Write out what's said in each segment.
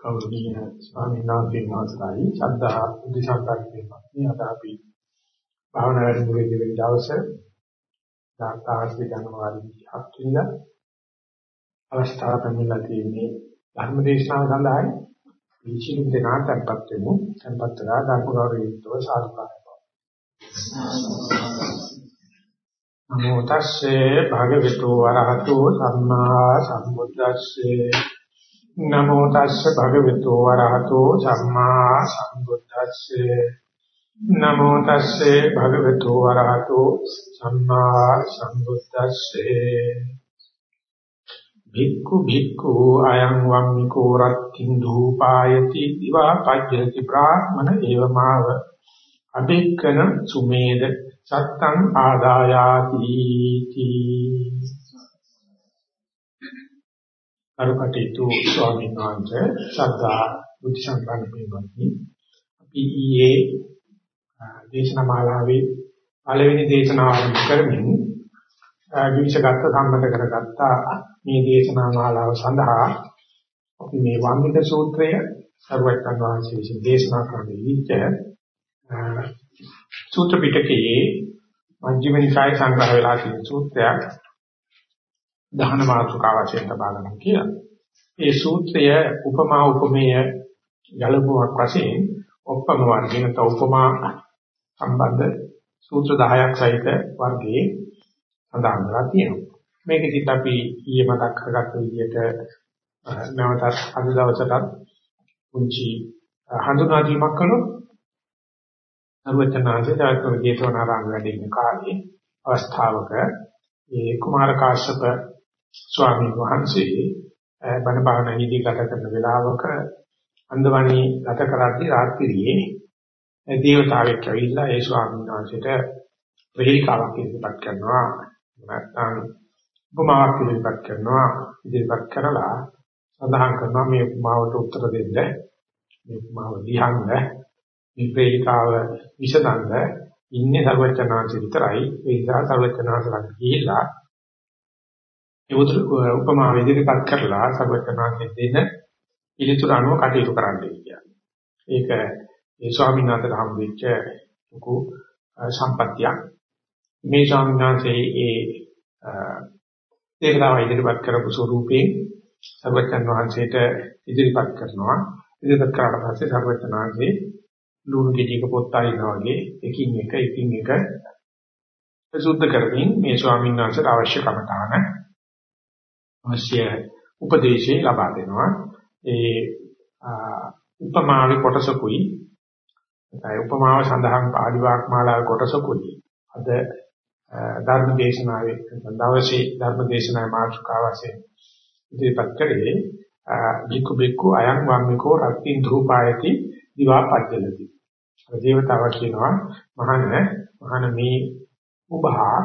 ගෞරවනීය ස්වාමීන් වහන්සේ මාසයි ශ්‍රද්ධා බුද්ධ ශාස්ත්‍රයේ මේ අද අපි භාවනා වැඩමුළුවේ දෙවන දවසේ දාතාස්ති ජනවාරි 7 වෙනිදා අවස්ථාව පැමිණලා තියෙන්නේ ධර්ම දේශනාව සඳහායි විචිනු දෙනා tempත් වෙමු. tempත් කරා ධර්ම ගෞරවයීත්ව සාදුකාරය නමෝ තස්සේ භගවතු වරහතෝ සම්මා සම්බුද්දස්සේ නමෝ තස්ස භගවතු වරහතෝ සම්මා සම්බුද්දස්සේ. නමෝ තස්සේ භගවතු වරහතෝ සම්මා සම්බුද්දස්සේ. භික්ඛු භික්ඛු අයං වම්මිකෝ රත්තින් ධූපායති දිවා පජ්ජති බ්‍රාහ්මන ඒවමාව අබික්කන සුමේද සත්තං ආදායාති තී. අරුකටේතු ස්වාමීන් වහන්සේ සද්ධා බුද්ධ සම්පන්න පින්වත්නි. අපි ඊයේ දේශනා මාලාවේ පළවෙනි දේශනාව ආරම්භ කරමින් විවිධගත සම්බන්ධ කරගත්ත මේ දේශනා මාලාව සඳහා. අපි මේ වම්මික සූත්‍රය සර්වඥ වහන්සේ විසින් දේශනා කරන විදිහට සූත්‍ර පිටකයේ මජ්ක්‍ධිම නිකාය සංග්‍රහ වෙලා තියෙන සූත්‍රයක්. දහන මාතෘකාව වශයෙන් තබාගන්න කියලා. ඒ සූත්‍රය උපමා උපමේය යලපුවක් වශයෙන් ඔප්පම වර්ගින තෝපමා සම්බන්ධ සූත්‍ර 10ක් සහිත වර්ගයේ සඳහන් කරලා තියෙනවා. මේකෙදිත් අපි ඊයේ මතක් කරගත්ත විදිහට නැවතත් අද දවසටත් පුංචි හඳුනා දීමක් කළොත් අරුවචනාංශය දායකව ජේතවනාරාම වැඩ ඉන්න කාලේ අවස්ථාවක ඒ කුමාර කාශ්‍යප ස්වාමීන් වහන්සේ බණ භාවනා හිදී ගත කරන වෙලාවක අන්දවණී ගත කරද්දී රාත්‍රියේ දේවතාවෙක් ඇවිල්ලා ඒ ස්වාමීන් වහන්සේට ප්‍රේරිකාවක් ඉදිරිපත් කරනවා. නැත්නම් උපමාවක් ඉදිරිපත් කරනවා. ඉදිරිපත් කරලා සඳහන් කරනවා මේ උපමාවට උත්තර දෙන්න. මේ උපමාව ලියන්න. මේ ප්‍රේරිකාව විසඳන්න. ඉන්නේ සර්වචනාංශ විතරයි. ඒ නිසා සර්වචනාංශ ළඟ ගිහිල්ලා ඒ උපමා ඉදිරිපත් කරලා සර්වචනාංශයෙන් දෙන පිළිතුරු අනුව කටයුතු කරන්න කියන්නේ. ඒක ඒ ස්වාමීන් වහන්සේට හම් වෙච්ච ලොකු සම්පත්තියක්. මේ ස්වාමීන් වහන්සේ ඒ ඒකතාව ඉදිරිපත් කරපු ස්වරූපේ සර්වචන් වහන්සේට ඉදිරිපත් කරනවා. ඉදිරිපත් කරාට පස්සේ සර්වචන් වහන්සේ ලුණු ගෙඩියක පොත් අරිනවා වගේ එකින් එක එකින් එක සුද්ධ කරමින් මේ ස්වාමීන් වහන්සේට අවශ්‍ය කමතාන අවශ්‍ය උපදේශය ලබා දෙනවා. ඒ උපමාවේ කොටසකුයි. ඒ උපමාව සඳහන් පාළි වාක්මාලාවේ කොටසකුයි. අද ධර්ම දේශනාවේ දවසේ ධර්ම දේශනාවේ මාතෘකාව වශයෙන් ඉදිරිපත් කරේ විකු බිකු අයං වම්මිකෝ රත්තින් ධූපායති දිවා පජ්ජලති. දේවතාව කියනවා මහාන මහාන මේ උභා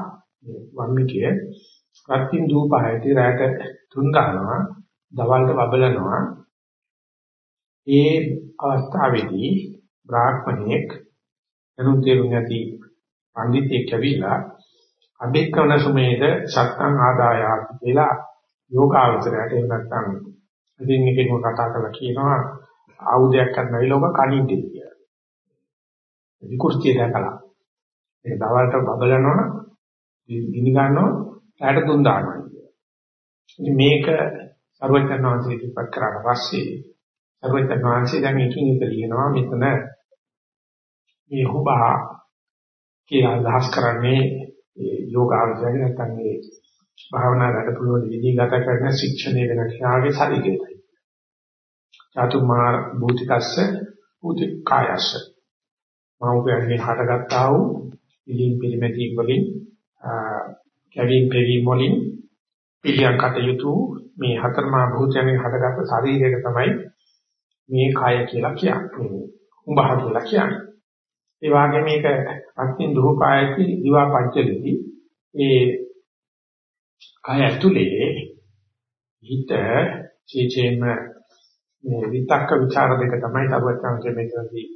වම්මිකේ රත්තින් ධූපායති රැට තුන් ගන්නවා දවල්ට බබලනවා ඒ අවස්ථාවේදී බ්‍රාහ්මණයෙක් එනුන් තේරුම් නැති පඬිතෙක් ඇවිල්ලා අභික්කවන සුමේද සත්තං ආදායාති කියලා යෝගාවචරයට එහෙම නැත්නම් ඉතින් එකෙක් කතා කරලා කියනවා ආයුධයක් කරනයි ලෝක කණින්දේ කියලා. විකෘතිය දැකලා. ඒක දවල්ට බබලනවා ඉනි ගන්නවා ඊට තුන් දානවා කියලා. ඉතින් මේක සර්වඥාන් වහන්සේ ඉදිරිපත් කරාට පස්සේ සර්වඥාන් වහන්සේ දැන් එකින් එක ලියනවා මෙතන මේ හුබා කියලා අදහස් කරන්නේ යෝගාවචරය නැත්නම් මේ භාවනා වැඩ පිළිවෙල විදි ගත කරන ශික්ෂණය වෙන ක්‍රියාවේ ශරීරයයි. චතුමා භූතිකස්ස භූතිකායස්ස. මෞපියන්ගේ හටගත්තා වූ ඉලින් පිළිමැටි වලින් කැවීම් පෙවීම් වලින් පිළියම් කටයුතු මේ හතරමා භූතයන්ගෙන් හටගත්ත ශරීරයක තමයි මේ කය කියලා කියන්නේ. උඹහ කියලා කියන්නේ. ඒ වගේ මේක අත්ින් දුහකායති දිවා පංචලති ඒ කය ඇතුලේ හිත චේචේම මේ විතක්ක ਵਿਚාර දෙක තමයි සරුවචාන්සේ මෙතනදී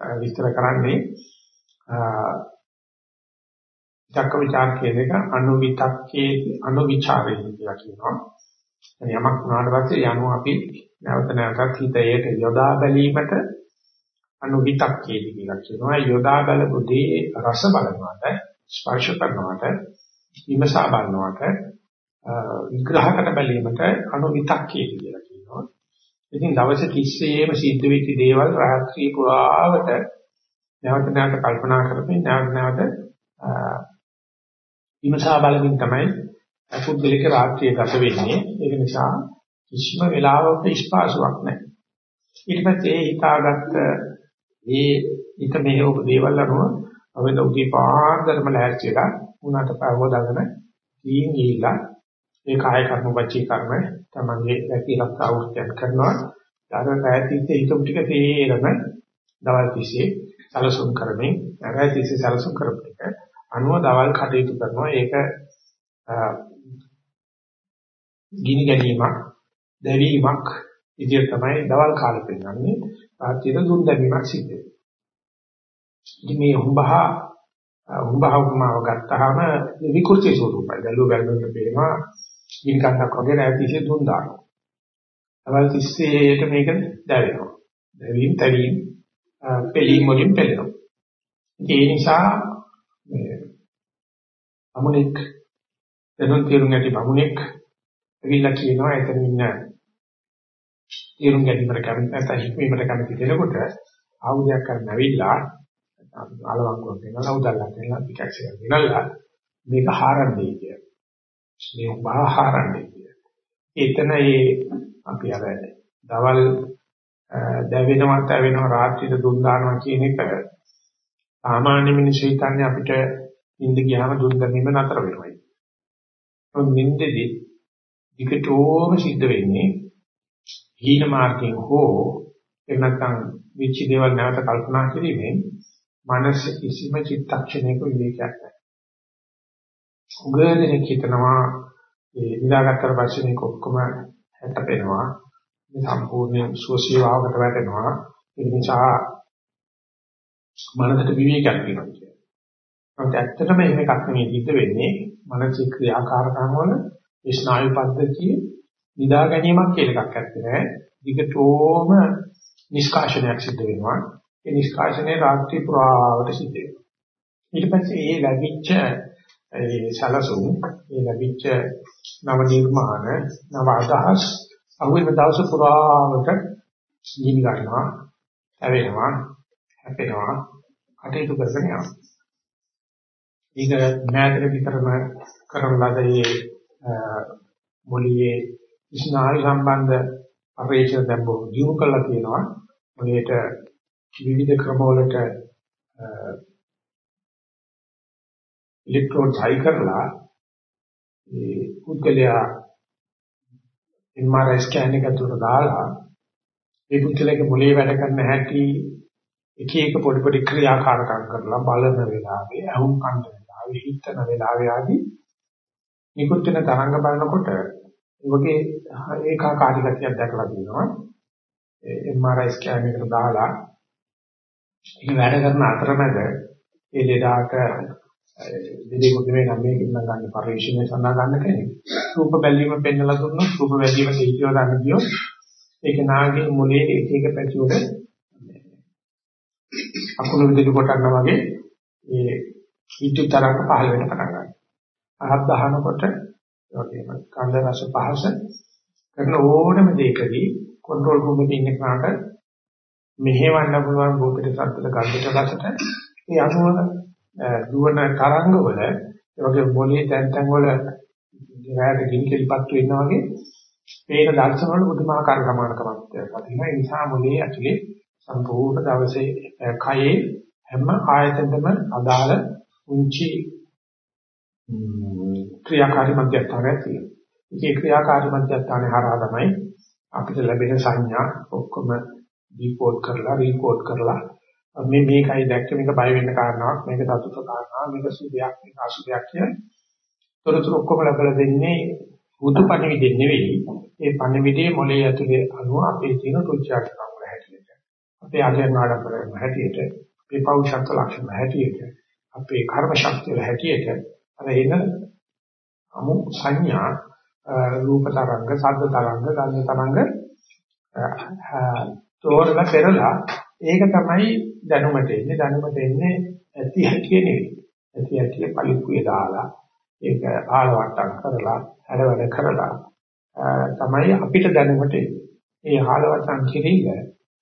විස්තර කරන්නේ විතක්ක ਵਿਚාර කියන එක අනුවිතක්කේ අනුවිචාරේ කියලා කියනවා. යමක් වුණාට පස්සේ යනවා අපි නැවත නැවතත් හිතේට යොදා බැලීමට අනුවිතක්කේදී කියලා කියනවා. යොදා බලපුදී රස බලනවාට, ස්පර්ශ කරනවාට, විමසා බලනවාට, විග්‍රහකට බැලීමට අනුවිතක්කේදී කියලා කියනවා. ඉතින් දවස් 30ේම සිද්ධ වෙච්ච දේවල් රාත්‍රී පුරාවට නැවත නැවත කල්පනා කරමින් නැවත නැවත විමසා බලමින් තමයි පුද්ගලික රාත්‍රිය ගත වෙන්නේ. ඒක නිසා කිසිම වෙලාවක ස්පාසුවක් නැහැ. ඊට පස්සේ ඒ හිතාගත්ත මේ හිත මෙහෙවපු දේවල් අනුව අවද උදේ පාන්දරම ලෑස්තිලා උනාට පවවදාගෙන තීන් ගිහිලා ඒ කාය කර්ම වචී කර්ම තමන්ගේ වැකිලක් අවුස්යන් කරනවා. ඊට පස්සේ හිත ටික තේරම දවල් තිස්සේ සලසුම් කරමින් රැය තිස්සේ සලසුම් කරපිට අනුව දවල් කටයුතු කරනවා. ඒක ගිනි ගැනීමක්, දැවීමක් විදියට තමයි දවල් කාලෙ පෙන්වන්නේ. රාත්‍රියේ දුන් දැමීමක් සිද්ධ වෙනවා. ඉතින් මේ හුඹහා හුඹහාවමාව ගත්තාම විකෘති ස්වරූපයි. දලුව බැලුවොත් පේනවා ගිනි කන්දක් වගේ රාත්‍රියේ දුන් දානවා. දවල් 30ට මේක දැවෙනවා. දැවීම, තැවීම, පෙලීම් වලින් පෙළෙනවා. ඒ නිසා අමුණෙක් එනම් තේරුම් ඇති බමුණෙක් ඇවිල්ලා කියනවා එතන ඉන්න තේරුම් ගැනීමට කැමති නැත්නම් හික්මීමට කැමති කෙනෙකුට ආයුධයක් කරන්න ඇවිල්ලා අලවංගුවක් දෙනවා උදල්ලක් දෙනවා පිටක්ෂයක් දෙනවා මේක හාරන්නේ කිය. මේ බා හාරන්නේ කිය. එතන ඒ අපි අර දවල් දැවෙනවා තැවෙනවා රාත්‍රියේ දුන් දානවා කියන එක සාමාන්‍ය මිනිස්සු හිතන්නේ අපිට ඉඳ ගියාම දුන් ගැනීම නතර වෙනවා. මොකද නින්දෙදි විකටෝම සිද්ධ වෙන්නේ හීන මාර්ගයෙන් හෝ එහෙම නැත්නම් විචි දේවල් නැවත කල්පනා කිරීමෙන් මනස කිසිම චිත්තක්ෂණයක විවේකයක් නැහැ. උගදෙනෙක් හිතනවා ඒ ඉඳාගත්තට පස්සේ මේක ඔක්කොම හැටපෙනවා. මේ සම්පූර්ණ සුවසීවාවකට වැටෙනවා. ඒ නිසා මනසට විවේකයක් වෙනවා කියන්නේ. නමුත් ඇත්තටම එහෙම එකක් නෙමෙයි සිද්ධ වෙන්නේ මානසික ක්‍රියාකාරකම් වල ඒ ස්නායු පද්ධතිය නිදා ගැනීමක් කියලා එකක් ඇත්තේ නෑ. විකටෝම නිෂ්කාශනයක් සිද්ධ වෙනවා. ඒ නිෂ්කාශනයේ රාත්‍රී පුරාවට සිද්ධ වෙනවා. ඊට පස්සේ ඒ ලැබිච්ච ඒ සලසුම්, ඒ ලැබිච්ච නව නිර්මාණ, නව අදහස් අහුවෙන දවස පුරාවට ජීවි ගන්නවා, හැවෙනවා, හැපෙනවා, කටයුතු කරගෙන යනවා. ඒක මෑතක විතරම කරන ලද මේ මොළියේ ස්නායු සම්බන්ධ පරිශන දැන් බොහෝ දියුණු කළා තියෙනවා. මොළයට විවිධ ක්‍රමවලට ඉලෙක්ට්‍රෝඩ් හයි කරලා ඒ පුද්ගලයා MRI ස්කෑන් එක තුර දාලා ඒ පුද්ගලයාගේ මොළේ වැඩ කරන හැටි එක එක පොඩි පොඩි ක්‍රියාකාරකම් කරලා බලන වෙලාවේ අහුම් කන්න වෙලාවේ හිතන වෙලාවේ ආදී නිකුත් වෙන තරංග බලනකොට ඒ වගේ ඒකාකාරී ගතියක් දැකලා තියෙනවා. ඒ MRI ස්කෑන් එකට දාලා ඒක වැඩ කරන අතරමැද ඒ ලෙඩාට දෙදෙකුත් නෙවෙයි නම් මේක ඉන්න ගන්න පරිශ්‍රණය සඳහා ගන්න කෙනෙක්. රූප බැලීම පෙන්නලා දුන්නොත් රූප බැලීම හේතුව ගන්න ගියොත් ඒක නාගේ මොලේ එක එක පැති වල අකුණු විදිහට කොටනවා වගේ ඒ විද්‍යුත් තරංග පහළ වෙන පටන් ගන්නවා. අහත් දහනකොට වගේම කන්ද රස පහස කරන ඕනම දෙයකදී කන්ට්‍රෝල් රූම් එකේ ඉන්න කෙනාට මෙහෙවන්න පුළුවන් රූපෙට සද්දට ගන්ධට රසට ඒ අනුව දුවන තරංගවල ඒ වගේ මොලේ තැන් තැන් වල රැයට ගිනි කෙලිපත්තු වෙනවා වගේ මේක දර්ශන වල පුදුමාකාර සමානකමක් තියෙනවා ඒ නිසා මොලේ ඇතුලේ සම්පූර්ණ දවසේ කයේ හැම ආයතනයකම අදාළ උන්චි ක්‍රියාකාරී මධ්‍යස්ථානයක් තියෙනවා. මේ ක්‍රියාකාරී මධ්‍යස්ථානේ හරහා තමයි අපිට ලැබෙන සංඥා ඔක්කොම ඩිකෝඩ් කරලා රීකෝඩ් කරලා මේ මේකයි දැක්ක මේක බය වෙන්න කාරණාවක් මේක සතුට කාරණාවක් මේක සුභයක් මේක අසුභයක් කියන තොරතුරු ඔක්කොම ලබලා දෙන්නේ බුදු පණිවිඩෙ නෙවෙයි ඒ පණිවිඩයේ මොලේ ඇතුලේ අනුව අපේ තියෙන රුචිආකාරම් වල හැටියට අපේ ආගයන් ආඩම්බරයන් හැටියට අපේ පෞෂත්ව ලක්ෂණ හැටියට අපේ කර්ම ශක්තිය හැටියට අර එන අමු සංඥා රූප තරංග, ශබ්ද තරංග, ගන්ධ තරංග තෝරලා පෙරලා ඒක තමයි දැනුමට එන්නේ. දැනුමට එන්නේ ඇති හැකිය නෙවෙයි. ඇති හැකිය පරිප්පුවේ දාලා ඒක ආලවට්ටම් කරලා හැඩ වැඩ කරලා තමයි අපිට දැනුමට එන්නේ. ඒ ආලවට්ටම් කිරිල්ල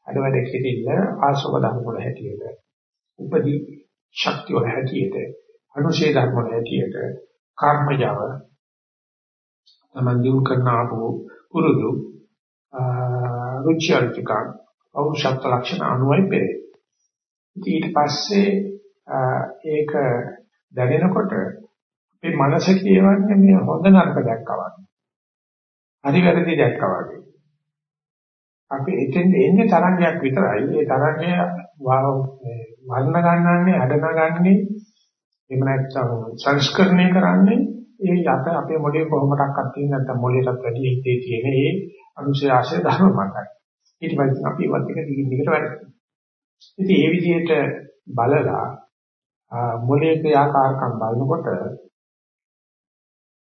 හැඩ වැඩ කිරිල්ල ආශෝක ධර්ම වල හැටියට උපදී. ශක්තිය වල හැටියට අනුශේ ධර්ම වල හැටියට කර්මජව තමන් දිනු කරන ආපෝ පුරුදු රුචි අරුචික පෞරුෂත්ව ලක්ෂණ අනුවයි පෙරේ. ඊට පස්සේ ඒක දැනෙනකොට අපේ මනස කියවන්නේ මේ හොඳ නරක දැක්කා වගේ. හරි වැරදි දැක්කා වගේ. අපි එතෙන් එන්නේ තරංගයක් විතරයි. ඒ තරංගය වර්ණ ගන්නන්නේ, අඩනගන්නේ, එහෙම නැත්නම් සංස්කරණය කරන්නේ ඒ යත අපේ මොලේ කොහොමඩක්වත් තියෙන නැත්නම් මොලේටත් වැඩි හිතේ තියෙන ඒ අනුශය ආශය ධර්ම මතයි. ඊට පස්සේ අපි වත් එක දිගින් දිගට වැඩ කරනවා. ඉතින් මේ විදිහට බලලා මොලේ ක්‍රියාකාරකම් බලනකොට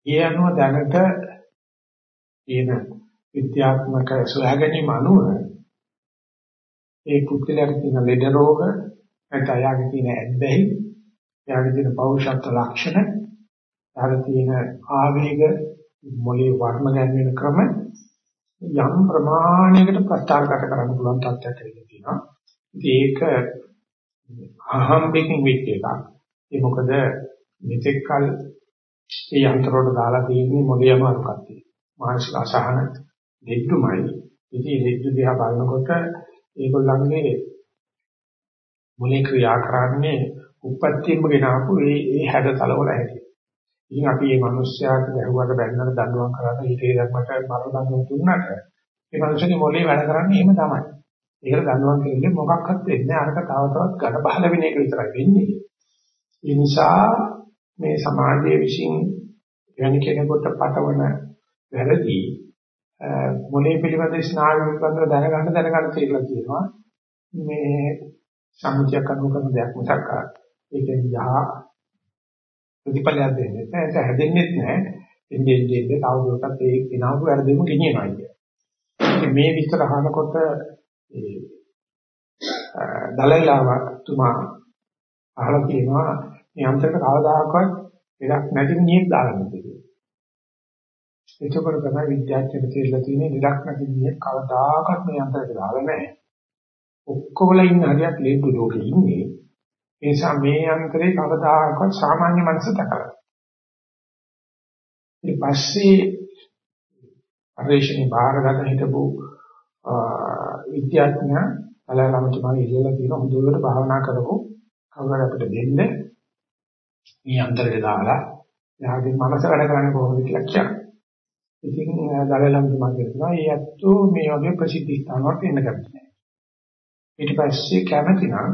ඒ අනුව දැනට තියෙන විද්‍යාත්මක සොයාගැනීම අනුව ඒ කුක්කලයට තියෙන ලෙඩ රෝග නැත්නම් යාගේ තියෙන ඇබ්බැහි යාගේ තියෙන පෞරුෂත්ව ලක්ෂණ යාගේ තියෙන ආවේග මොලේ වර්ණ ගැන්වෙන ක්‍රම යම් ප්‍රමාණයකට ප්‍රත්‍යාරකට කරන්න පුළුවන් තත්ත්වයක් ඇවිල්ලා තියෙනවා. ඉතින් ඒක අහම්බෙකින් වෙච්ච එකක්. ඒ මොකද මෙතෙක් කල මේ යන්ත්‍රවල දාලා තියෙන්නේ මොළයම අනුකම්පිත. මානසික අසහන දෙද්දුමයි. ඉතින් දෙද්දු දිහා බලනකොට ඒගොල්ලන්ගේ මොලේ ක්‍රියා කරන්නේ උපත්තියම ගෙනාවු ඒ ඒ හැඩතල වල හැටි. ඉතින් අපි මේ මිනිස්යාට ගැහුවට බැන්නට දඬුවම් කරලා හිතේ ධර්මයට මරණ දඬුවම් දුන්නාට මේ මිනිස්සුගේ මොලේ වැඩ කරන්නේ එහෙම තමයි. ඒකට දඬුවම් කියන්නේ මොකක්වත් වෙන්නේ අරක තව තවත් ගඩ බහල වෙන එක විතරයි වෙන්නේ. ඒ නිසා මේ සමාජයේ විසින් යණි කෙනෙකුට පටවන වැරදි මොලේ පිළිබඳ ස්නායු පිළිබඳව දැනගන්න දැනගන්න කියලා කියනවා. මේ සම්මුතියක් අනුව කරන දෙයක් මිසක් ඒකෙන් යහ ප්‍රතිඵලයක් දෙන්නේ නැහැ. ඒක හැදෙන්නේ නැහැ. එන්නේ එන්නේ තවදුරටත් ඒ විනාශ වැරදෙමු ගෙනියනවා කියන්නේ. මේ විස්තර අහනකොට ඒ දලයිලාම තුමා අහලා කියනවා මේ අන්තරට කවදාකවත් එකක් නැති මිනිහෙක් දාගන්න කියලා. එතකොට තමයි විද්‍යාඥයෙක් කියලා තියෙන්නේ ඉලක්ක නැති මිනිහෙක් කවදාකවත් මේ අන්තරට දාලා නැහැ. ඔක්කොම ඉන්න හරියක් ලේබු ලෝකෙ ඉන්නේ. ඒ නිසා මේ අන්තරේ කවදාකවත් සාමාන්‍ය මනස දකලා. ඊට පස්සේ පරිශ්‍රණි බාහිරගත හිටපු විද්‍යාඥයා අලගම තමයි ඉල්ලලා තියෙන හොඳට භාවනා කරපො කවුරුහරි අපිට දෙන්න මේ අන්තරේ දාලා යාගේ මනස වැඩ කරන්නේ කොහොමද කියලා කියනවා. ඉතින් දලලම් තුමා කියනවා මේ ඇත්තෝ මේ වගේ ප්‍රසිද්ධ ස්ථානවලට එන්න කැමති නැහැ. ඊට පස්සේ කැමති නම්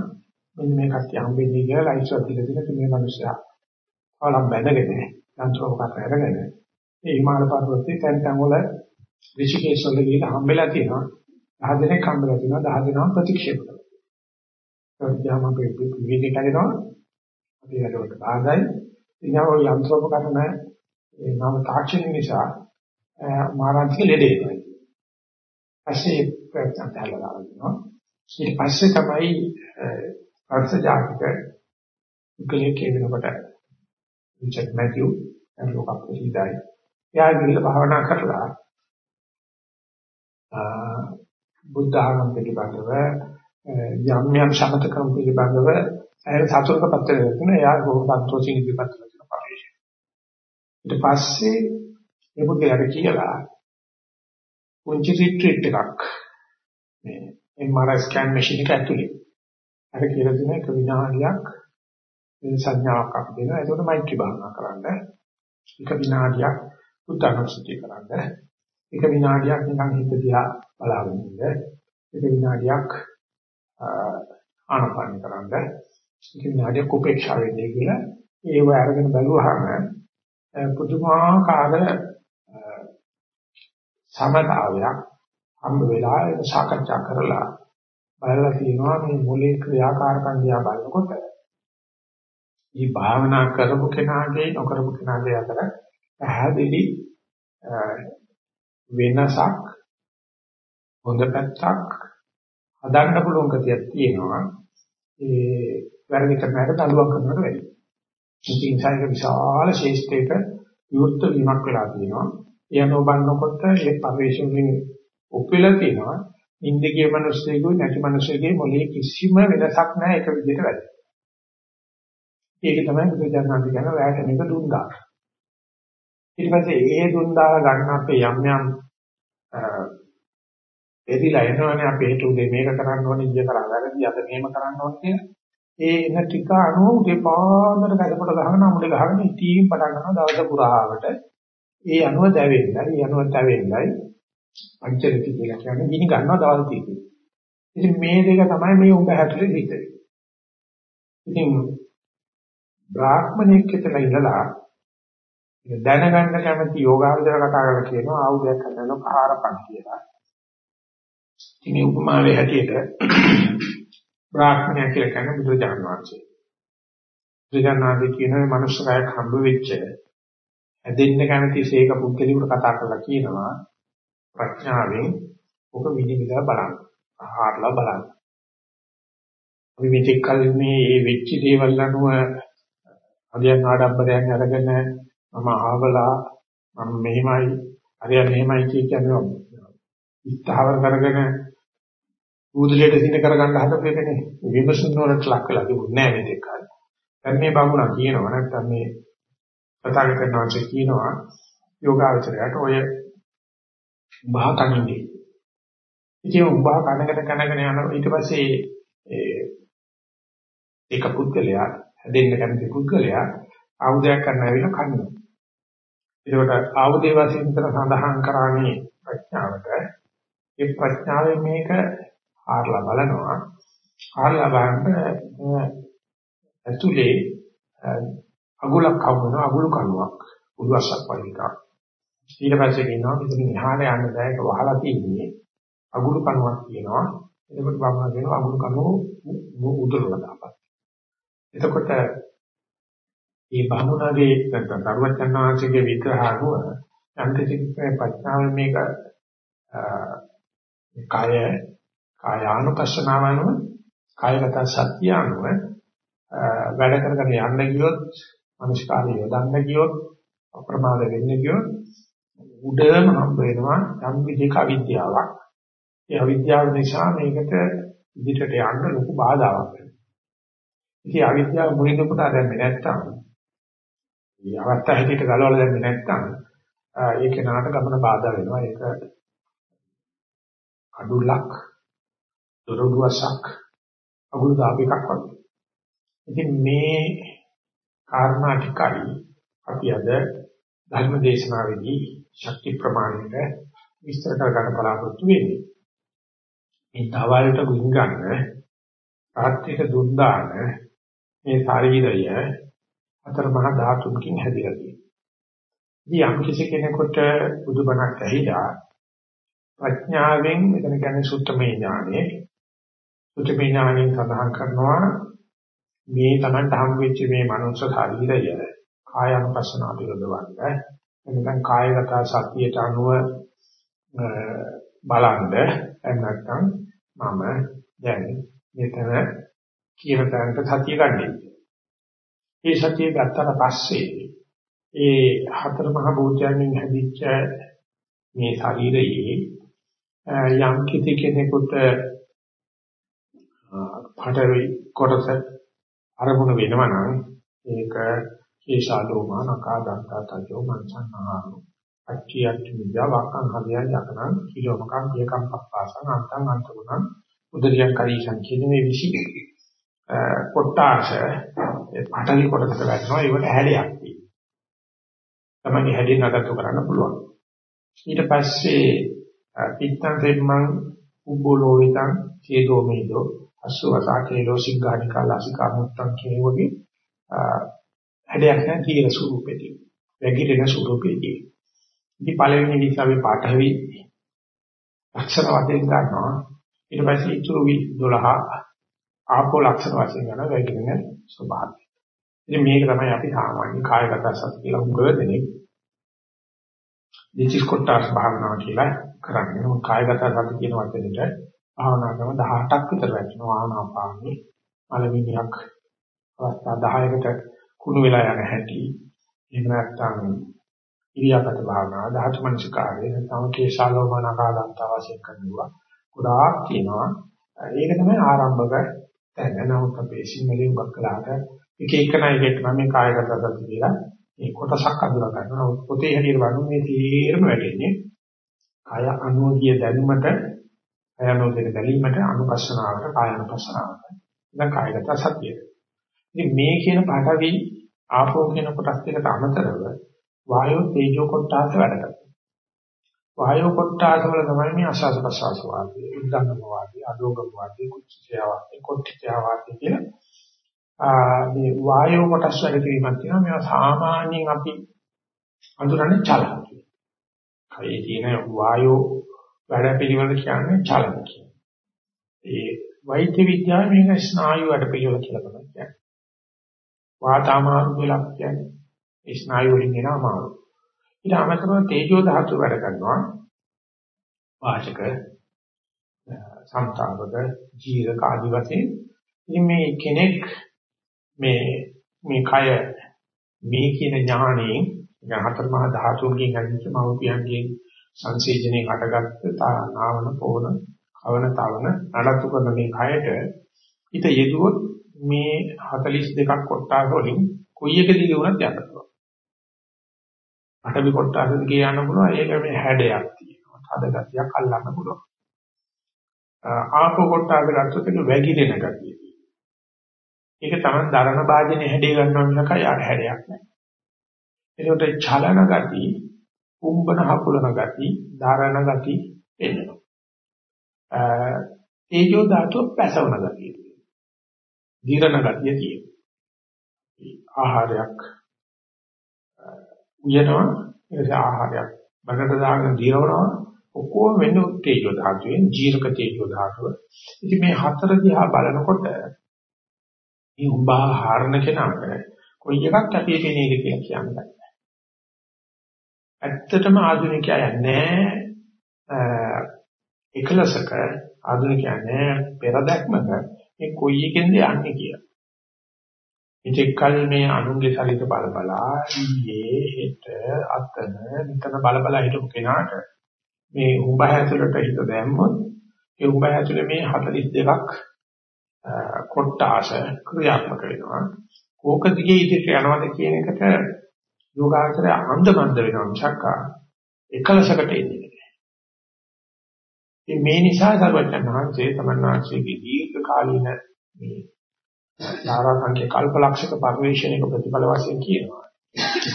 මෙන්න මේ කට්ටිය හම්බෙන්නේ කියලා ලයිස්ට් එකක් දීලා තියෙන මේ මිනිස්සයා. අවලම් බැඳගෙන යන්ත්‍රෝපකරණ අරගෙන මේ හිමාල පර්වතයේ තැන් තැන් වල ඍෂිකේශ වල ගිහින් හම්බෙලා තියෙනවා. 10 දෙනෙක් හම්බෙලා තියෙනවා 10 දෙනාම ප්‍රතික්ෂේප කරනවා. ඒකම අපි විවිධ කරනවා. අපි වැඩවලට ආදායි. ඉතින් ඔය යන්ත්‍රෝපකරණ ඒ නම තාක්ෂණික නිසා මාරාන්තික ලෙඩේ වෙනවා. පස්සේ ප්‍රයත්න කරලා ගන්නවා. ඊට පස්සේ තමයි අර්ථ ජාතික උකලේ කියනකොට රිචඩ් මැතිව් ලෝක ප්‍රසිද්ධයි. එයා ගිහිල්ලා භාවනා කරලා බුද්ධ ආගම පිළිබඳව යම් යම් සමතකම් පිළිබඳව ඇය සතුටකපත් වෙනවා. එයා බොහොම සන්තෝෂින් ඉදිරිපත් කරන පරිශය. ඊට පස්සේ මේ පුද්ගලයාට කියලා පුංචි රිට්‍රීට් එකක් මේ MRI ස්කෑන් මැෂින් එක ඇතුලේ අර කියලා දෙන එක විනාඩියක් සංඥාවක් අපි දෙනවා. ඒකට මෛත්‍රී භාවනා කරන්න. එක විනාඩියක් උත්තරනසුති කරන්න. එක විනාඩියක් නිකන් හිත දිහා බලාගෙන ඉන්න. එක විනාඩියක් ආනපාන කරන්න. එක විනාඩියක් උපේක්ෂා වෙන්නේ කියලා ඒව අරගෙන බලුවාම පුදුමාකාර සමතාවයක් හම්බ වෙලා ඒක සාකච්ඡා කරලා බලලා තියෙනවා මේ මොලේ ක්‍රියාකාරකම් දිහා බලනකොට මේ භාවනා කරපු කෙනාගේ නොකරපු කෙනාගේ අතර පැහැදිලි වෙනසක් හොඳ පැත්තක් හදන්න පුළුවන් කතියක් තියෙනවා. ඒ වැරදි කරනකට දඬුවම් කරනවට වැඩියි. ඉතින් ඒක විශාල ශේෂ්ඨයක විවෘත වීමක් වෙලා තියෙනවා. ඒ අනුව බලනකොට ඒ පරිශ්‍රයෙන් ඔපෙලා තියෙනවා. ඉන්දිකේ මිනිස්සුගේ නැති මිනිස්සුගේ මොලේ කිසිම වෙනසක් නැහැ ඒක විදිහට වැඩ. ඒක තමයි බුදුජානක කියන වැයට මේක දුන්දා. ඊට පස්සේ ඒ දුන්දා ගන්න අපේ යම් යම් එදිලා එනවනේ අපේ හිත උදේ මේක කරන්න ඕනේ ඉය කරා වැරදි අද මෙහෙම කරන්න ඕනේ කියලා. ඒ එන ටික අනුව උදේ පාන්දර කඩපොට ගහන අමුඩ ගහන ඉතින් පටන් ගන්නවා දවස පුරාවට. ඒ අනුව දැවෙන්නයි, ඒ අනුව තැවෙන්නයි පංචරිති කියලා කියන්නේ ගිනි ගන්නවා දවල් තියෙන්නේ. ඉතින් මේ දෙක තමයි මේ උඹ හැටලේ හිතේ. ඉතින් බ්‍රාහ්මණයෙක් කියලා ඉඳලා දැනගන්න කැමති යෝගාවචර කතා කරලා කියනවා ආයුධයක් හදනවා කාරපන් කියලා. ඉතින් මේ උපමාවේ හැටියට බ්‍රාහ්මණය කියලා කියන්නේ බුදුරජාණන් වහන්සේ. බුදුරජාණන් වහන්සේ කියන මනුෂ්‍ය කයක් හම්බ වෙච්ච ඇදෙන්න කැමති සීක පුද්ගලිකුට කතා කරලා කියනවා ප්‍රඥාවෙන් ඔක විනිවිදලා බලන්න. ආහාරලා බලන්න. අපි මෙතෙක් කල මේ මේ වෙච්ච දේවල් අනුව අධ්‍යයන ආඩම්බරයන් අරගෙන මම ආවලා මම මෙහිමයි හරිය මෙහිමයි කියන්නේ ඉස්තාවර කරගෙන බුදුලෙට සින කරගන්න හදපු එකනේ විමසුන් වලට ලක් වෙලා තිබුණේ නැහැ මේ දෙක. දැන් මේ බමුණා කියනවා නැත්නම් මේ කතා කරනවාට කියනවා යෝගාචරයට ඔය බහ කනින්දී. ඉතින් උඹා කනකට කනගෙන යන ඊට පස්සේ ඒ එක පුද්ගලයා හැදෙන්න කැමති පුද්ගලයා ආයුධයක් කරන්න ඇවිල්ලා කන්නවා. ඒකට ආයුධය වශයෙන් විතර සඳහන් කරන්නේ ප්‍රඥාවට. ඒ ප්‍රඥාවෙන් මේක ආරලා බලනවා. ආරලා බලන්න ඇතුලේ අගුලක් කවන අගුළු කණුවක් උඩුවස්සක් වගේ එකක්. ඊට පස්සේ කියනවා මෙතන ඉහාට යන්න බෑ ඒක වහලා තියෙන්නේ. අගුළු කණුවක් කියනවා. එතකොට බබා කියනවා අගුළු කණුව උඩරලා දාපන්. එතකොට මේ බමුණගේ නැත්නම් දරුවචනාංශයේ විග්‍රහ අනුව අන්තිචිත්තේ ප්‍රඥාව මේක කාය කායානුපස්සනාව අනුව කායගත සත්‍ය අනුව වැඩ කරගෙන යන්න ගියොත් මනස්කාරය යොදන්න ගියොත් අප්‍රමාද වෙන්න ගියොත් උඩම හම්බ වෙනවා යම් විදිහක අවිද්‍යාවක්. ඒ අවිද්‍යාව නිසා මේකට ඉදිරියට යන්න ලොකු බාධාවක් වෙනවා. ඉතින් අවිද්‍යාව මුලින්ම පුතා දැම්මේ නැත්තම් මේ අවස්ථාව හැටියට ගලවලා දැම්මේ නැත්තම් ඒක නාට ගමන බාධා වෙනවා. ඒක අඩුලක් දොරඩුවසක් අගුල් දාපේකක් වගේ. ඉතින් මේ කාරණා ටිකයි අපි අද ධර්ම දේශනාවේදී ශක්ති ප්‍රමාණයට විස්තර කරගන්න බලාපොරොත්තු වෙන්නේ. මේ තවල්ට ගුණ ගන්න ආර්ථික දුක් දාන මේ ශරීරය අතර මහ ධාතුන්කින් හැදිලා තියෙනවා. ඉතින් යම් කිසි කෙනෙකුට බුදුබණක් ඇහිලා ප්‍රඥාවෙන් මෙතන කියන්නේ සුත්තමේ ඥානෙ සුත්තමේ ඥානෙන් සඳහන් කරනවා මේ Tamanට හම් වෙච්ච මේ මනුෂ්‍ය ශරීරය කායानुපස්සන පිළිබඳවන්න එනකන් කායගත සතියට අනුව බලන්න එහෙම නැත්නම් මම දැන් මෙතන කියන තැනට සතිය ගන්නෙ. ඒ සතිය ගත්තට පස්සේ ඒ හතර මහ භූතයන්ගෙන් හැදිච්ච මේ ශරීරයේ යම් කිසි කෙනෙකුට පඩවි කොටස අරමුණ වෙනවා නම් ඒක කේශාලෝමා නකාදන්තා තජෝ මංසන්නාහු අච්චියත් විද්‍යා වක්කං හදයන් යකනං කිලෝමකං කියකම් පස්සං අන්තං අන්තගුණං උදරියං කරීසං කියන මේ විසි කොටාස පඩවි කොටසට වැටෙනවා ඒකට හැඩයක් තියෙනවා. තමයි හැඩේ නඩත්තු කරන්න පුළුවන්. ඊට පස්සේ පිත්තං දෙම්මං උබ්බෝලෝවිතං චේදෝමේදෝ අසුවසාකේලෝ සිංහානිකා ලාසිකා මුත්තං කියන වගේ හැඩයක් නැහැ තීර ස්වරූපෙදී. වැගිරෙන ස්වරූපෙදී. ඉතින් පළවෙනි විසාවේ පාඨවි ලක්ෂණ වශයෙන් ගන්නවා. ඊට පස්සේ ඉතුරු 12 ආපෝ ලක්ෂණ වශයෙන් ගන්න වැගිරෙන ස්වභාවය. ඉතින් මේක තමයි අපි සාමාන්‍ය කායගත සත්‍ය කියලා උගව දෙන්නේ. දිචිස් කොටස් භාවනාව කියලා කරන්නේ. මොකද කායගත සති කියන වචනෙට භාවනා ක්‍රම 18ක් විතර වැටෙනවා. ආනාපානෙ. පළවෙනියක් අවස්ථා 10කට කුණු වෙලා යන හැටි. එහෙම නැත්නම් ඉරියාපත භාවනාව, ධාතු මනසිකාරය, නැත්නම් කේශාලෝමනකාදන්ත අවශ්‍ය කරනවා. ගොඩාක් තියෙනවා. ඒක තමයි ආරම්භක තැන. නමුත් අපේ සිංහලෙන් වක්කලාට එක එක නයි එක නම් මේ කායගත සති කියලා මේ කොටසක් අඳුර ගන්නවා. පොතේ හැටියට වගේ මේ තීරම වෙන්නේ කාය අනුෝගිය දැනුමට කාය අනුෝගිය දැලීමට අනුපස්සනාවට කාය අනුපස්සනාවට. ඉතින් කායගත සතිය. ඉතින් මේ කියන පාඨවි ආපෝ කියන කොටස් දෙකට අමතරව වායෝ තේජෝ කොටස් වැඩ කරනවා. වායෝ කොටස් වල තමයි මේ අසස් ප්‍රසස් වාදී, උද්දංගම වාදී, අදෝගම වාදී, කුච්චය වාදී, කොට්ටිය වාදී කියලා මේ වායෝ කොටස් වැඩ කිරීමක් තියෙනවා. මේවා සාමාන්‍යයෙන් අපි අඳුරන්නේ චලන කියලා. කයේ තියෙන වායෝ වැඩ පිළිවෙල කියන්නේ චලන කියලා. ඒ වෛද්‍ය විද්‍යාවේ මේක ස්නායු වැඩ පිළිවෙල කියලා තමයි කියන්නේ. වාතාමාරු කියලා කියන්නේ ඒ ස්නායු වලින් එන අමාරු. ඊට අමතරව තේජෝ ධාතු වැඩ කරනවා. වාචක සංතාවක ජීවක ආදි වශයෙන් ඉතින් මේ කෙනෙක් මේ මේ කය මේ කියන ඥාණයෙන් හතර මහා ධාතුන්ගෙන් ඇතිවෙච්ච මෞපියන්ගෙන් සංසේචනයේ හටගත්ත නාවන පොවන කවන තවන නඩත්තු කරන මේ කයට ඊට යෙදුවොත් මේ 42ක් කොටස් වලින් කොයි එක දිගේ වුණත් යන්න පුළුවන්. අටවි කොටස් දිගේ යන්න පුළුවන්. ඒක මේ හැඩයක් තියෙනවා. තද ගතියක් අල්ලන්න පුළුවන්. ආපෝ කොටස් ගත්තොත් ඒක වැగిරෙන ගතිය. ඒක තමයි දරණ භාජනේ හැඩේ ගන්නවා මිසක යාට හැඩයක් නැහැ. ඒකට චලන ගති, කුම්බන හකුලන ගති, ධාරණ ගති එනවා. ඒජෝ ධාතුව පැසවන ගතිය තියෙනවා. දීරණ ගතිය තියෙනවා. ආහාරයක් උයනවා ඒක ආහාරයක් බඩට දාගෙන දීරවනවා ඔක්කොම වෙන්නේ තේජෝ ධාතුවෙන් ජීරක තේජෝ ධාතුව. ඉතින් මේ හතර දිහා බලනකොට මේ උඹා හාරන කෙනාට කොයි එකක් කැපී පෙනේද කියලා කියන්න බෑ. ඇත්තටම ආධුනිකයා යන්නේ එකලසක ආධුනිකයා නෑ පෙරදැක්මක මේ කොයි එකෙන්ද යන්නේ කියලා. ඉතිකල් මේ අනුන්ගේ සලිත බල බලා ඊයේ හෙට අතන විතර බල බල හිටපු කෙනාට මේ උඹ ඇතුළට හිත දැම්මොත් ඒ උඹ ඇතුළේ මේ 42ක් කොට්ටාස ක්‍රියාත්මක වෙනවා. කෝක දිගේ ඉදිරියට යනවාද කියන එකට යෝගාචරය අන්දමන්ද වෙනවා මිසක් එකලසකට එන්නේ නැහැ. මේ නිසා සර්වඥාන් වහන්සේ තමන්වාසීගේ දීර්ඝ කාලීන මේ ධාරාසංඛ්‍ය කල්පලක්ෂක පරිශ්‍රණයක ප්‍රතිඵල වශයෙන් කියනවා.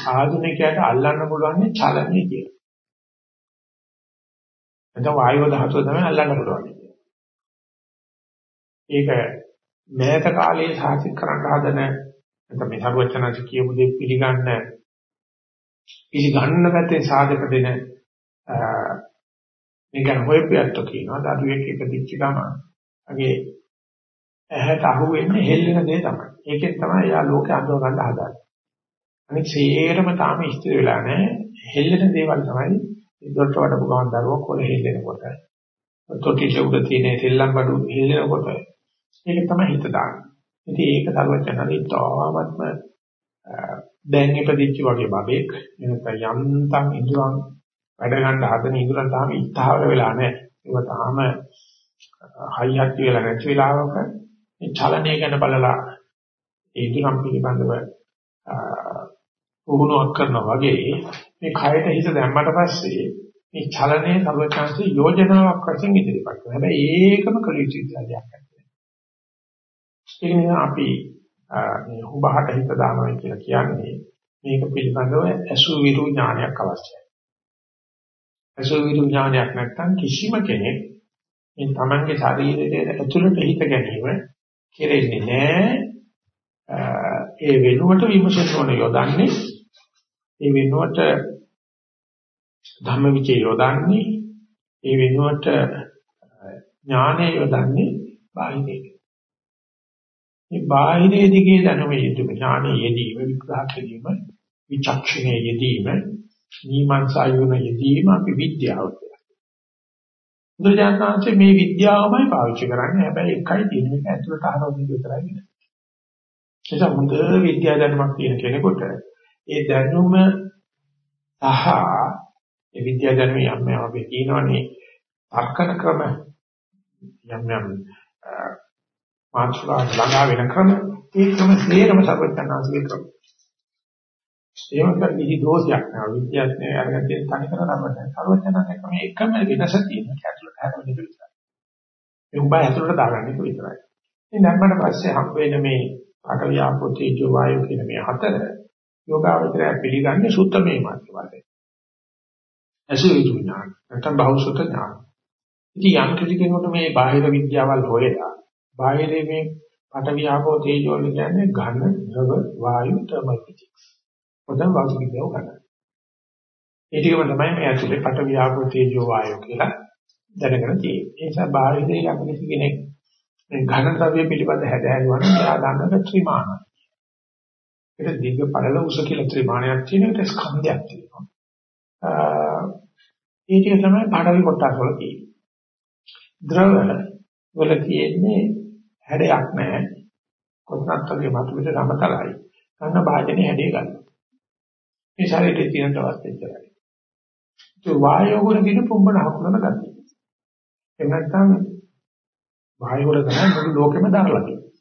ආධුනිකයට අල්ලන්න පුළුවන් චලනය කියලා. එතකොට වායුව ධාතුව තමයි අල්ලන්න පුළුවන්. ඒක මෑත කාලයේ සාහිත කරන්න හදන නැත්නම් මේ සරුවචනanse කියපු දේ පිළිගන්න පිළිගන්න පැත්තේ සාධක දෙන මේ ගැන හොයපියත් කියනවා දරුවෙක් ඉපදිච්ච ගමන් අගේ ඇහැට අහු වෙන්නේ හෙල්ලෙන දේ තමයි. ඒකෙන් තමයි යා ලෝකේ අඳුර ගන්න හදන්නේ. අනිත් සේරම තාම ඉස්තර වෙලා නැහැ. හෙල්ලෙන දේවල් තමයි ඉදොට වඩපු ගමන් දරුවෝ කොහෙ හෙල්ලෙනකොට. තොටිල උඩ තියෙන තෙල්ලම් බඩු හෙල්ලෙනකොට ඒක තමයි හිත දාන්නේ. ඉතින් ඒක සර්වඥාණන් ඉතාමත්ම දැන් ඉපදිච්ච වගේ බබෙක් එනකම් යන්තම් ඉඳුරන් වැඩ ගන්න හදන ඉඳුරන් තාම ඉස්තාවර වෙලා නැහැ. ඒක තාම හයියක් කියලා නැති වෙලාවක මේ චලනය ගැන බලලා ඒ ඉඳුරන් පිළිබඳව උගුණක් කරනවා වගේ මේ කයට හිත දැම්මට පස්සේ මේ චලනයේ සර්වඥාන්සේ යෝජනාවක් වශයෙන් ඉදිරිපත් කරනවා. හැබැයි ඒකම කලිචිත් දෙයක්. ඒක නිසා අපි මේ හුබහට හිත දානවා කියලා කියන්නේ මේක පිළිබඳව අසු විරු ඥානයක් අවශ්‍යයි. අසු විරු ඥානයක් නැත්නම් කිසිම කෙනෙක් මේ Tamange ශරීරයේ ඇතුළට හිත ගැනීම කෙරෙන්නේ නැහැ. ඒ වෙනුවට විමසන ඕන යොදන්නේ ඒ වෙනුවට ධම්මවිචේ යොදන්නේ ඒ වෙනුවට ඥානය යොදන්නේ බාහිරේ මේ බාහිරයේ දිගේ දැනුම යෙදුම ඥානයේ යෙදීම විග්‍රහ කිරීම විචක්ෂණයේ යෙදීම මීමන්සා යොන යෙදීම අපි විද්‍යාව කියලා. බුදුජානනාංශයේ මේ විද්‍යාවමයි පාවිච්චි කරන්නේ. හැබැයි එකයි තියෙන එක ඇතුළට අහනවා විතරයි නේ. ඒක හොඳ විද්‍යා දැනුමක් තියෙන කෙනෙකුට ඒ දැනුම සහ ඒ විද්‍යා දැනුම යම් යම් අපි කියනවනේ තර්කන ක්‍රම යම් යම් මාත්‍රා ළඟා වෙන ක්‍රම ඒ ක්‍රම සියරම සර්වඥාන්සේගේ ක්‍රම. ඒකට කිසි දෝෂයක් නෑ විද්‍යාඥය අරගෙන තියෙන තනි කර නම්බර සර්වඥාන්සේ ක්‍රම එකම වෙනස තියෙන ඇතුළට හැරෙන්න විතරයි. ඒ උඹ ඇතුළට දාගන්න එක විතරයි. ඉතින් ධර්මයට පස්සේ හම් වෙන මේ අටවියාපෝ තේජෝ වායෝ කියන මේ හතර යෝගාවචරය පිළිගන්නේ සුත්තමේ මාර්ගය වශයෙන්. අසුරි ඥාන නැත්නම් බහුසුත ඥාන. ඉතින් යම් කිසි කෙනෙකුට මේ බාහිර විද්‍යාවල් හොයලා බාහිරේ මේ අටවියාපෝ තේජෝ කියන්නේ ඝන ද්‍රව වායු තර්මල් ෆිසික්ස්. පොතෙන් වාස්තු විද්‍යාව ගන්න. ඒ ටිකම තමයි මේ ඇතුලේ පටවියාපෝ තේජෝ වායෝ කියලා දැනගෙන තියෙන්නේ. ඒ නිසා බාහිරේ යම් කිසි කෙනෙක් මේ ඝන ද්‍රව්‍ය පිළිබඳ හැදෑරුවා නම් එයා දන්නක ත්‍රිමාන. ඒක දීර්ඝ පළල උස කියලා ත්‍රිමානයක් තියෙන එකට ස්කන්ධයක් තියෙනවා. ඒ ටික තමයි පාඩවි කොටස් වල තියෙන්නේ. ද්‍රව වල තියෙන්නේ හැඩයක් නැහැ. කොටනත් වගේ මතු පිට සමතලයි. ගන්න භාජනේ හැඩය ගන්න. මේ ශරීරයේ තියෙන තවත් එච්චරයි. ඒ වායෝ වල තියෙන පුම්බන හකුලන ගතිය. එහෙම නැත්නම් වායු වල තමයි මුළු ලෝකෙම දරලා තියෙන්නේ.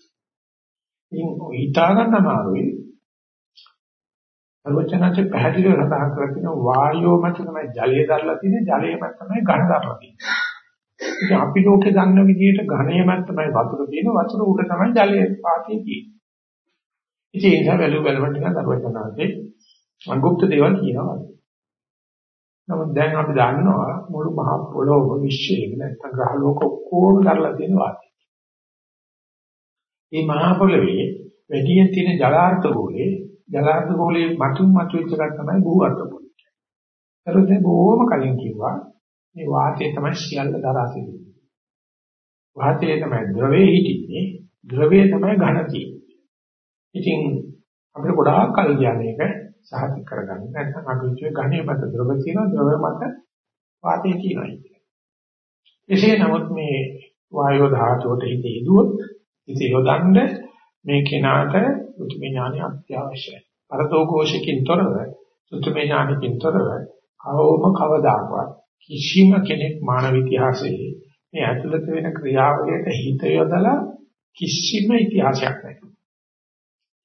ඉතින් හිතා ගන්න අමාරුයි. අරවචනන්ට පැහැදිලිව සඳහන් කරලා තියෙන වායෝ මත තමයි ජලය දරලා තියෙන්නේ, ජලය මත තමයි ඝන දරලා තියෙන්නේ. ඉතින් අපි ලෝකේ දන්න විදිහට ඝනය මත තමයි වතුර තියෙන්නේ, වතුර උඩ තමයි ජලය පාතිය තියෙන්නේ. ඉතින් ඒක වැලු වැලවට නිකන් අරවචනන්ට අගුප්ත දේවල් කියනවා. නමුත් දැන් අපි දන්නවා මුළු මහ පොළොව විශ්වයේ නැත්නම් ග්‍රහ ලෝක ඔක්කොම කරලා තියෙන වාක්‍යය. මේ මහ පොළොවේ වැඩියෙන් තියෙන ජලාර්ථ ගෝලයේ ජලාර්ථ ගෝලයේ මතුන් මතුවෙච්ච එක තමයි භූඅර්ථ ගෝලය. ඒකත් බොහොම කලින් කිව්වා මේ වාතය තමයි සියල්ල දරා සිටින්නේ. වාතය තමයි ද්‍රවයේ හිටින්නේ, ද්‍රවය තමයි ඝන තියෙන්නේ. ඉතින් අපිට ගොඩාක් කල් කියන්නේ ඒක සාහිත කරගන්න. නැත්නම් අභිජ්ජේ ඝණය මත ද්‍රව තියෙනවා ද්‍රව මත වාතය තියෙනවා කියන්නේ. එසේ නමුත් මේ වායෝ ධාතුවට හිත යොදුවොත් හිත යොදන්න මේ කෙනාට උතුමේ ඥානය අත්‍යවශ්‍යයි. පරතෝഘോഷකින් තොරව උතුමේ ඥානකින් තොරව කවම කවදාකවත් කිසිම කෙනෙක් මානව ඉතිහාසයේ මේ ඇතුළත වෙන ක්‍රියාවලියට හිත යොදලා කිසිම ඉතිහාසයක් නැහැ.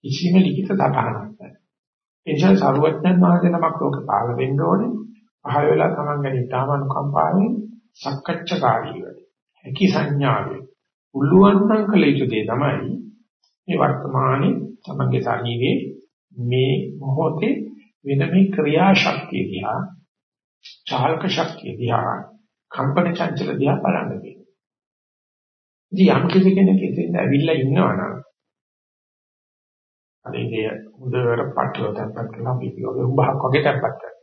කිසිම ලිඛිත සටහනක් නැහැ. ඒ නිසා සරුවඥන් වහන්සේ නමක් ලෝක පාල වෙන්න ඕනේ. පහළ වෙලා Taman ගැන ඊටාමන කම්පාවෙන් සක්කච්ඡාකාරීව. හැකි සංඥාවෙන් උල්ලුවන් නම් කළ යුතු දේ තමයි මේ වර්තමානයේ Tamanගේ ශරීරයේ මේ මොහොතේ වෙන මේ ක්‍රියාශක්තිය දිහා චාලක ශක්තිය දිහා කම්පන චංචල දිහා බලන්න තියෙනවා. ඉතින් යම් කෙනෙක් ඉතින් ඇවිල්ලා ඉන්නවනම් අනිගේ හොඳට පටල තැම්පත් කරලා අපි කියවගේ උඹහක් වගේ තැම්පත් කරනවා.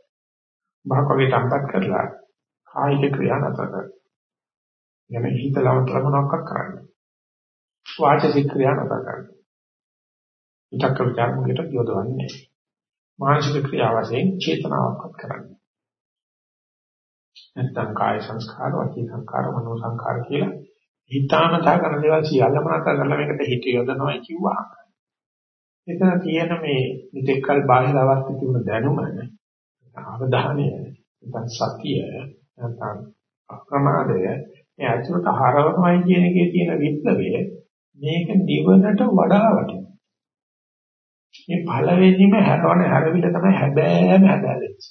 උඹහක් වගේ තැම්පත් කරලා කායික ක්‍රියා නතර කරනවා. යමෙ හිතලම තරමනක්ක් කරන්නේ. වාචික ක්‍රියා නතර කරනවා. විතක්ක විචාර මුගට යොදවන්නේ මානසික ක්‍රියා වශයෙන් චේතනාවක් කරන්නේ. නැත්නම් කාය සංස්කාර, වාචික සංස්කාර, මනෝ සංස්කාර කියලා හිතාමතා කරන දේවල් සියල්ලම නතර කරලා මේකට හිත යොදනවා කිව්වා. එතන තියෙන මේ මෙතෙක්කල් බාහිර අවස්ථ තිබුණ දැනුම අවධානය නැත්නම් සතිය නැත්නම් අප්‍රමාදය මේ ඇතුළට හරවමයි කියන එකේ තියෙන විප්ලවය මේක නිවනට වඩා වටිනවා. මේ පළවෙනිම හැරවන හැරවිල තමයි හැබෑම හැදෑරෙන්නේ.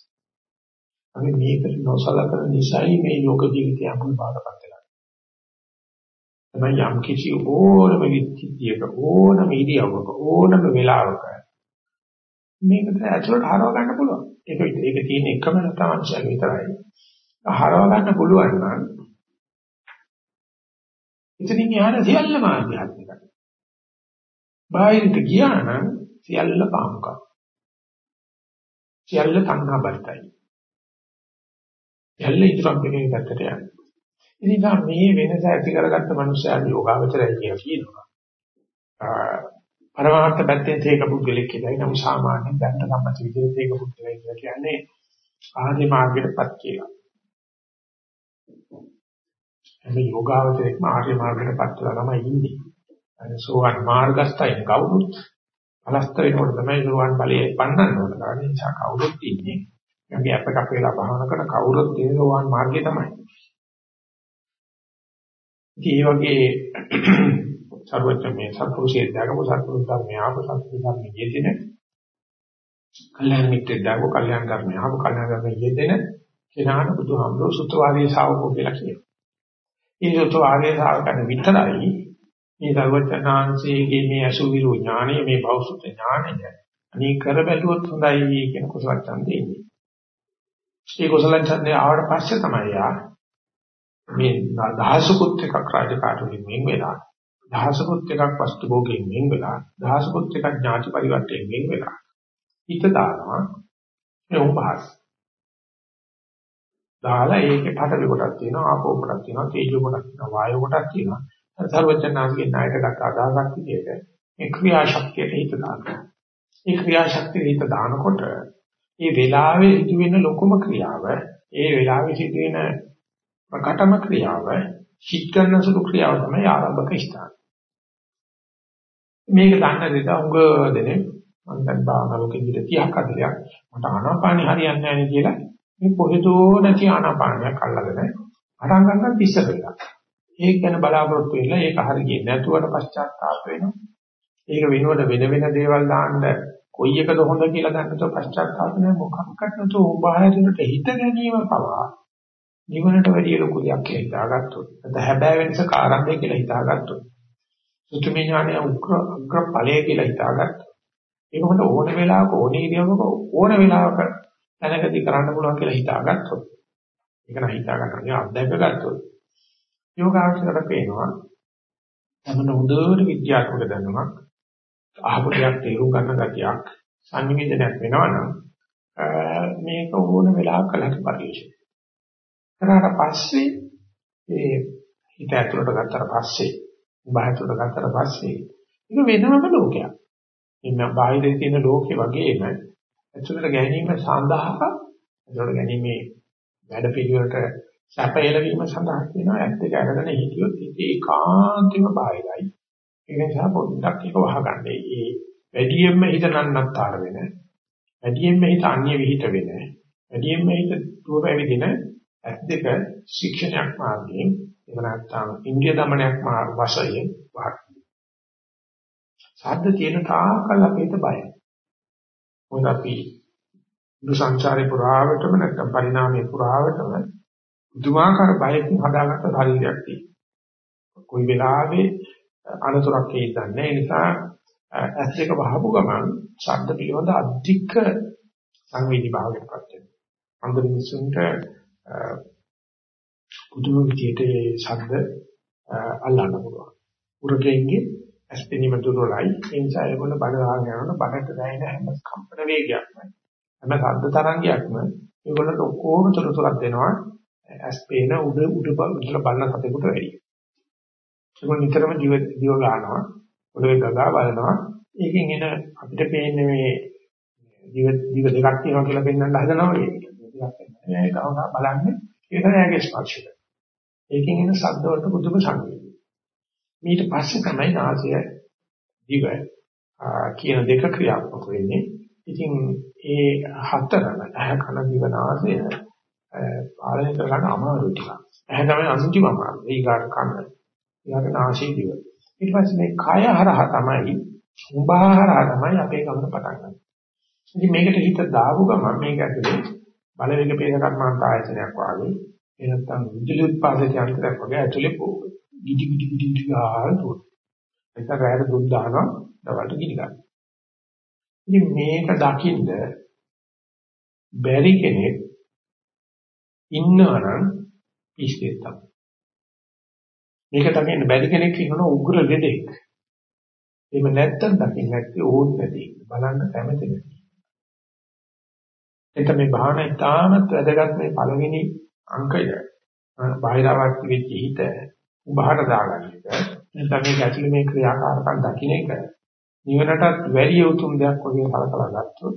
අපි මේකට නොසලකන නිසායි මේ යෝග ජීවිතය අමුල් බාරපත් වෙලා. තමයි යම් කිසි ඕනම විත්තියක ඕනම ඉරියව්වක ඕනම වෙලාවක මේකට ඇතුළට හරව ගන්න පුළුවන්. ඒක ඒක තියෙන එකම තමයි විතරයි. හරව ගන්න පුළුවන් නම් ඉතින් යාන සියල්ලම ආධ්‍යාත්මිකයි. බාහිරට ගියා නම් සියල්ල පාමුකක්. සියල්ල තණ්හා බරිතයි. සියල්ල ඉදරම් වෙන පැත්තට යන්නේ. ඉතින් මේ වෙනස ඇති කරගත්ත මනුස්සයා යෝගාවචරය කියලා කියනවා. පරමාර්ථ පැත්තේ තේක පුද්ගලෙක් කියලා. නම් සාමාන්‍යයෙන් දැක්ක සම්මත විදිහට තේක පුද්ගලෙක් කියලා කියන්නේ ආර්ය මාර්ගයටපත් කියලා. මේ යෝගාවචරයේම ආර්ය මාර්ගයටපත් වෙලා තමයි ඉන්නේ. අර සෝවන් මාර්ගස්ථයින් කවුරුත් පලස්ත වෙනකොට තමයි සෝවන් ඵලයේ පන්නන්න ඕන. ඒ නිසා කවුරුත් ඉන්නේ. යම්ගේ අපකට වෙලා භාවනා කරන කවුරුත් ඉන්නේ සෝවන් මාර්ගයේ තමයි. ඉතින් ඒ වගේ සර්වඥ මේ සත්පුරුෂයෙක් දාගමු සත්පුරුෂ ධර්මයේ ආප සත්පුරුෂ ධර්මයේ යෙදෙන කල්යාණ මිත්‍රයෙක් දාගමු කල්යාණ ධර්මයේ ආප කල්යාණ ධර්මයේ යෙදෙන කෙනාට බුදුහාමුදුරුවෝ සුත්වාදී ශාවකෝ කියලා කියනවා. මේ සුත්වාදී ශාවකයන් විතරයි මේ සර්වඥාන්සේගේ මේ අසුවිරු ඥානය මේ බෞසුත ඥානය අනී කර බැලුවොත් හොඳයි කියන කුසල ඡන්දේ ඉන්නේ. ඒ කුසල ඡන්දේ ආවට පස්සේ තමයි යා මේ දහසකුත් එකක් රාජකාරියෙන් වෙන් වෙලා දහසකුත් එකක් වස්තු භෝගයෙන් වෙන් වෙලා දහසකුත් එකක් ඥාති පරිවර්තයෙන් වෙන් වෙලා හිත දානවා. ඒ උපහාස දාලා ඒකේ පටවි කොටක් තියෙනවා ආපෝ කොටක් තියෙනවා තේජෝ කොටක් තියෙනවා වායෝ කොටක් තියෙනවා. සර්වඥාන්ගේ නායකකට අදාළක් විදිහට ඒ ක්‍රියාශක්තියට හිත දානවා. ඒ ක්‍රියාශක්තිය හිත දානකොට ඒ වෙලාවේ සිදුවෙන ලොකුම ක්‍රියාව ඒ වෙලාවේ සිදුවෙන ප්‍රකටම ක්‍රියාව හිත ගන්න සුළු ක්‍රියාව තමයි ආරම්භක ස්ථාන. මේක දන්න දෙද උඟ දෙනේ මම දැන් භාවනා ලෝකෙ ඉඳි 30ක් අදලයක් මට ආනාපානෙ හරියන්නේ නැහැ නේ කියලා මේ කොහෙදෝ නැති ආනාපානයක් අල්ලගෙන අරන් ගන්න ඉස්සර වෙලා. ඒක ගැන බලාපොරොත්තු වෙලා ඒක හරියට නැතුවට පශ්චාත්තාප වෙනවා. ඒක වෙනුවට වෙන වෙන දේවල් දාන්න කොයි එකද හොඳ කියලා ගන්නතෝ පශ්චාත්තාප වෙන මොකක්වත් නැතුව උඹහරිනට හිත ගැනීම පවා නිවනට වැඩිය ලොකු දෙයක් කියලා හිතාගත්තොත් නැත්නම් හැබෑ වෙනසක ආරම්භය කියලා හිතාගත්තොත් සුතුමි ඥානය උග්‍ර උග්‍ර ඵලය කියලා හිතාගත්තොත් ඒක හොඳ ඕන වෙලාවක ඕනේ ඉරියව්වක ඕන වෙලාවක දැනගති කරන්න පුළුවන් කියලා හිතාගත්තොත් ඒක නම් හිතා ගන්න අත්දැක ගත්තොත් යෝගාචරයට පේනවා තමන හොඳට විද්‍යාත්මක දැනුමක් අහපු දෙයක් තේරුම් ගන්න ගතියක් සංනිවේදනයක් වෙනවනම් මේක ඕන වෙලාවක කලක පරිශීලනය කරාට පස්සේ ඒ හිත ඇතුළට ගත්තට පස්සේ බාහිරට ගත්තට පස්සේ ඒක වෙනම ලෝකයක්. ඉන්න බාහිරේ තියෙන ලෝකේ වගේම ඇතුළට ගැනීම සඳහා ඇතුළට ගැනීමේ වැඩ පිළිවෙලට සැපයලවීම සඳහා කියනවා ඇත්ත එක අරගෙන හිටියොත් ඉතින් ඒකාන්තෙම බාහිරයි. ඒ නිසා පොඩ්ඩක් ඒක වහගන්න. ඒ වැඩියෙන්ම හිත නන්නත්තර වෙන. වැඩියෙන්ම හිත අන්‍ය විහිිත වෙන. වැඩියෙන්ම හිත දුව පැවිදින ඇස් දෙක ශික්ෂණයක් මාර්ගයෙන් එහෙම නැත්නම් ඉන්දිය දමනයක් වශයෙන් වාක්. සාද්ද තියෙන තාකල් අපේට බයයි. මොකද අපි දු සංචාරේ පුරාවටම නැත්නම් පරිණාමයේ පුරාවටම දුමාකාර බයකින් හදාගත්ත ශරීරයක් තියෙනවා. කොයි වෙලාවෙ අනතුරක් හේතන්නේ ඒ නිසා ඇස් දෙක වහපු ගමන් ශබ්ද පිළිබඳ අධික සංවේදී භාවයකට පත් වෙනවා. අන්ද මිනිසුන්ට පුදුම විදියට ඒ ශබ්ද අල්ලන්න පුළුවන්. උරගෙන්ගේ ඇස්පෙනීම දුරලයි ඒ නිසා ඒගොල්ල බඩ ගන්න යනකොට බඩට දැනෙන හැම කම්පන වේගයක්ම හැම ශබ්ද තරංගයක්ම ඒගොල්ලන්ට ඔක්කොම තොරතුරක් දෙනවා ඇස්පේන උඩ උඩ උඩ බලන සතෙකුට වැඩි. ඒගොල්ලෝ නිතරම ජීව ජීව ගන්නවා ඔළුවේ ගගා බලනවා ඒකෙන් එන අපිට පේන්නේ මේ ජීව ජීව දෙකක් තියෙනවා කියලා පෙන්වන්න හදනවා වගේ. ඒක කවදා බලන්නේ ඒක නෑගේ ස්පර්ශය. ඒකෙන් එන ශබ්ද වලට පුදුම සංවේදී. ඊට පස්සේ තමයි නාසය දිව කියන දෙක ක්‍රියාත්මක වෙන්නේ. ඉතින් ඒ හතරම ඇහ කන දිව නාසය පාලනය කරගන්න අමාරුයි ටිකක්. ඇහ තමයි අන්තිම අමාරු. ඊගාට කන. ඊගාට නාසය දිව. ඊට පස්සේ මේ කය හරහා තමයි උඹහා හරහා තමයි අපේ ගමන පටන් ගන්නේ. ඉතින් මේකට හිත දාපු ගමන් මේක ඇතුලේ බලවේග පේන කර්මාන්ත ආයතනයක් වාගේ ඒ නැත්තම් විදුලි උත්පාදක යන්ත්‍රයක් වගේ ඇතුලේ ගිඩි ගිඩි ගිඩි ගාන තුන. ඒක රැයට දුක් දානවා දවල්ට ගිනි ගන්න. ඉතින් මේක දකින්න බැරි කෙනෙක් ඉන්නවනම් ඉස්තේ තමයි. මේක දකින්න බැරි කෙනෙක් ඉන්නවනම් උග්‍ර දෙදෙක්. එහෙම නැත්තම් දකින්න නැත්තේ ඕන් නැති. බලන්න කැමති නැති. එතන මේ භාවනා ඉතාමත් වැදගත් මේ පළවෙනි අංකය. බාහිරවත් වෙච්ච හිත උභාට දාගන්න එක. නැත්නම් මේක ඇතුලේ මේ ක්‍රියාකාරකම් දකින්න එක. නිවනටත් වැඩි උතුම් දෙයක් වගේ කලකලා ගත්තොත්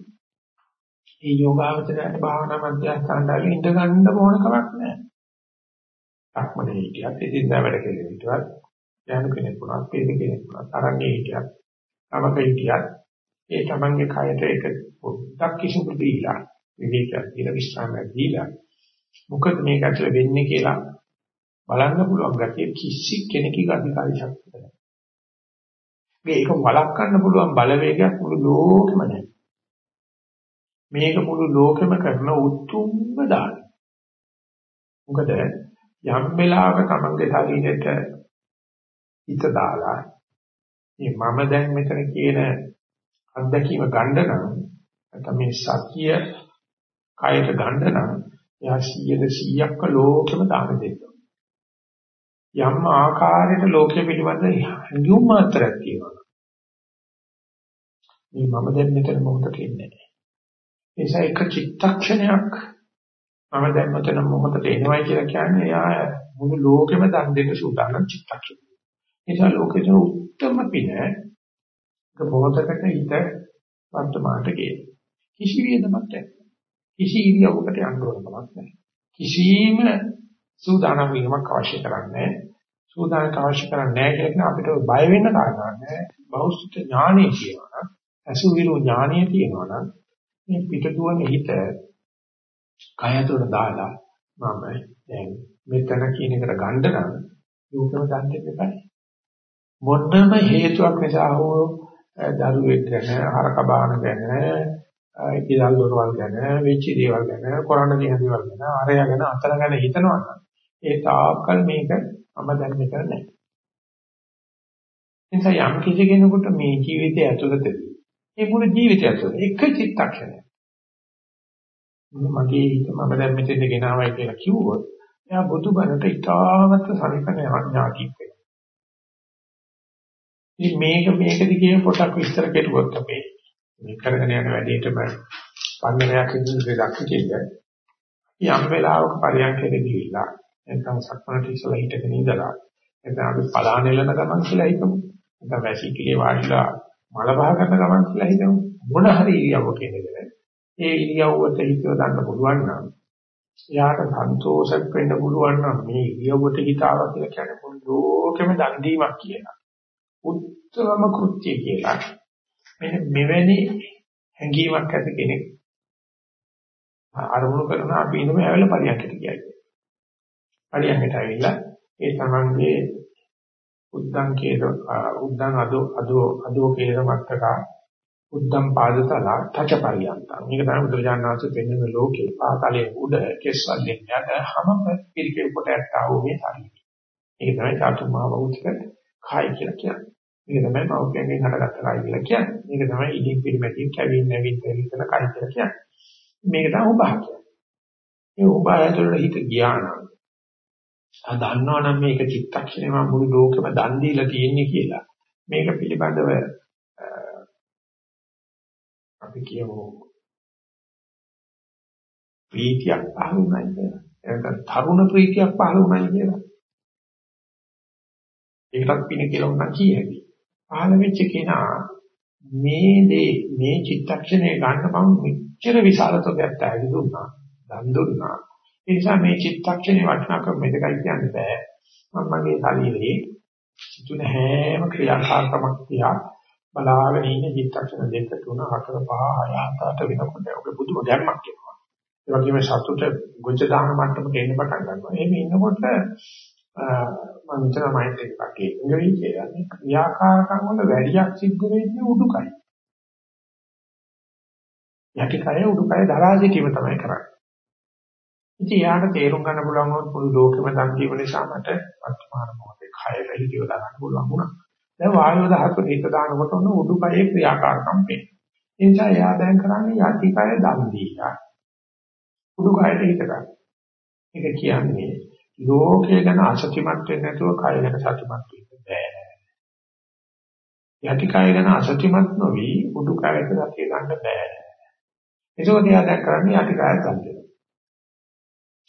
මේ යෝගාවචරයට භාවනා මධ්‍යස්ථානවල ඉඳ ගන්න ඕන කමක් නැහැ. අක්මනේ හිටියත් ඉතින්දා වැඩ කෙරේ හිටියත් යන කෙනෙක් වුණත් පිළ කෙනෙක් වුණත් අරන්නේ හිටියත් තමක හිටියත් ඒ තමන්ගේ කයට එක පොඩ්ඩක් කිසිදු දීලා විවේකයක් දීලා විශ්‍රාමයක් දීලා මොකද මේක ඇතුලේ වෙන්නේ කියලා බලන්න පුළුවන් ගැතිය කිසි කෙනෙකුගේ අධිකාරී ශක්තියක් නැහැ. මේක වළක්වන්න පුළුවන් බලවේගයක් මුළු ලෝකෙම නැහැ. මේක මුළු ලෝකෙම කරන උතුම්ම දාන. මොකද යම් වෙලාවක තමන්ගේ ශරීරයට හිත දාලා මේ මම දැන් මෙතන කියන අත්දැකීම ගන්න නම් නැත්නම් මේ සතිය කයට ගන්න නම් එයා 100%ක්ම ලෝකෙම දාන දෙන්න. යම් ආකාරයකට ලෝකෙ පිළිබඳ හැඟුම් මාත්‍රයක් තියෙනවා. මේ මම දැන් මෙතන මොහොතක ඉන්නේ නැහැ. ඒ නිසා එක චිත්තක්ෂණයක් මම දැන් මෙතන මොහොතට එනවයි කියලා කියන්නේ එයා මුළු ලෝකෙම දන් දෙන්න සූදානම් චිත්තක්ෂණය. ඒ නිසා ලෝකෙට උත්තම පින එක මොහොතකට හිත වර්තමානට ගේන. කිසි වියදමක් නැහැ. කිසි ඉරියව්වකට යන්න ඕන කමක් නැහැ. කිසිම සූදානම් වීමක් අවශ්‍ය කරන්නේ සූදානම් අවශ්‍ය කරන්නේ නැහැ කියලා අපිට බය වෙන්න කාරණා නැහැ. බෞද්ධ ඥානෙ කියනවා නම් අසුවිරු ඥානෙ කියනවා නම් මේ පිටදුවන හිත කය ඇතුළට දාලා මම දැන් මෙතන කියන එකට ගන්න නම් යෝගම දන්නේ නැහැ. මොනම හේතුවක් නිසා හෝ දරුවෙක් ගැන හරක බාන ගැන ඉතිදල් දොරවල් ගැන වෙච්ච දේවල් ගැන කරන්න තියෙන දේවල් ගැන අරය ගැන අතර ගැන හිතනවා නම් ඒ තාක්කල් මේක මම දැන් මෙතන නැහැ. එනිසා යම් කිසි කෙනෙකුට මේ ජීවිතය ඇතුළතදී මේ මුළු ජීවිතය ඇතුළත එක චිත්තක්ෂණයක් මගේ හිත මම දැන් මෙතෙන්ද ගෙනාවයි කියලා කිව්වොත් එයා බුදුබණට ඉතාමත් සනිකන ඥාතික් වෙනවා. ඉතින් මේක මේකදි කියන පොටක් විස්තර කෙරුවොත් අපේ මේ කරගෙන යන වැඩේටම පන්නරයක් ඉදිරියට දක්ෂිකෙන්න යම් වෙලාවක පරියන්කෙද ගිහිල්ලා නැත්නම් සක්මණට ඉස්සලා හිටගෙන ඉඳලා නැත්නම් අපි පලානෙලන ගමන් කියලා හිතමු. නැත්නම් වැසිකිලේ වාඩිලා මල බහ කරන ගමන් කියලා හිතමු. මොන හරි ඉරියව්වක ඉඳගෙන ඒ ඉරියව්වට හිත ගන්න පුළුවන් නම් එයාට සන්තෝෂයක් වෙන්න පුළුවන් නම් මේ ඉරියව්වට හිත ආවා කියලා කියන්නේ මොන ලෝකෙම දන් දීමක් කියලා. උත්තම කෘත්‍ය කියලා. මෙන්න මෙවැනි හැඟීමක් ඇති කෙනෙක් අරමුණු කරන අපි ඉන්නම ඇවිල්ලා පරියන්කට කියයි. පරියන්කට ඇවිල්ලා ඒ තමන්ගේ උද්දං කේද උද්දං අදෝ අදෝ අදෝ කේද මත්තක උද්දම් පාදතල තච පරියන්ත. මේක තමයි බුදුජානනාංශ පෙන්වන ලෝකේ පාතලයේ උඩ කෙස්වල් දෙන්නට හැම පිළිකේ කොට ඇත්තා වූ මේ ශරීරය. ඒක තමයි චතුම්මා භෞතික කාය කියලා කියන්නේ. මේක තමයි මෞඛ්‍යයෙන් හටගත්ත කය කියලා කියන්නේ. මේක තමයි ඉදින් පිළිමැටින් කැවින් නැවින් වෙලිතන කය කියලා කියන්නේ. මේක තමයි උභා කියන්නේ. මේ උභා ඇතුළට හිත ගියා නම් ආ දන්නවනම් මේක චිත්තක්ෂණය මම මුළු ලෝකෙම දන් දීලා තියෙන්නේ කියලා. මේක පිළිබඳව අපි කියමු ප්‍රීතියක් පහළ වුණා කියලා. එතන තරුණ ප්‍රීතියක් පහළ වුණා කියලා. ඒකටත් පින කියලා උනා කියයි. පහළ වෙච්ච කෙනා මේ දේ මේ චිත්තක්ෂණය ගන්න මම මෙච්චර විශාලතෝගයක් ඇවි දුන්නා. දන් දුන්නා. ඒ නිසා මේ චිත්තක්ෂණේ වටිනාකම මෙතකයි කියන්න බෑ. මම මගේ ශරීරයේ සිදුන හැම ක්‍රියාකාරකමක් තියා බලාගෙන ඉන්න චිත්තක්ෂණ දෙක තුන හතර පහ හය හත අට වෙනකොට ඔබ බුදුම ගැම්මක් එනවා. ඒ වගේම සතුට ගොජ දාන මට්ටමට එන්න පටන් ගන්නවා. එහෙම ඉන්නකොට මම විතර මයින්ඩ් එක කටේ ඉංග්‍රීසි කියන්නේ ක්‍රියාකාරකම් වල වැඩියක් සිද්ධ වෙන්නේ උඩුකය. යටිකය උඩුකය දරා සිටීම තමයි කරන්නේ. ඉතින් යාට තේරුම් ගන්න පුළුවන් වුණොත් මුළු ලෝකෙම දන් දීම නිසා මට වර්තමාන මොහොතේ කය රැහිදිව දාන්න පුළුවන් වුණා. දැන් වායුව දහතු හිත දානකොට උණු උඩුකයේ ක්‍රියාකාරකම් පේනවා. ඒ නිසා එයා දැන් කරන්නේ යටිකය දන් දීලා උඩුකයට හිත ගන්න. ඒක කියන්නේ ලෝකය ගැන අසත්‍යමත් වෙන්නේ නැතුව කය ගැන සත්‍යමත් වෙන්න බෑ. යටි කය ගැන අසත්‍යමත් නොවි උඩු කයට සතිය ගන්න බෑ. ඒකෝද එයා දැන් කරන්නේ යටි කය ගන්න.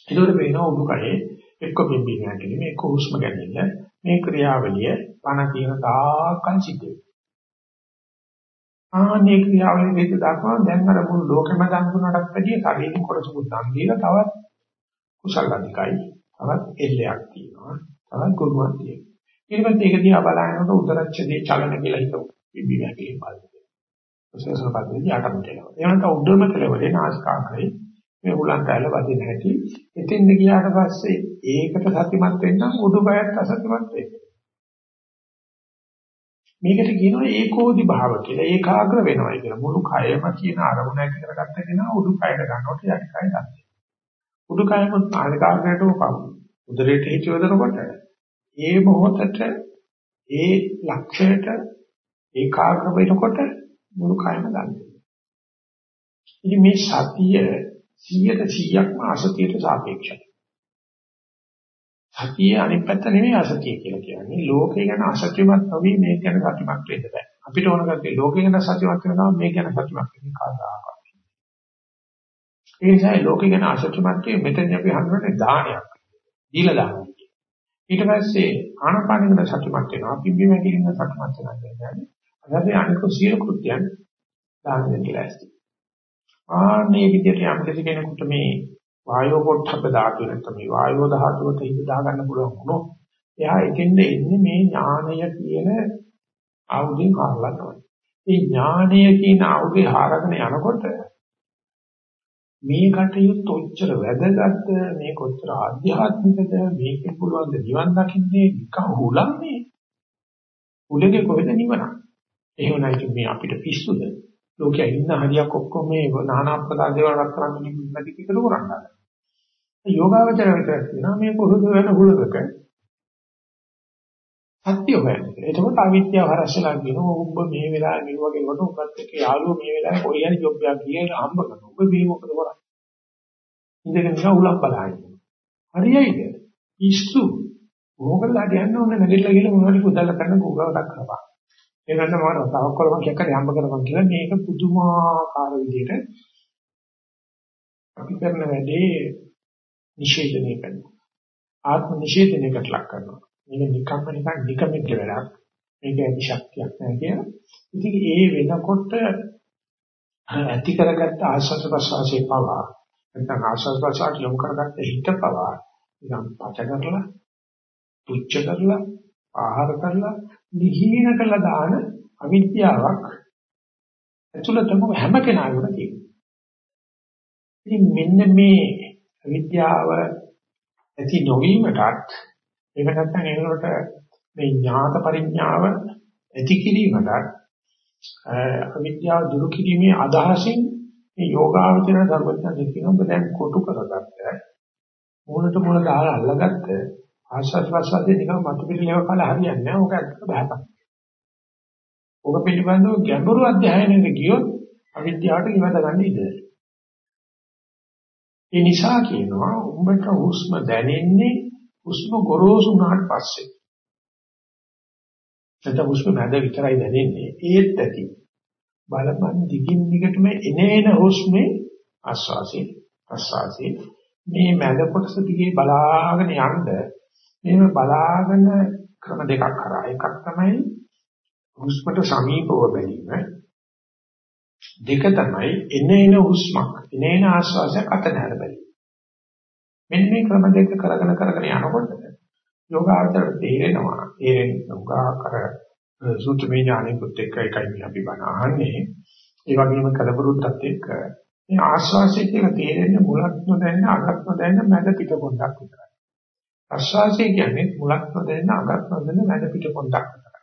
ඒකෝද වෙනවා උඩු කයේ එක්ක බිම්බි ගැනීම එක්ක හුස්ම ගැනීම මේ ක්‍රියාවලිය පණ තියෙන තාකල් සිද්ධ වෙනවා. ආනේ ක්‍රියාවලිය දෙක දක්වා දැන් අර මුළු ලෝකෙම දන්නුනටත් වැඩිය ශරීරේ කොටසකුත් දන් දීලා තවත් කුසල අධිකයි තවත් එල්ලයක් තියෙනවා. තවත් ගුණයක් තියෙනවා. ඊට පස්සේ ඒක දිහා බලනකොට උදරච්ඡදේ චලන කියලා හිතමු. ඉබි වැටේ බලන්න ප්‍රසේසන පද්ධතිය යටම කෙලවර එවනත උඩම කෙලවරේ නාස්කාග්‍රේ මේ උලන් කැල වදින හැටි. එතින්ද ගියාට පස්සේ ඒකට සතිමත් වෙන්න උඩුබයත් අසතිමත් වෙන්න. මේකට කියනවා ඒකෝදි භාව කියලා. ඒකාග්‍ර වෙනවා කියලා. මුළු කයම කියන අරමුණ ඇති කරගත්ත කෙනා උඩුකයට ගන්නකොට යටි කය ගන්න. උඩුකයම ආනිකාග්‍රයට උපම්. උදරයට හිත යොදනකොට ඒ මොහොතට ඒ ලක්ෂයට ඒකාග්‍ර වෙනකොට මුළු කයම ගන්න. ඉතින් මේ සතිය 100ට 100ක්ම අසතියට සාපේක්ෂයි. සතිය අනිත් පැත්ත නෙමෙයි අසතිය කියලා කියන්නේ. ලෝකේ ගැන අසත්‍යමත් නොවි මේක ගැන සත්‍යමත් වෙන්න බෑ. අපිට ඕන කරන්නේ ලෝකේ ගැන සත්‍යමත් වෙනවා මේක ගැන සත්‍යමත් වෙන්න කාදාකක්. ඒ නිසා ලෝකේ ගැන අසත්‍යමත් කියේ මෙතන අපි හඳුනන්නේ දානයක්. දීලා දානවා. ඊට පස්සේ ආනපාන ගැන සත්‍යමත් වෙනවා. පිම්බි මැකිලින් සත්‍යමත් වෙනවා කියන්නේ. අද අනික සියලු කෘත්‍යයන් දාන දෙන්න ලෑස්ති. ආන්නේ විදිහට යම් කෙනෙකුට මේ වායෝ පොට්ටබ්බ ධාතුව නැත්නම් මේ වායෝ ධාතුවට හිත දාගන්න පුළුවන් වුණොත් එයා එතෙන්ද එන්නේ මේ ඥානය කියන ආයුධයෙන් හරලා තමයි. මේ ඥානය කියන ආයුධය හරගෙන යනකොට මේ කටයුත්ත ඔච්චර වැදගත්ද මේ කොච්චර ආධ්‍යාත්මිකද මේකෙන් පුළුවන් ද නිවන් දකින්නේ නිකන් හුලන්නේ. උලගේ කොහෙද නිවන? එහෙම නැත්නම් මේ අපිට පිස්සුද? ලෝකයේ ඉන්න හරියක් ඔක්කොම මේ নানা ආකාර දේවල් රත් කරන්න නැති කිකල කරන්නේ. යෝගාවචර විතරක් කියනවා මේ පුරුදු වෙන හුලක සත්‍ය හොයන්නේ. එතකොට අවිද්‍යාව හරස්සලා කියනවා ඔබ මේ වෙලාවේ මේ වගේ කොට උඹත් එක්ක යාළුවෝ මේ වෙලාවේ කොයි හරි ජොබ් එකක් කියලා හම්බ කරනවා. ඔබ මේ මොකද කරන්නේ? ඉඳගෙන නිකන් උලක් බලහින්න. හරියයිද? ඉස්සු. මොකද හරියන්න ඕනේ නැගිටලා ගිහලා මොනවද පුදලා කරන ගෝගාවක් කරපන්. ඒ වෙනම මම තව කොළම කැක්කරි හම්බ කරපන් කියලා මේක පුදුමාකාර විදිහට අපි කරන වැඩේ නිෂේධනය කරනවා. ආත්ම නිෂේධනයකට ලක් කරනවා. මේක නිකම්ම නිකන් නිකමෙක් වැඩක්. මේක ඇති ශක්තියක් නැහැ කියලා. ඉතින් ඒ වෙනකොට ඇති කරගත්ත ආශ්වාස ප්‍රශ්වාසයේ පවා නැත්නම් ආශ්වාස ප්‍රශ්වාස යොමු කරගත්ත හිත පවා නිකන් පච කරලා පුච්ච කරලා ආහාර කරලා නිහීන කළා දාන අවිද්‍යාවක් ඇතුළතම හැම කෙනාගේම තියෙනවා. ඉතින් මෙන්න මේ අවිද්‍යාව ඇති නොවීමටත් එහෙම නැත්නම් ඒකට මේ ඥාත පරිඥාව ඇති කිරීමටත් අවිද්‍යාව දුරු කිරීමේ අදහසින් මේ යෝගාවචර සර්වඥ දෙකින ඔබ දැන් කොටු කරගත්ත මූලට මූල දාලා අල්ලගත්ත ආශාස් වාසාවේ නිකන් මතු පිළිලව කල හරියන්නේ නැහැ. ඕක ඇත්තට බහපක්. ඕක පිළිබඳව ගැඹුරු අධ්‍යයනයක ගියොත් අවිද්‍යාවට ඉවත ගන්න ඉඩ. ඒ නිසා කියනවා උඹට හුස්ම දැනෙන්නේ හුස්ම ගොරෝසු වුණාට පස්සේ. නැත්නම් හුස්ම මැද විතරයි දැනෙන්නේ. ඒත් ඇති. බලපන් දිගින් දිගටම එනේන හුස්මේ ආස්වාසේ ප්‍රස්වාසේ මේ මැද කොටස දිගේ බලාගෙන යන්න මේව බලාගෙන ක්‍රම දෙකක් කරා එකක් තමයි හුස්මට සමීපව බැලීම දෙක තමයි එන එන හුස්මක් එන එන ආශ්වාසයක් අතහැර බැලීම. මෙන්න මේ ක්‍රම දෙක කරගෙන කරගෙන යනකොට යෝගාර්ථය තේරෙනවා. තේරෙන උගාකර සූත්‍රමය ඥානෙකුත් එක්ක එකයි අපි බණ අහන්නේ. ඒ වගේම කලබරුත්තත් එක්ක මේ ආශ්වාසය කියලා තේරෙන්නේ මුලක් නොදැන්න අගක් නොදැන්න මැද පිට පොඩ්ඩක් විතරයි. ආශ්වාසය කියන්නේ මුලක් නොදැන්න අගක් නොදැන්න මැද පිට පොඩ්ඩක් විතරයි.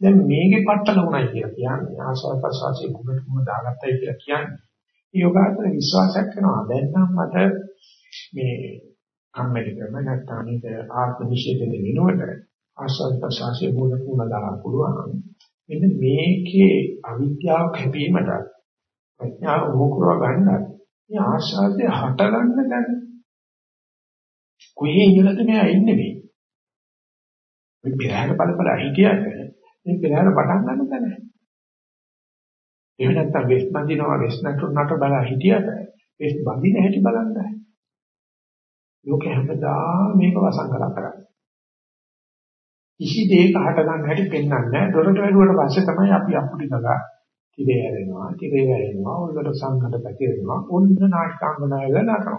දැන් මේකේ පట్టල උනායි කියලා කියන්නේ ආස්වාද ප්‍රසවාසයේ ගුණ තුන දාගත්තයි කියලා කියන්නේ. යෝගාචර විශ්වාසයක් කරනවා දැන් නම් මට මේ කම්මැලි කරන නැත්නම් මේක ආත්ම නිෂේධයෙන් වෙනවට ආස්වාද ප්‍රසවාසයේ ගුණ තුන දාගන්න පුළුවන්. මෙන්න මේකේ අවිද්‍යාව කැපීමට ප්‍රඥාව උමුකුරව ගන්නත් මේ ආස්වාදයේ හටගන්න දැන් කොහේ ඉන්නද මෙයා ඉන්නේ මේ මේ පෙරහැර බල බල හිටියට මේ පෙරහැර පටන් ගන්න තැන. එහෙම නැත්නම් වෙස් බඳිනවා වෙස් නැතුණට බලා හිටියට වෙස් බඳින හැටි බලන්න. ලෝකෙ හැමදාම මේක වසංගල කරන්නේ. කිසි දෙයක හට ගන්න හැටි පෙන්වන්නේ නැහැ. දොරට වැළුවට පස්සේ තමයි අපි අපුඩි ගගා ඉරේ ඇරෙනවා, තිරේ ඇරෙනවා, උල්ලට සංඝට පැතිරෙනවා, ඔන්න නාට්‍යාංගනායල නටනවා.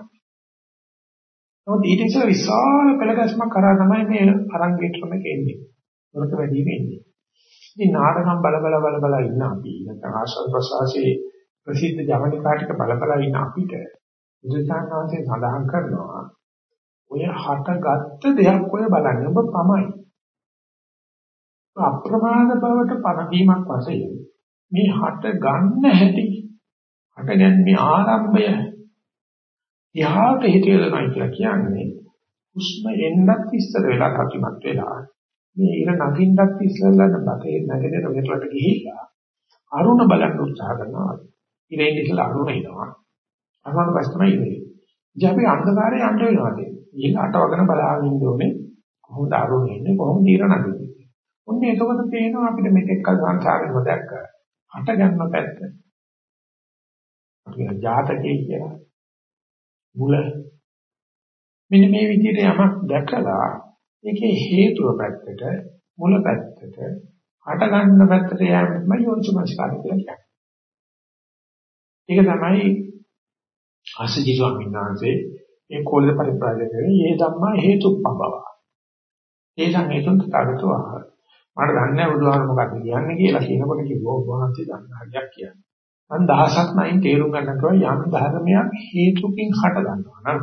නමුත් ඊට ඉස්සෙල්ලා විශාල පෙළගස්මක් කරා තමයි මේ අරංගේට්‍රම කෙන්නේ. වරක වැඩි වෙන්නේ. ඉතින් නාටකම් බල බල බල බල ඉන්න අපි නැත්නම් ආශ්‍රව ප්‍රසවාසයේ ප්‍රසිද්ධ ජවනිකා ටික බල බල ඉන්න අපිට බුදුසාරණාංශය සඳහන් කරනවා ඔය හටගත්ත දෙයක් ඔය බලන්නේ ඔබ පමයි. අප්‍රමාද බවට පණදීමක් වශයෙන් මේ හට ගන්න හැටි හටගන්නේ ආරම්භය යහට හිතේලනවා කියලා කියන්නේ හුස්ම එන්නත් ඉස්සර වෙලා ප්‍රතිමත් වෙලා මේ ඉර නගින්නත් ඉස්සරලා බතේ නැගෙනට මෙතලට ගිහිලා අරුණ බලන්න උත්සාහ කරනවා. ඉරෙන් ඉස්සලා අරුණ එනවා. අරුණ පස්සේ තමයි ඉන්නේ ඉතින් අපි අන්ධකාරයේ යන්න වෙනවා ඉතින් අටවගෙන බලාගෙන ඉන්න ඕනේ කොහොමද අරුණ එන්නේ කොහොමද ඉර නගින්නේ ඔන්න එතකොට පේනවා අපිට මෙතෙක් කල සංසාරෙම දැක්ක හට ගන්න පැත්ත. අපි ජාතකයේ කියලා මුල. මෙන්න මේ විදිහට යමක් දැකලා ඒකේ හේතුව පැත්තට මුල පැත්තට හට ගන්න පැත්තට යෑම තමයි යොන්සුමස්කාරය කියලා කියන්නේ. ඒක තමයි ආසජි ස්වාමීන් වහන්සේ ඒ කෝලද පරිප්‍රාජකේ මේ ධම්මා හේතුප්පබව. ඒ සංහේතුන් තකටව මට දන්නේ නැහැ බුදුහාම මොකක්ද කියන්නේ කියලා කියනකොට කිව්වා ඔබ වහන්සේ දන්න හරියක් කියන්නේ. මම දහසක් නයින් තේරුම් ගන්නකොට යම් ධර්මයක් හේතුකින් හට ගන්නවා නම්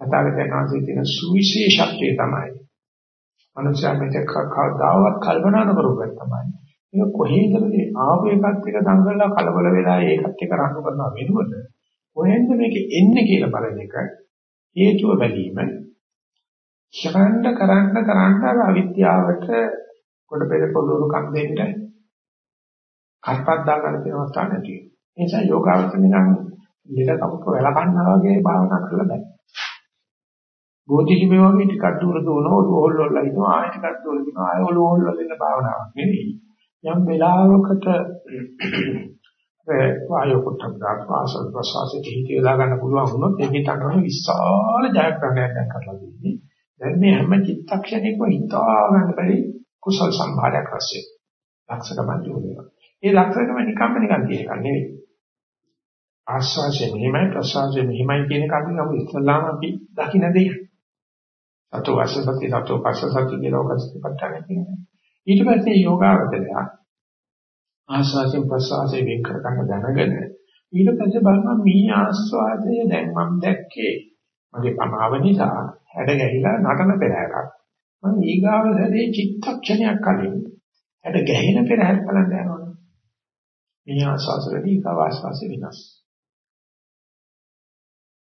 අතාවතන ආසේ තියෙන සුවිශේෂත්වය තමයි. මනුෂ්‍යයා මෙතක කවදාවත් කල්පනා නොකරුවත් තමයි. ඒක කොහේදද ආව එකත් එක දඟලලා කලබල වෙලා ඒකත් එක රණ්ඩු කරනවා වෙනුවට කොහෙන්ද මේක එන්නේ කියලා බලන එක හේතුව බැලීම ශරණ්ඩ කරන්න කරන්න අවිද්‍යාවට කොට පෙර පොළොරු කම් දෙන්න කර්පක් දාගන්න තියෙන අවස්ථාවක් නැති වෙනවා. ඒ නිසා යෝගාවචර නිකන් ලෙඩ කපක වෙලකන්නා වගේ භාවනා කරලා බෑ. බෝධිලිමේ වගේ ටිකක් දුර දුවන ඔළුව හොල්ලලා ඉන්නවා ආයෙ ටිකක් දුර දිනවා ආයෙ ඔළුව හොල්ලලා ඉන්න භාවනාවක් නෙවෙයි. යම් වෙලාවකට ඒ වායෝ කුට්ටම් දාස්වාසල් ප්‍රසවාසයේ හිතේ දා ගන්න පුළුවන් වුණොත් ඒකේ තමයි විශාල ජයග්‍රහණයක් දැන් කරලා දෙන්නේ. දැන් මේ හැම චිත්තක්ෂණයකම හිතා ගන්න බැරි කුසල් සම්භාරයක් රැස් වෙනවා. ලක්ෂණ බඳුනේවා. ඒ ලක්ෂණම නිකම්ම නිකන් කියන එක නෙවෙයි. ආස්වාදයේ මෙහිමයි ප්‍රසවාසයේ මෙහිමයි කියන එක අපි අපි ඉස්ලාම අපි දකින්න දෙයක්. අතෝ වාසසති අතෝ පස්සසති කියන ඔකස්පත්තන කියන්නේ. ඊට පස්සේ යෝගාවචරය ආස්වාදයෙන් ප්‍රසවාසයෙන් වෙන් කර ගන්න දැනගෙන ඊට පස්සේ බලනවා මේ ආස්වාදය දැන් මම දැක්කේ මගේ පමාව නිසා හැඩ ගැහිලා නටන පෙරහැරක්. මම ඊගාව සැරේ චිත්තක්ෂණයක් කලින් හැඩ ගැහෙන පෙරහැර බලන්න යනවා. මේ ආස්වාසවලදී එක ආස්වාසෙ වෙනස්.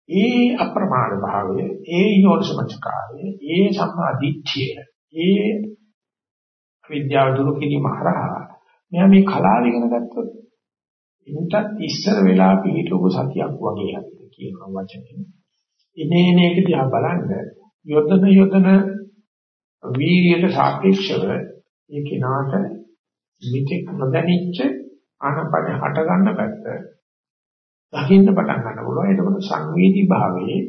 ඒ අප්‍රමාණ භාවය, ඒ යෝනිසමචකාරය, ඒ සම්මාදිට්ඨිය, ඒ විද්‍යාව දුරු කිරීම හරහා මෙයා මේ කලාව ඉගෙන ගත්තොත් ඉන්නත් ඉස්සර වෙලා පිළිටුකු සතියක් වගේ හරි කියනවා වචනේ. ඉනේ මේක දිහා බලන්න යොදන යොදන වීර්යයට සාපේක්ෂව ඒ කෙනාට මිත්‍යක් නොදැනිච්ච ආනපන හට ගන්න පැත්ත දකින්න පටන් ගන්න පුළුවන්. එතකොට සංවේදී භාවයේ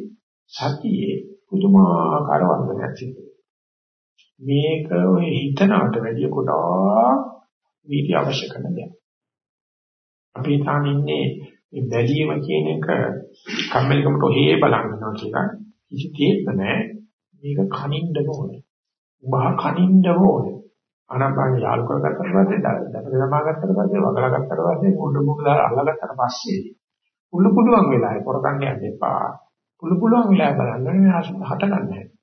සතියේ පුදුමාකාර වර්ධනයක් සිදු මේක ඔය හිතනවට වැඩිය ගොඩාක් වීර්ය අවශ්‍ය කරන දෙයක්. අපි තාම ඉන්නේ මේ බැලීම කියන එක කම්මැලිකමට හේ බලන් ඉන්නවා කියලා කිසි තේත් නැහැ. මේක කනින්නම ඕනේ. උබහ කනින්නම ඕනේ. ආනාපාන යාලු කරගත්තට පස්සේ දැක සමා ගත්තට පස්සේ වගලා ගත්තට පස්සේ මුඩ මුඩ දාලා අල්ලගත්තට පස්සේ පුළු පුළුවන් වෙලාවේ පොරකන්න යන්න එපා. පුළු පුළුවන් වෙලාව බලන්න මේ හට ගන්න හැටි.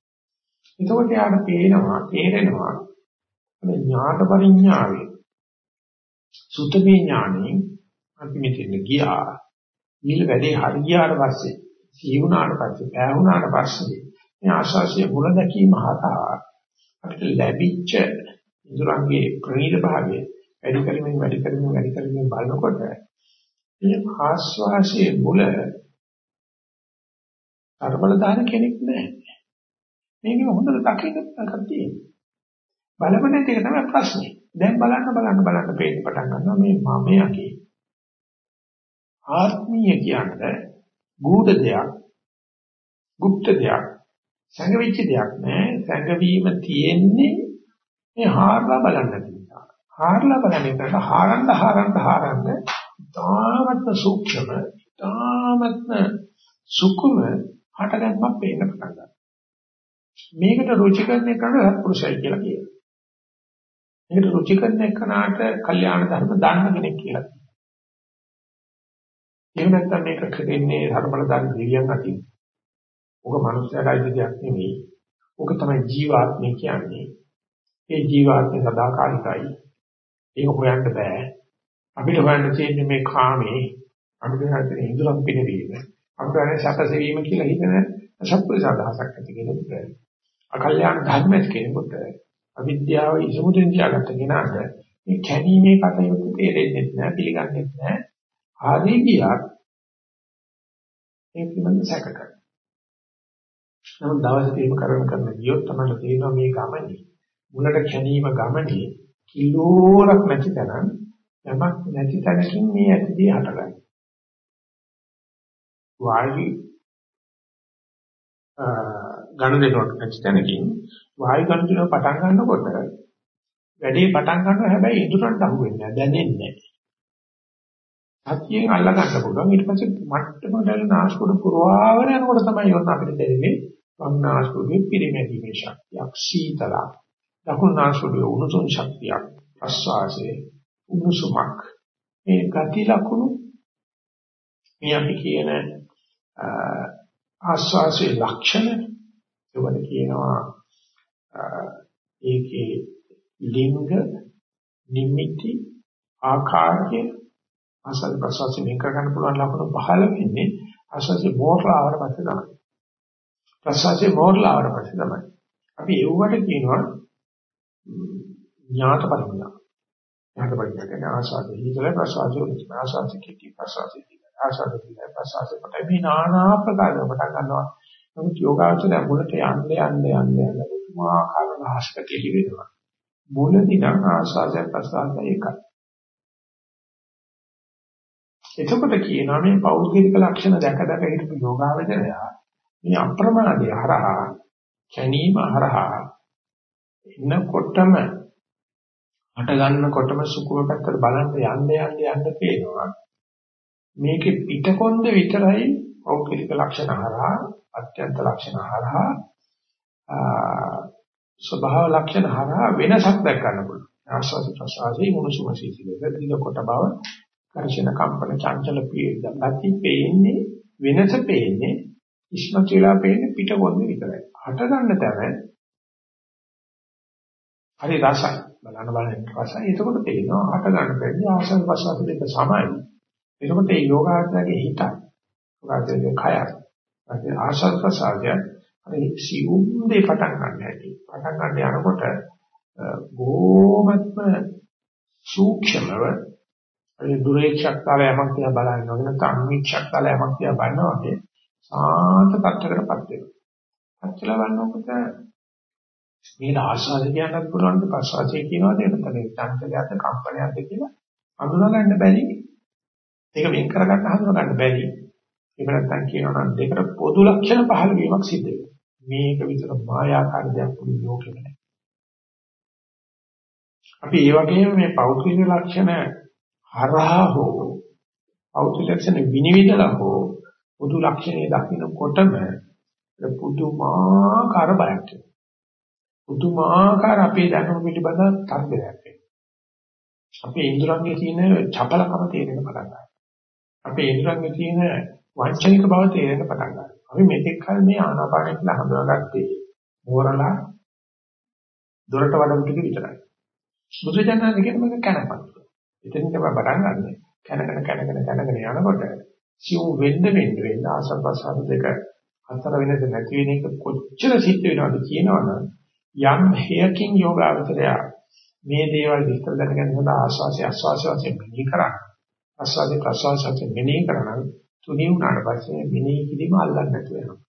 එතකොට යාට පේනවා තේරෙනවා මේ ඥාත පරිඥාවේ සුතමේ ඥානෙ අපි මෙතන ගියා. ඊළ වැඩේ හරි ගියාට පස්සේ සීවුණාට පස්සේ පෑවුණාට පස්සේ මේ ආශාසිය මුල දැකීම හරහා අපිට ලැබිච්ච ඉඳුරංගේ ප්‍රණීත භාවය වැඩි කරමින් වැඩි කරමින් වැඩි කරමින් බලනකොට මේ ආස්වාසියේ මුල අරබලදාන කෙනෙක් නැහැ. මේක හොඳට දකින්න කතියි. බලපණ එක තමයි ප්‍රශ්නේ. දැන් බලන්න බලන්න බලන්න පේන්න පටන් ගන්නවා මේ මමයාගේ ආත්මීය කියන්නේ ගුඪ දෙයක්, গুপ্ত දෙයක්, සංගවිච්ච දෙයක් නෑ. සංගවීම තියෙන්නේ මේ හාරලා බලන්න නිසා. හාරලා බලන එකට හාරන්න හාරන්න හාරන්න තාමත්ම සූක්ෂම තාමත්ම සුකුම හටගන්නක් පේන්න පටන් ගන්නවා. මේකට රුචිකරණය කරන සත්පුරුෂය කියලා කියනවා. මේකට රුචිකරණය කරනාට කල්යාණ ධර්ම දාන්න කෙනෙක් කියලා කියනවා. එහෙම නැත්නම් මේක කෙරෙන්නේ ධර්මබලදාරි දෙවියන් අතින්. ඔක මනුස්සයාගේ දෙයක් නෙවෙයි. ඔක තමයි ජීවාත්මය කියන්නේ. ඒ ජීවාත්මය සදාකාලිකයි. ඒක හොයන්න බෑ. අපිට හොයන්න තියෙන්නේ මේ කාමේ අපිට හරියට ඉඳුරම් පිනවීම. අපිට හරියට සැපසෙවීම කියලා හිතන සත්පුරුෂ අදහසක් ඇති කෙනෙකුට. අකල්‍යාණ ධර්මයක් කෙනෙකුට අවිද්‍යාව ඉසමුදින් තියාගත්ත කෙනාට මේ කැණීමේ කටයුතු තේරෙන්නේ නැහැ පිළිගන්නේ නැහැ. ආදී ගියා ඒ පිළිබඳ සැක කරනවා. නමුත් දවස් දෙකම කරන කරන ගියොත් තමයි තේරෙනවා මේ ගමනේ මුලට කැණීම ගමනේ කිලෝරක් නැති තැන යමක් නැති තැනකින් මේ ඇතිදී හටගන්නේ. වායු ගණන් දෙනකොට නැති තැනකින් වායු ගණන් දෙන පටන් ගන්නකොට වැඩේ පටන් ගන්නවා හැබැයි ඉදurant අහු වෙන්නේ නැහැ දැනෙන්නේ නැහැ. සතියෙන් අල්ල ගන්න පුළුවන් ඊට පස්සේ මට්ටමට නාස්පුඩු පුරවාගෙන යනකොට තමයි යොන්න අපිට දැනෙන්නේ වම්නාස්පුඩුවේ පිරිමැදීමේ ශක්තියක් සීතලක්. දකුණු නාස්පුඩුවේ උණුසුම් ශක්තියක් ප්‍රස්වාසයේ උණුසුමක් මේ ගති ලකුණු මේ අපි කියන ආස්වාසේ ලක්ෂණ ඒවට කියනවා ඒකේ ලිංග නිමිති ආකාරය අසල් ප්‍රසවාසයෙන් වෙන් කරගන්න පුළුවන් ලක්ෂණ පහළ වෙන්නේ ආස්වාසේ මෝරලාවට පස්සේ තමයි. ප්‍රසවාසයේ මෝරලාවට පස්සේ තමයි. අපි ඒවට කියනවා ඥාත පරිඥා ඥාත පරිඥා කියන්නේ ආස්වාදයේ හිතල ප්‍රසවාසයේ උච්ච ආස්වාදයේ කිටි ප්‍රසවාසයේ ආස්වාදයේ කිටි ප්‍රසවාසයේ කොට මේ නානා ප්‍රකාරව පටන් ගන්නවා. නමුත් යෝගාචරය මුලට යන්න යන්න යන්න යන්න. පුදුමාකාර රහසක කෙලි වෙනවා. මුලදී නම් ආස්වාදය ප්‍රසආසය එකයි. එතකොට කියනවා මේ පෞද්ගලික ලක්ෂණ දැක දැක හිටපු යෝගාවචරය මේ අප්‍රමාදය හරහා කැණීම හරහා එන්නකොටම අට ගන්නකොටම සුකුම පැත්තට බලන්න යන්න යන්න යන්න පේනවා. මේකේ පිටකොන්ද විතරයි පෞද්ගලික ලක්ෂණ හරහා අත්‍යන්ත ලක්ෂණ හරහා ස්වභාව ලක්ෂණ හරහා වෙනසක් දැක් ගන්න පුළුවන්. ආස්වාද ප්‍රසආසී මොනසුම සීසිලද දින කොට බව කර්ෂණ කම්පන චංචල පියදති පේන්නේ වෙනස පේන්නේ ඉස්මතු වෙලා පේන්නේ පිටකොන්ද විතරයි. හට ගන්න තැන හරි රසයි. බලන්න බලන්න රසයි. එතකොට තේරෙනවා හට ගන්න බැරි ආස්වාද ප්‍රසආස දෙක සමයි. එතකොට මේ යෝගාර්ථයේ හිතයි. යෝගාර්ථයේ කයයි. ඒ ආශාස ප්‍රසාරය අර සිවුම් දෙය පටන් ගන්න හැටි. පටන් ගන්න යනකොට බොහොමත්ම සූක්ෂමව ඒ දුරේක්ෂක්තාලයමක් තියා බලන්න ඕනේ නැත්නම් අන්වික්ෂක්තාලයමක් තියා බලනවා වගේ සාන්ත තත්ත්වයකටපත් වෙනවා. පච්චල වන්නකොට මේ ආශාද කියන්නත් පුළුවන් ප්‍රසවාසය කියනවාද එතන චංචලයක්ද කම්පනයක්ද කියලා අඳුනා ගන්න බැරි. ඒක වෙන් කරගන්න හඳුනා ගන්න බැරි. එහෙම නැත්නම් කියනවා නම් දෙකට පොදු ලක්ෂණ පහළ වීමක් සිද්ධ වෙනවා. මේක විතර මායාකාර දෙයක් පුදු ලෝකෙම නැහැ. අපි ඒ වගේම මේ පෞද්ගලික ලක්ෂණ හරහා හෝ පෞද්ගලික ලක්ෂණ විනිවිදලා හෝ පොදු ලක්ෂණේ දකින්නකොටම පුදුමාකාර බයක් එනවා. පුදුමාකාර අපේ දැනුම පිළිබඳ තර්කයක් එනවා. අපේ ඉන්ද්‍රයන්ගේ තියෙන චපලකම තේරෙන පටන් ගන්නවා. අපේ ඉන්ද්‍රයන්ගේ තියෙන වංචනික බව තේරෙන්න පටන් ගන්නවා. අපි මෙතෙක් කල මේ ආනාපානය කියලා හඳුනාගත්තේ මෝරලා දොරට වඩමු ටික විතරයි. බුදුජානක කියන මේක කනපත්. එතනින් තමයි පටන් ගන්නෙ. කනකන කනකන කනකන යනකොට සිව් වෙන්න වෙන්න වෙන්න ආසපසාර දෙක අතර වෙනද නැති වෙන එක කොච්චර සිද්ධ වෙනවද කියනවනම් යම් හේයකින් යෝගාවචරය මේ දේවල් විස්තර දැනගන්න හොඳ ආස්වාසිය ආස්වාසිය වශයෙන් මෙනෙහි කරා. ආස්වාසිය ප්‍රසවාසය වශයෙන් මෙනෙහි කරනවා. තුනී වුණාට පස්සේ මිනී කිරීම අල්ලන්න නැතුව යනවා.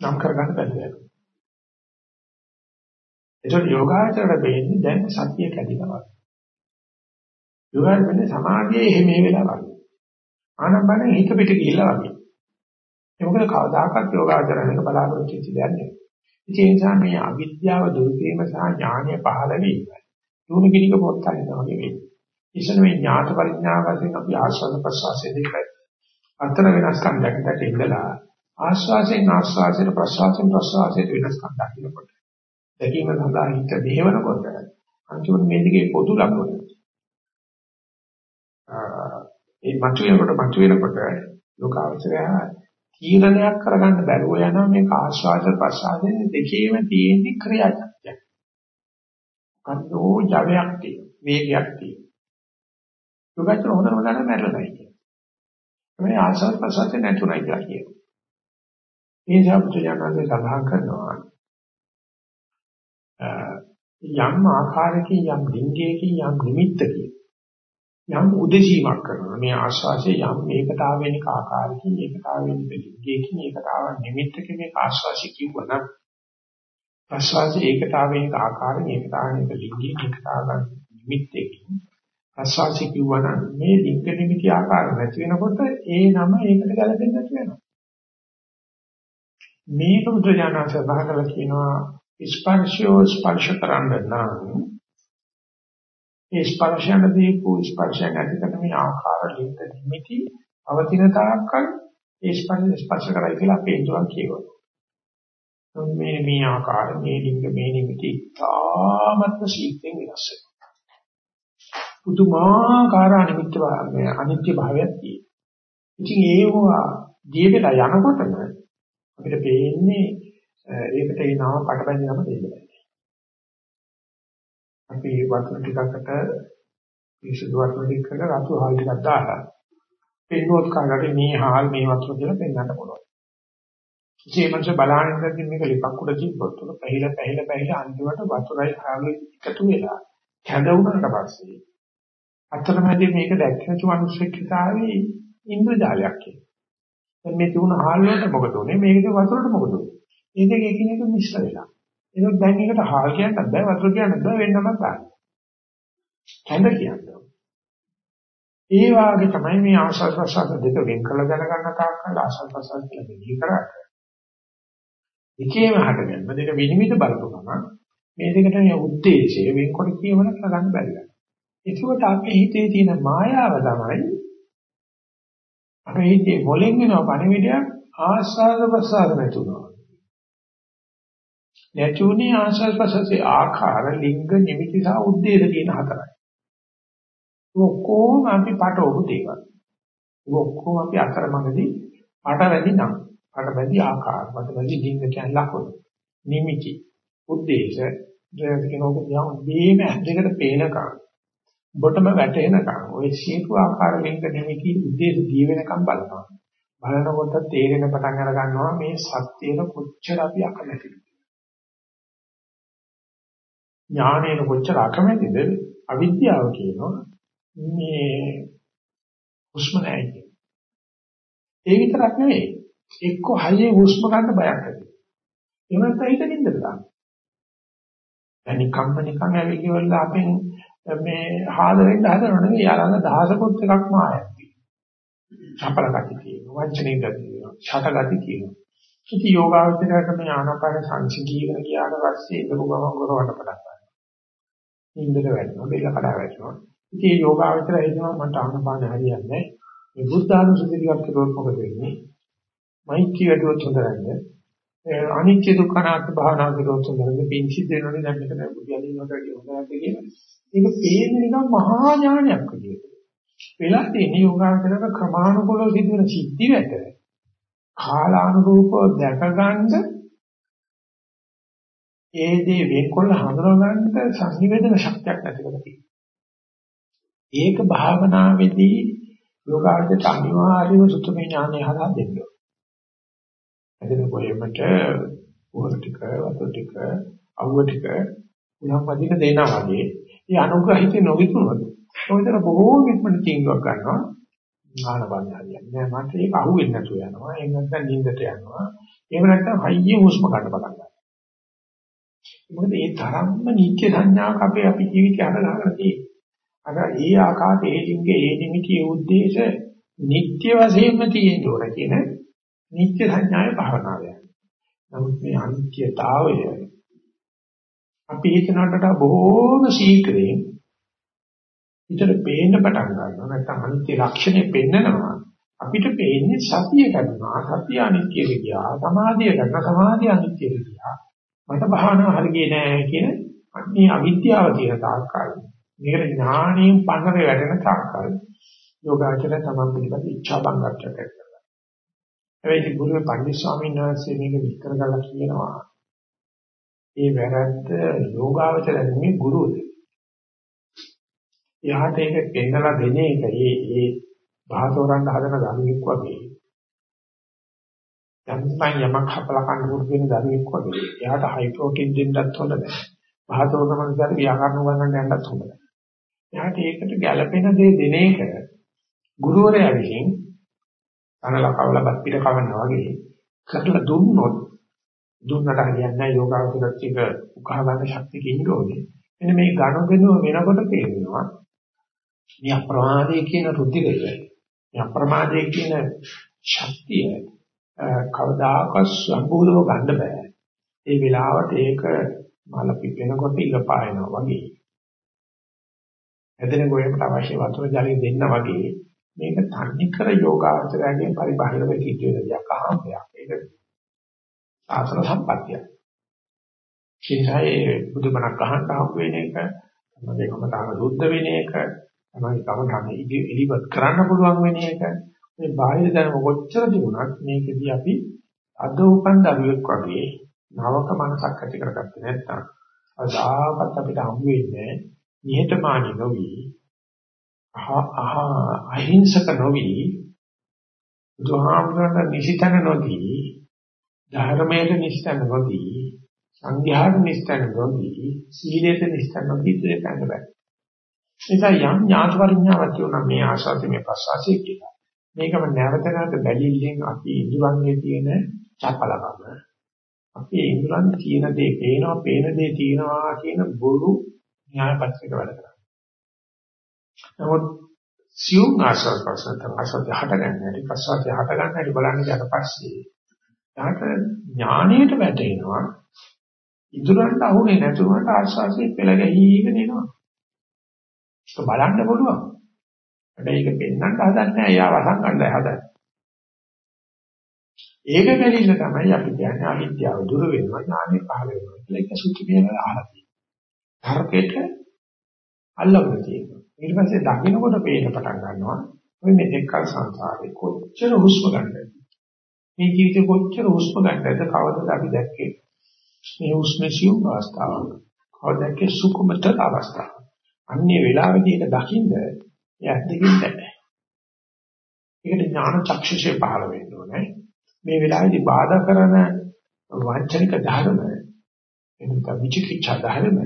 නම් කරගන්න බැහැ වෙනවා. ඒකට යෝගාචරයට වෙන්නේ දැන් සතිය කැඩිනවා. යෝගාචරයේ සමාධියේ එහෙම වෙලා වගේ. ආනපන හිත පිට ගිහිල්ලා වගේ. ඒ මොකද කවදාකවත් යෝගාචරණයක බලාපොරොත්තු වෙච්ච දෙයක් නෙවෙයි. ඒ නිසා මේ අවිද්‍යාව දුරු කිරීම සහ ඥානය පහළ වීම දුණු කිරික පොත් අරිනවා වගේ වෙන්නේ. ඉතින් මේ ඥාත පරිඥාව වශයෙන් අපි ආස්වාද ප්‍රසවාසයේ දෙකයි. අතර වෙනස්කම් දැක්කට ඉඳලා ආස්වාසයෙන් ආස්වාසයට ප්‍රසවාසයෙන් ප්‍රසවාසයට වෙනස්කම් දකින්නකොට දැකීම සඳහා හිත දේවනකොට අන්තිමට මේ දෙකේ පොදු ලක්ෂණ ඒ මතුවෙනකොට මතුවෙනකොට ලෝකාවචරය තීරණයක් කරගන්න බැරුව යනවා මේක ආස්වාද ප්‍රසආදයෙන් දෙකේම තියෙන ක්‍රියාචක්තිය. කන්නෝ ජවයක් තියෙන වේගයක් තියෙන. ලෝකචර හොඳම ගන්න මැරෙලා නැහැ කියන්නේ. මේ ආස්වාද ප්‍රසආදයෙන් නැතුණයි කියලා කියනවා. මේ ජාපුත්‍රයන්ගේ සඳහන් කරනවා යම් ආකාරයකින් යම් ලිංගයකින් යම් නිමිත්තකින් යම් උදේශීමක් කරනවා මේ ආශ්වාසයේ යම් ඒකතාවෙනික ආකාරයකින් ඒකතාවෙනික ලිංගයකින් ඒකතාව නිමිත්තකින් මේ ආශ්වාසය කිව්වනම් ප්‍රශ්වාසයේ ඒකතාවෙනික ආකාරයෙන් ඒකතාවෙනික ලිංගයකින් ඒකතාව නිමිත්තකින් ප්‍රශ්වාසය කිව්වනම් මේ ලිංග නිමිති ආකාර නැති වෙනකොට ඒ නම ඒකට ගැලපෙන්නේ නැති වෙනවා මේක බුදුජානක සභාවල කියනවා ස්පර්ශය ස්පර්ශ කරන්න නම් ඒ ස්පර්ශයන දීපු ස්පර්ශයන් ඇති කරන මේ ආකාර ලිංග නිමිති අවතින තාක්කල් ඒ ස්පර්ශ ස්පර්ශ කරයි කියලා අපේ ඉන්ද්‍රයන් කියනවා. මේ මේ ආකාර මේ ලිංග මේ නිමිති තාමත් සීතෙන් වෙනස් වෙනවා. පුදුමාකාර අනිත්‍ය අනිත්‍ය භාවයක් තියෙනවා. ඉතින් ඒවා දිය වෙලා යනකොටම අපිට පේන්නේ ඒකට ඒ නම පටබැඳි නම දෙන්න බෑ. අපි වතුර ටිකකට පිරිසුදු වතුර ටිකකට රතු හාල් ටිකක් දාලා පෙන්වොත් කාගට මේ හාල් මේ වතුර කියලා පෙන්වන්න පුළුවන්. ඉතින් මනස බලහින්දකින් මේක ලිපක් උඩ තිබ්බොත් උඩ පැහිලා පැහිලා පැහිලා අන්තිමට වතුරයි හාලුයි එකතු වෙලා කැඳවුනට පස්සේ අතරමැදි මේක දැක්ක නැති මිනිස්සෙක් හිතාවේ ඉන්ද්‍රජාලයක් කියලා. දැන් මේ තුන හාල් වලට මොකද උනේ? මේකද වතුරට මොකද උනේ? මේ දෙක එකිනෙක මිශ්‍ර වෙලා. ඒක දැන් එකට හාල් කියන්නත් බෑ වතුර කියන්නත් බෑ වෙන්නම බෑ. හඳ කියන්නේ. ඒ වාගේ තමයි මේ ආශාස ප්‍රසාර දෙක වෙන් කළ දැනගන්න තාක් කල් ආශාස ප්‍රසාර කියලා මෙහි කරන්නේ. එකේම හටගන්න දෙක විනිවිද බලපුවම මේ දෙකට මේ ಉದ್ದೇಶය වෙන්කොට කියවන කරගන්න බැරිලා. වෙනවා. ඒකෝට අපේ හිතේ තියෙන මායාව තමයි අපේ හිතේ මොලෙන් වෙන පණිවිඩයක් ආස්වාද ප්‍රසාද නැතුනවා. නැතුණේ ආශ්වාස ප්‍රශ්වාසයේ ආකාර ලිංග නිමිති සහ උද්දේශ කියන හතරයි. ඔක්කොම අපි පාටවපු දේවල්. ඔක්කොම අපි අතරමඟදී පාටවැදි නම් පාටවැදි ආකාර පාටවැදි ලිංග කියන ලක්ෂණ. නිමිති උද්දේශ දෙයකිනෝක දිහා දෙීම ඇද්දකට පේනකම් බොටම වැටෙනකම් ওই සියලු ආකාර වෙනකෙමිති උදේස දී වෙනකම් බලනවා. බලනකොට තේරෙන පටන් අර ගන්නවා මේ සත්‍යන කොච්චර අපි අකමැතිද. ඥානේන කොච්චර අකමැතිද අවිද්‍යාව කියනවා මේ හුස්ම නැහැ කියන. ඒ විතරක් නෙවෙයි එක්ක හයියේ හුස්ම ගන්න බයක් ඇති. එහෙම නැත්නම් හිත නින්දට ගන්න. දැන් නිකම්ම නිකන් ඇවිල්ලා අපෙන් මේ හාදරෙන් හදනව නෙවෙයි යාලන දහසකොත් එකක් මායක් තියෙනවා. චපල ගති තියෙනවා, වචනේ ගති තියෙනවා, ඡට ගති තියෙනවා. ඉතින් යෝගාවචරයට මේ ආනාපාන සංසිද්ධියකට ගියාට පස්සේ ඒක ගමන් කරවට පටන් ගන්නවා. නින්දට වැටෙනවා බෙල්ල කඩා වැටෙනවා. ඉතින් මේ යෝගාවචරය හිතනවා මට ආනපාන හරියන්නේ නැහැ. මේ බුද්ධානුසුති ටිකක් කරොත් මොකද වෙන්නේ? මෛත්‍රී වැඩුවොත් හොඳ අනිත්‍ය දුක්ඛ අනාත්ම භාවනා කරොත් හොඳද පිංචි දෙනවනේ දැන් මෙතන බුද්ධියලිනකට වැඩි හොඳ නැද්ද කියලා. ඒක පේන්නේ නිකන් මහා ඥානයක් විදියට වෙලා තියෙන යෝගාවචරක ක්‍රමානුකූලව සිදුවෙන සිද්ධි වැට කාලානුරූපව දැක ගන්න ඒ දේ වෙන්කොල්ල හඳුනා ගන්නට සංනිවේදන ශක්තියක් නැතිකම තියෙනවා. ඒක භාවනාවේදී යෝගාර්ථයට අනිවාර්යව සුතුමේ ඥානය හදා දෙන්න ඕනේ. එදින කොහෙමට උවර ටික වතුර ටික අවුව ටික උනම් වදින දෙනා වගේ මේ අනුග්‍රහිත නොවිතුනොත් ඔයතර බොහෝ ඉක්මනට තීන්දුවක් ගන්නවා. ඥාන බඳ හරියන්නේ නෑ. මට ඒක අහුවෙන්නේ නැතුව යනවා. එහෙම නැත්නම් නිින්දට යනවා. එහෙම නැත්නම් හයිය හුස්ම ගන්න පටන් ගන්නවා. මොකද මේ තරම්ම නිත්‍ය සංඥාවක් අපේ අපි ජීවිතය හදලාගෙන තියෙන්නේ. අර ඒ ආකාරයේ ඒ ලිංගේ ඒ නිමිතියේ උද්දේශ නිත්‍ය වශයෙන්ම තියෙන්න ඕන කියන නිත්‍ය සංඥාවේ භාවනාවය. නමුත් මේ අනිත්‍යතාවය අපි හිතනකට බොහෝම ශීඝ්‍රයෙන් හිතට පේන්න පටන් ගන්නවා. නැත්නම් අනිත්‍ය ලක්ෂණය පෙන්නනවා. අපිට පේන්නේ සතිය කරනවා. සතිය අනිත්‍යද ගියා. සමාධිය කරනවා. සමාධිය අනිත්‍යද ගියා. මට භාවනාව හරියන්නේ නැහැ කියන මේ අවිද්‍යාව කියන තාක්කල්. මේකට ඥාණයෙන් පන්නරේ වැඩෙන තාක්කල්. යෝගාචර තමන් පිළිබඳ ඉච්ඡා බංගච්ඡ කරනවා. හැබැයි ගුරුවේ පන්දි ස්වාමීන් වහන්සේ මේක විස්තර කරලා කියනවා. ඒ වැරද්ද යෝගාචර නෙමෙයි ගුරුවරයා. එයාට ඒක පෙන්නලා දෙන එක ඒ ඒ බාහතෝරන්න හදන දරුවෙක් වගේ. යම්මන් යමක් හපලා කන්න පුරුදු වෙන දරුවෙක් වගේ. එයාට හයි ප්‍රෝටීන් දෙන්නත් හොඳ නැහැ. බාහතෝරන මනසට ව්‍යාකරණ උගන්වන්න යන්නත් හොඳ නැහැ. එයාට ඒකට ගැළපෙන දේ දෙන එක ගුරුවරයා විසින් අනලා කවලපත් පිට කවනවා වගේ කරලා දුන්නොත් දුන්නට හරියන්නේ නැහැ යෝගාවචරත් එක උකහා ගන්න ශක්තියකින් ඕනේ. එන්න මේ ඝනගෙනුව වෙනකොට තේරෙනවා මේ අප්‍රමාදයේ කියන රුධිරය මේ අප්‍රමාදයේ කියන ශක්තිය කවදාකවත් සම්පූර්ණව ගන්න බෑ. ඒ වෙලාවට ඒක මල පිපෙනකොට ඉල පායනවා වගේ. එදින ගොයකට අවශ්‍ය වතුර ජලය දෙන්න වගේ මේක තන්නේ කර යෝගාචරයෙන් පරිබාහිර වෙ සිටින දෙයක් අහම්බයක්. ඒක ආසන සම්පත්තිය. සිතයි බුදුබණක් අහන්න හම්බ වෙන එක, තමයි කොහොමද සුද්ධ වෙන එක, තමයි කවදාම ඉලිවත් කරන්න පුළුවන් වෙන එක. මේ බාහිර දැනුම කොච්චර තිබුණත් මේකදී අපි අද උපන් දරුවෙක් වගේ නවක මනසක් ඇති කරගත්තේ නැත්නම් අදාපත් අපිට හම් වෙන්නේ නිහතමානී නොවි අහ අහ අහිංසක නොවි බුදුහාමුදුරන්ට නිසිතන නොදී ධර්මයේ නිස්තන නොදී සංඝයාට නිස්තන නොදී සීලයට නිස්තන නොදී දෙන්න බෑ. නිසා යම් ඥාත පරිඥාවක් කියනවා මේ ආශාති මේ ප්‍රසවාසී කියලා. මේකම නැවත නැවත බැලිල්ලෙන් අපි ඉදුවන්නේ තියෙන චපලකම. අපි ඉදුවන් තියෙන දේ පේනවා, පේන දේ තියෙනවා කියන බොරු න්‍යාය පත්‍රික වැඩ කරනවා. නමුත් සියුම් ආශාව ප්‍රසන්න ආශාව හටගන්න හැටි ප්‍රසවාසය හටගන්න හැටි බලන්න ඊට පස්සේ යාට ඥාණයට වැටෙනවා. ඉදුරන්ට අහුනේ නැතුනට ආශාසයේ පෙළ ගැහිගෙන එනවා. ඒක බලන්න පුළුවන්. හැබැයි ඒක පෙන්වන්න හදන්නේ නැහැ. එයා වසංගණ්ඩය හදන්නේ. ඒක බැරින්න තමයි අපි කියන්නේ අවිද්‍යාව දුර වෙනවා ඥානෙ පහළ වෙනවා කියලා ඒක සුත්ති කියලා අහලා තියෙනවා. තරකෙට අල්ලවල තියෙනවා. ඊට පස්සේ දකින්නකොට පේන පටන් ගන්නවා ඔය මේ දෙකල් සංසාරේ කොච්චර හුස්ම ගන්නද? මේ ජීවිතේ කොච්චර හුස්ම ගන්නද? කවදද අපි දැක්කේ? මේ හුස්ම සියුම් අවස්ථාවක්. කවදද සුකුමත අවස්ථාවක් අන්නේ වෙලාවේදී ඒක දකින්න එයාට දෙකින් බෑ ඒකට ඥාන චක්ෂුෂේ පහළ වෙන්න ඕනේ. මේ වෙලාවේදී බාධා කරන වංචනික ධර්ම එනක විචිකිච්ඡා ධර්ම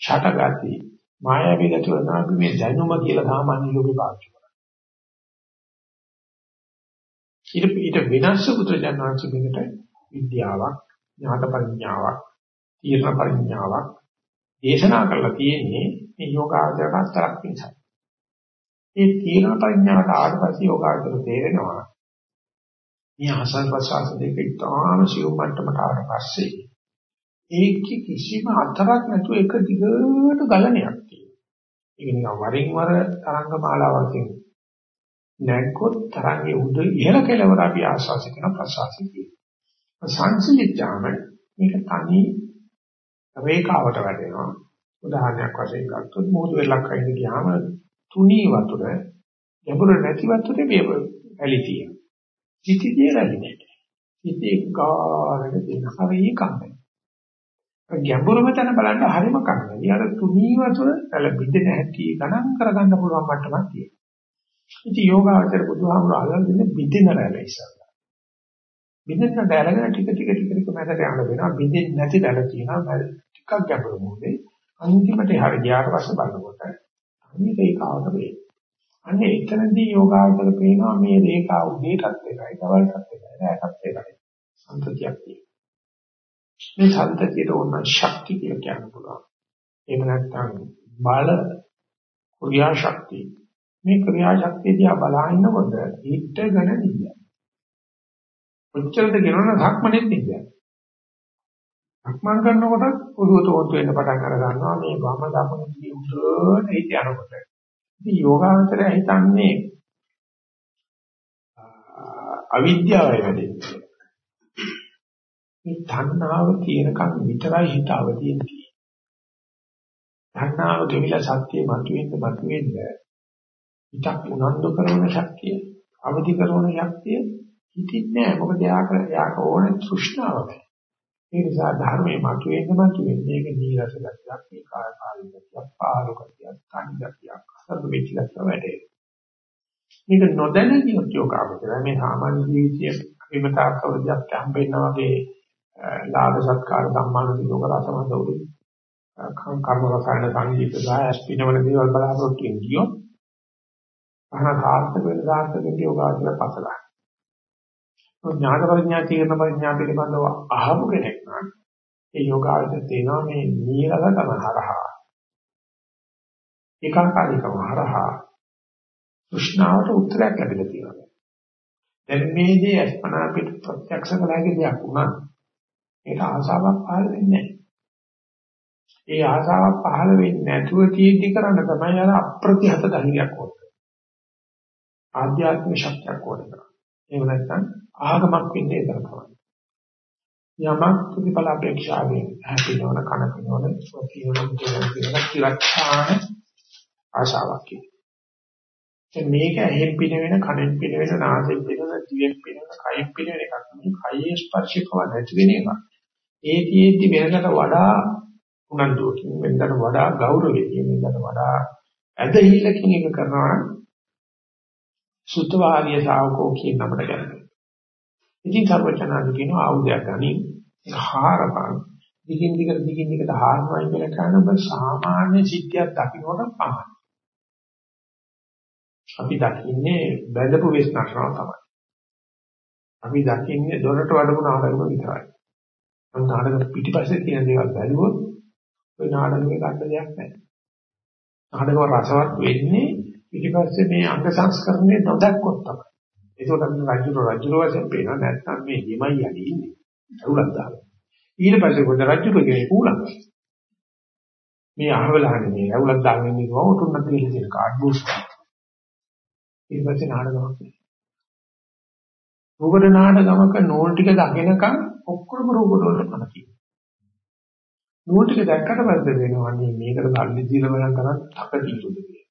ඡටගති මායාවී ගතිය වුණා මේ දැනුම කියලා සාමාන්‍ය ලෝකේ පාවිච්චි ඊට ඊට වෙනස් පුත්‍රයන් වහන්සේගෙට විද්‍යාවක්, ඥාත පරිඥාවක්, තීර්ණ පරිඥාවක් දේශනා කරලා තියෙන්නේ මේ යෝගාචරයට තරක් නිසා. ඒ තීර්ණ පරිඥාවට ආවට පස්සේ යෝගාචර තේරෙනවා මේ ආසල් ප්‍රසආස දෙක ඉතාම සියුම් මට්ටමට ආවට පස්සේ ඒකේ කිසිම අතරක් නැතුව එක දිගට ගලණයක් ඒක නිකන් වරින් වර තරංග මාලාවකින් නැග්ගොත් තරංගේ උඩ ඉහළ කෙළවර අපි ආශාස කරන ප්‍රසආසි කියනවා. සංසිලිච්ඡාම මේක තනි රේඛාවට වැටෙනවා. උදාහරණයක් වශයෙන් ගත්තොත් මොහොත වෙලක් අයින් ගියාම තුනී වතුර ගැඹුර නැති වතුරේ මේ ඇලි තියෙනවා. සිටිදී රැලි නැහැ. සිටි ගානක තියෙන හරිය කන්නේ. ගැඹුරම තැන බලන්න හරිම කන්නේ. ඊට තුනී වතුර පැල බින්දෙන හැටි ගණන් කරගන්න පුළුවන් මට්ටමක් තියෙනවා. ඉතින් යෝගාවචර බුදුහාමුදුරුවෝ අල්ලන් දෙන්නේ බින්දෙන රැළ ඉස්සල්ලා. බින්දෙන රැළගෙන ටික ටික ටික ටික මැදට යන වෙනවා. බින්දෙන්නේ නැති රැළ තියෙනවා. ටිකක් ගැඹුරු මොකද? අන්තිමට හරි ගියාට පස්සේ බලනකොට අනිත් ඒකාවට වේ. අන්නේ එතනදී යෝගාවචර පේනවා මේ රේඛාව උදේටත් එකයි, දවල්ටත් එකයි, රාත්‍රියටත් එකයි. සම්පතියක් තියෙනවා. මේ සම්තතියට ඕන ශක්තිය කියලා කියන්න පුළුවන්. එහෙම නැත්නම් බල ක්‍රියා ශක්තිය. මේ ක්‍රියා ශක්තිය දිහා බලනකොට හිටගෙන ඉන්නේ. කොච්චරද කියනවනම් ධක්මනෙත් ඉන්නේ. සක්මන් කරනකොට ඔළුව තෝන්තු වෙන්න පටන් අර ගන්නවා මේ වම දකුණ දිගේ උඩට හිත යනකොට. ඉතින් යෝගාවචරය හිතන්නේ අවිද්‍යාවයි වැඩෙන්නේ. මේ තණ්හාව තියෙනකන් විතරයි හිත අවදීන්නේ. තණ්හාව දෙවිලා සත්‍යය මතුවෙන්න මතුවෙන්න හිතක් උනන්දු කරන ශක්තිය, අවදි කරන ශක්තිය හිතින්නේ නැහැ. මොකද යාක යාක ඕනේ තෘෂ්ණාවක්. ඒ නිසා ධර්මයේ මතුවෙන්න මතුවෙන්න මේක නීරස ගතියක්, මේ කායකාරී ගතියක්, පාලකතියක්, කණ්ඩතියක්, අසබ් වෙච්චලක් වැඩේ. මේක නොදැන කියොත් යෝගාවචරය මේ සාමාන්‍ය ජීවිතයේ විමතාර්ථවලදීත් හම්බෙන්න වගේ ලාභ සත්කාර සම්මාන දිනක රසමන්ද උදේ කර්ම රසායන සංගීත සායස් පිනවල දේවල් බලාපොරොත්තු වෙන කියොත් අහන සාර්ථක වෙන සාර්ථක යෝගාචර පසලයි. ඥාන පරිඥා තීරණ පරිඥා පිළිබඳව අහමු කෙනෙක් නම් ඒ යෝගාචර තේනවා මේ නීරසකම හරහා ඒකාකාරීකම හරහා තෘෂ්ණාවට උත්තරයක් ලැබිලා තියෙනවා. දැන් මේ දේ අස්පනා පිට ප්‍රත්‍යක්ෂ කළාගේ දෙයක් වුණා. ඒක ආසාවක් පහළ වෙන්නේ නැහැ. ඒ ආසාවක් පහළ වෙන්නේ නැතුව තියෙද්දි කරන්න තමයි අර අප්‍රතිහත ධෛර්යයක් ඕනේ. ආධ්‍යාත්මික ශක්තියක් ඕනේ. එහෙම නැත්නම් ආගමක් වෙන්නේ ඒක තමයි. යමක් ප්‍රතිඵල අපේක්ෂාවෙන් හැපිනවන කන පිනවන ස්වකීයම කියන කියන කිරච්ඡාන ආශාවක් කියන්නේ. මේක ඇහෙන් පින වෙන කනෙන් පින වෙන නාසයෙන් පින වෙන දිවෙන් පින වෙන කයෙන් පින වෙන එකක් නෙවෙයි කයේ ස්පර්ශකව නැති වෙන එකක්. ඒ තියෙද්දි වෙනකට වඩා උනන්දුවකින් වෙනකට වඩා ගෞරවයෙන් වෙනකට වඩා ඇදහිල්ලකින් එක කරනවා සුත්තවාරිය ශාවකෝ කියන නමට ගන්නවා. ඉතින් සර්වචනාදි කියන ආයුධයක් ගනි හාරපන් දිගින් දිගට දිගින් දිගට හාරනවා කියලා කියන ඔබ සාමාන්‍ය සිද්ධියක් දකින්නට පමණයි. අපි දකින්නේ බැඳපු විශ්නාශනාව තමයි. අපි දකින්නේ දොරට වඩපු නාටකම විතරයි. අන්න නාටක පිටිපස්සේ තියෙන දේවල් බැලුවොත් ওই නාටකේ ගන්න දෙයක් නැහැ. නාටකව රසවත් වෙන්නේ පිටිපස්සේ මේ අංග සංස්කරණය නොදක්කොත් තමයි. ඒකට අපි රජු රජු වශයෙන් පේනවා නැත්නම් මේ හිමයි යන්නේ ඉන්නේ. අවුලක් දාලා. ඊට පස්සේ කොට රජු කෙනෙක් කූලක්. මේ අහවලහනේ මේ අවුලක් දාගෙන ඉන්නේ වවුතුන්නත් කියලා තියෙන කාඩ් බූස්ට්. ඊට පස්සේ නාටකමක්. රූපද නාටකමක නෝල් ටික දකිනකම් ඔක්කොම රූප වලට තමයි. නූල් ටික දැක්කට පස්සේ වෙනවා මේ මේකට සල්ලි දීලා බලන් කරන් තක දීතුද කියලා.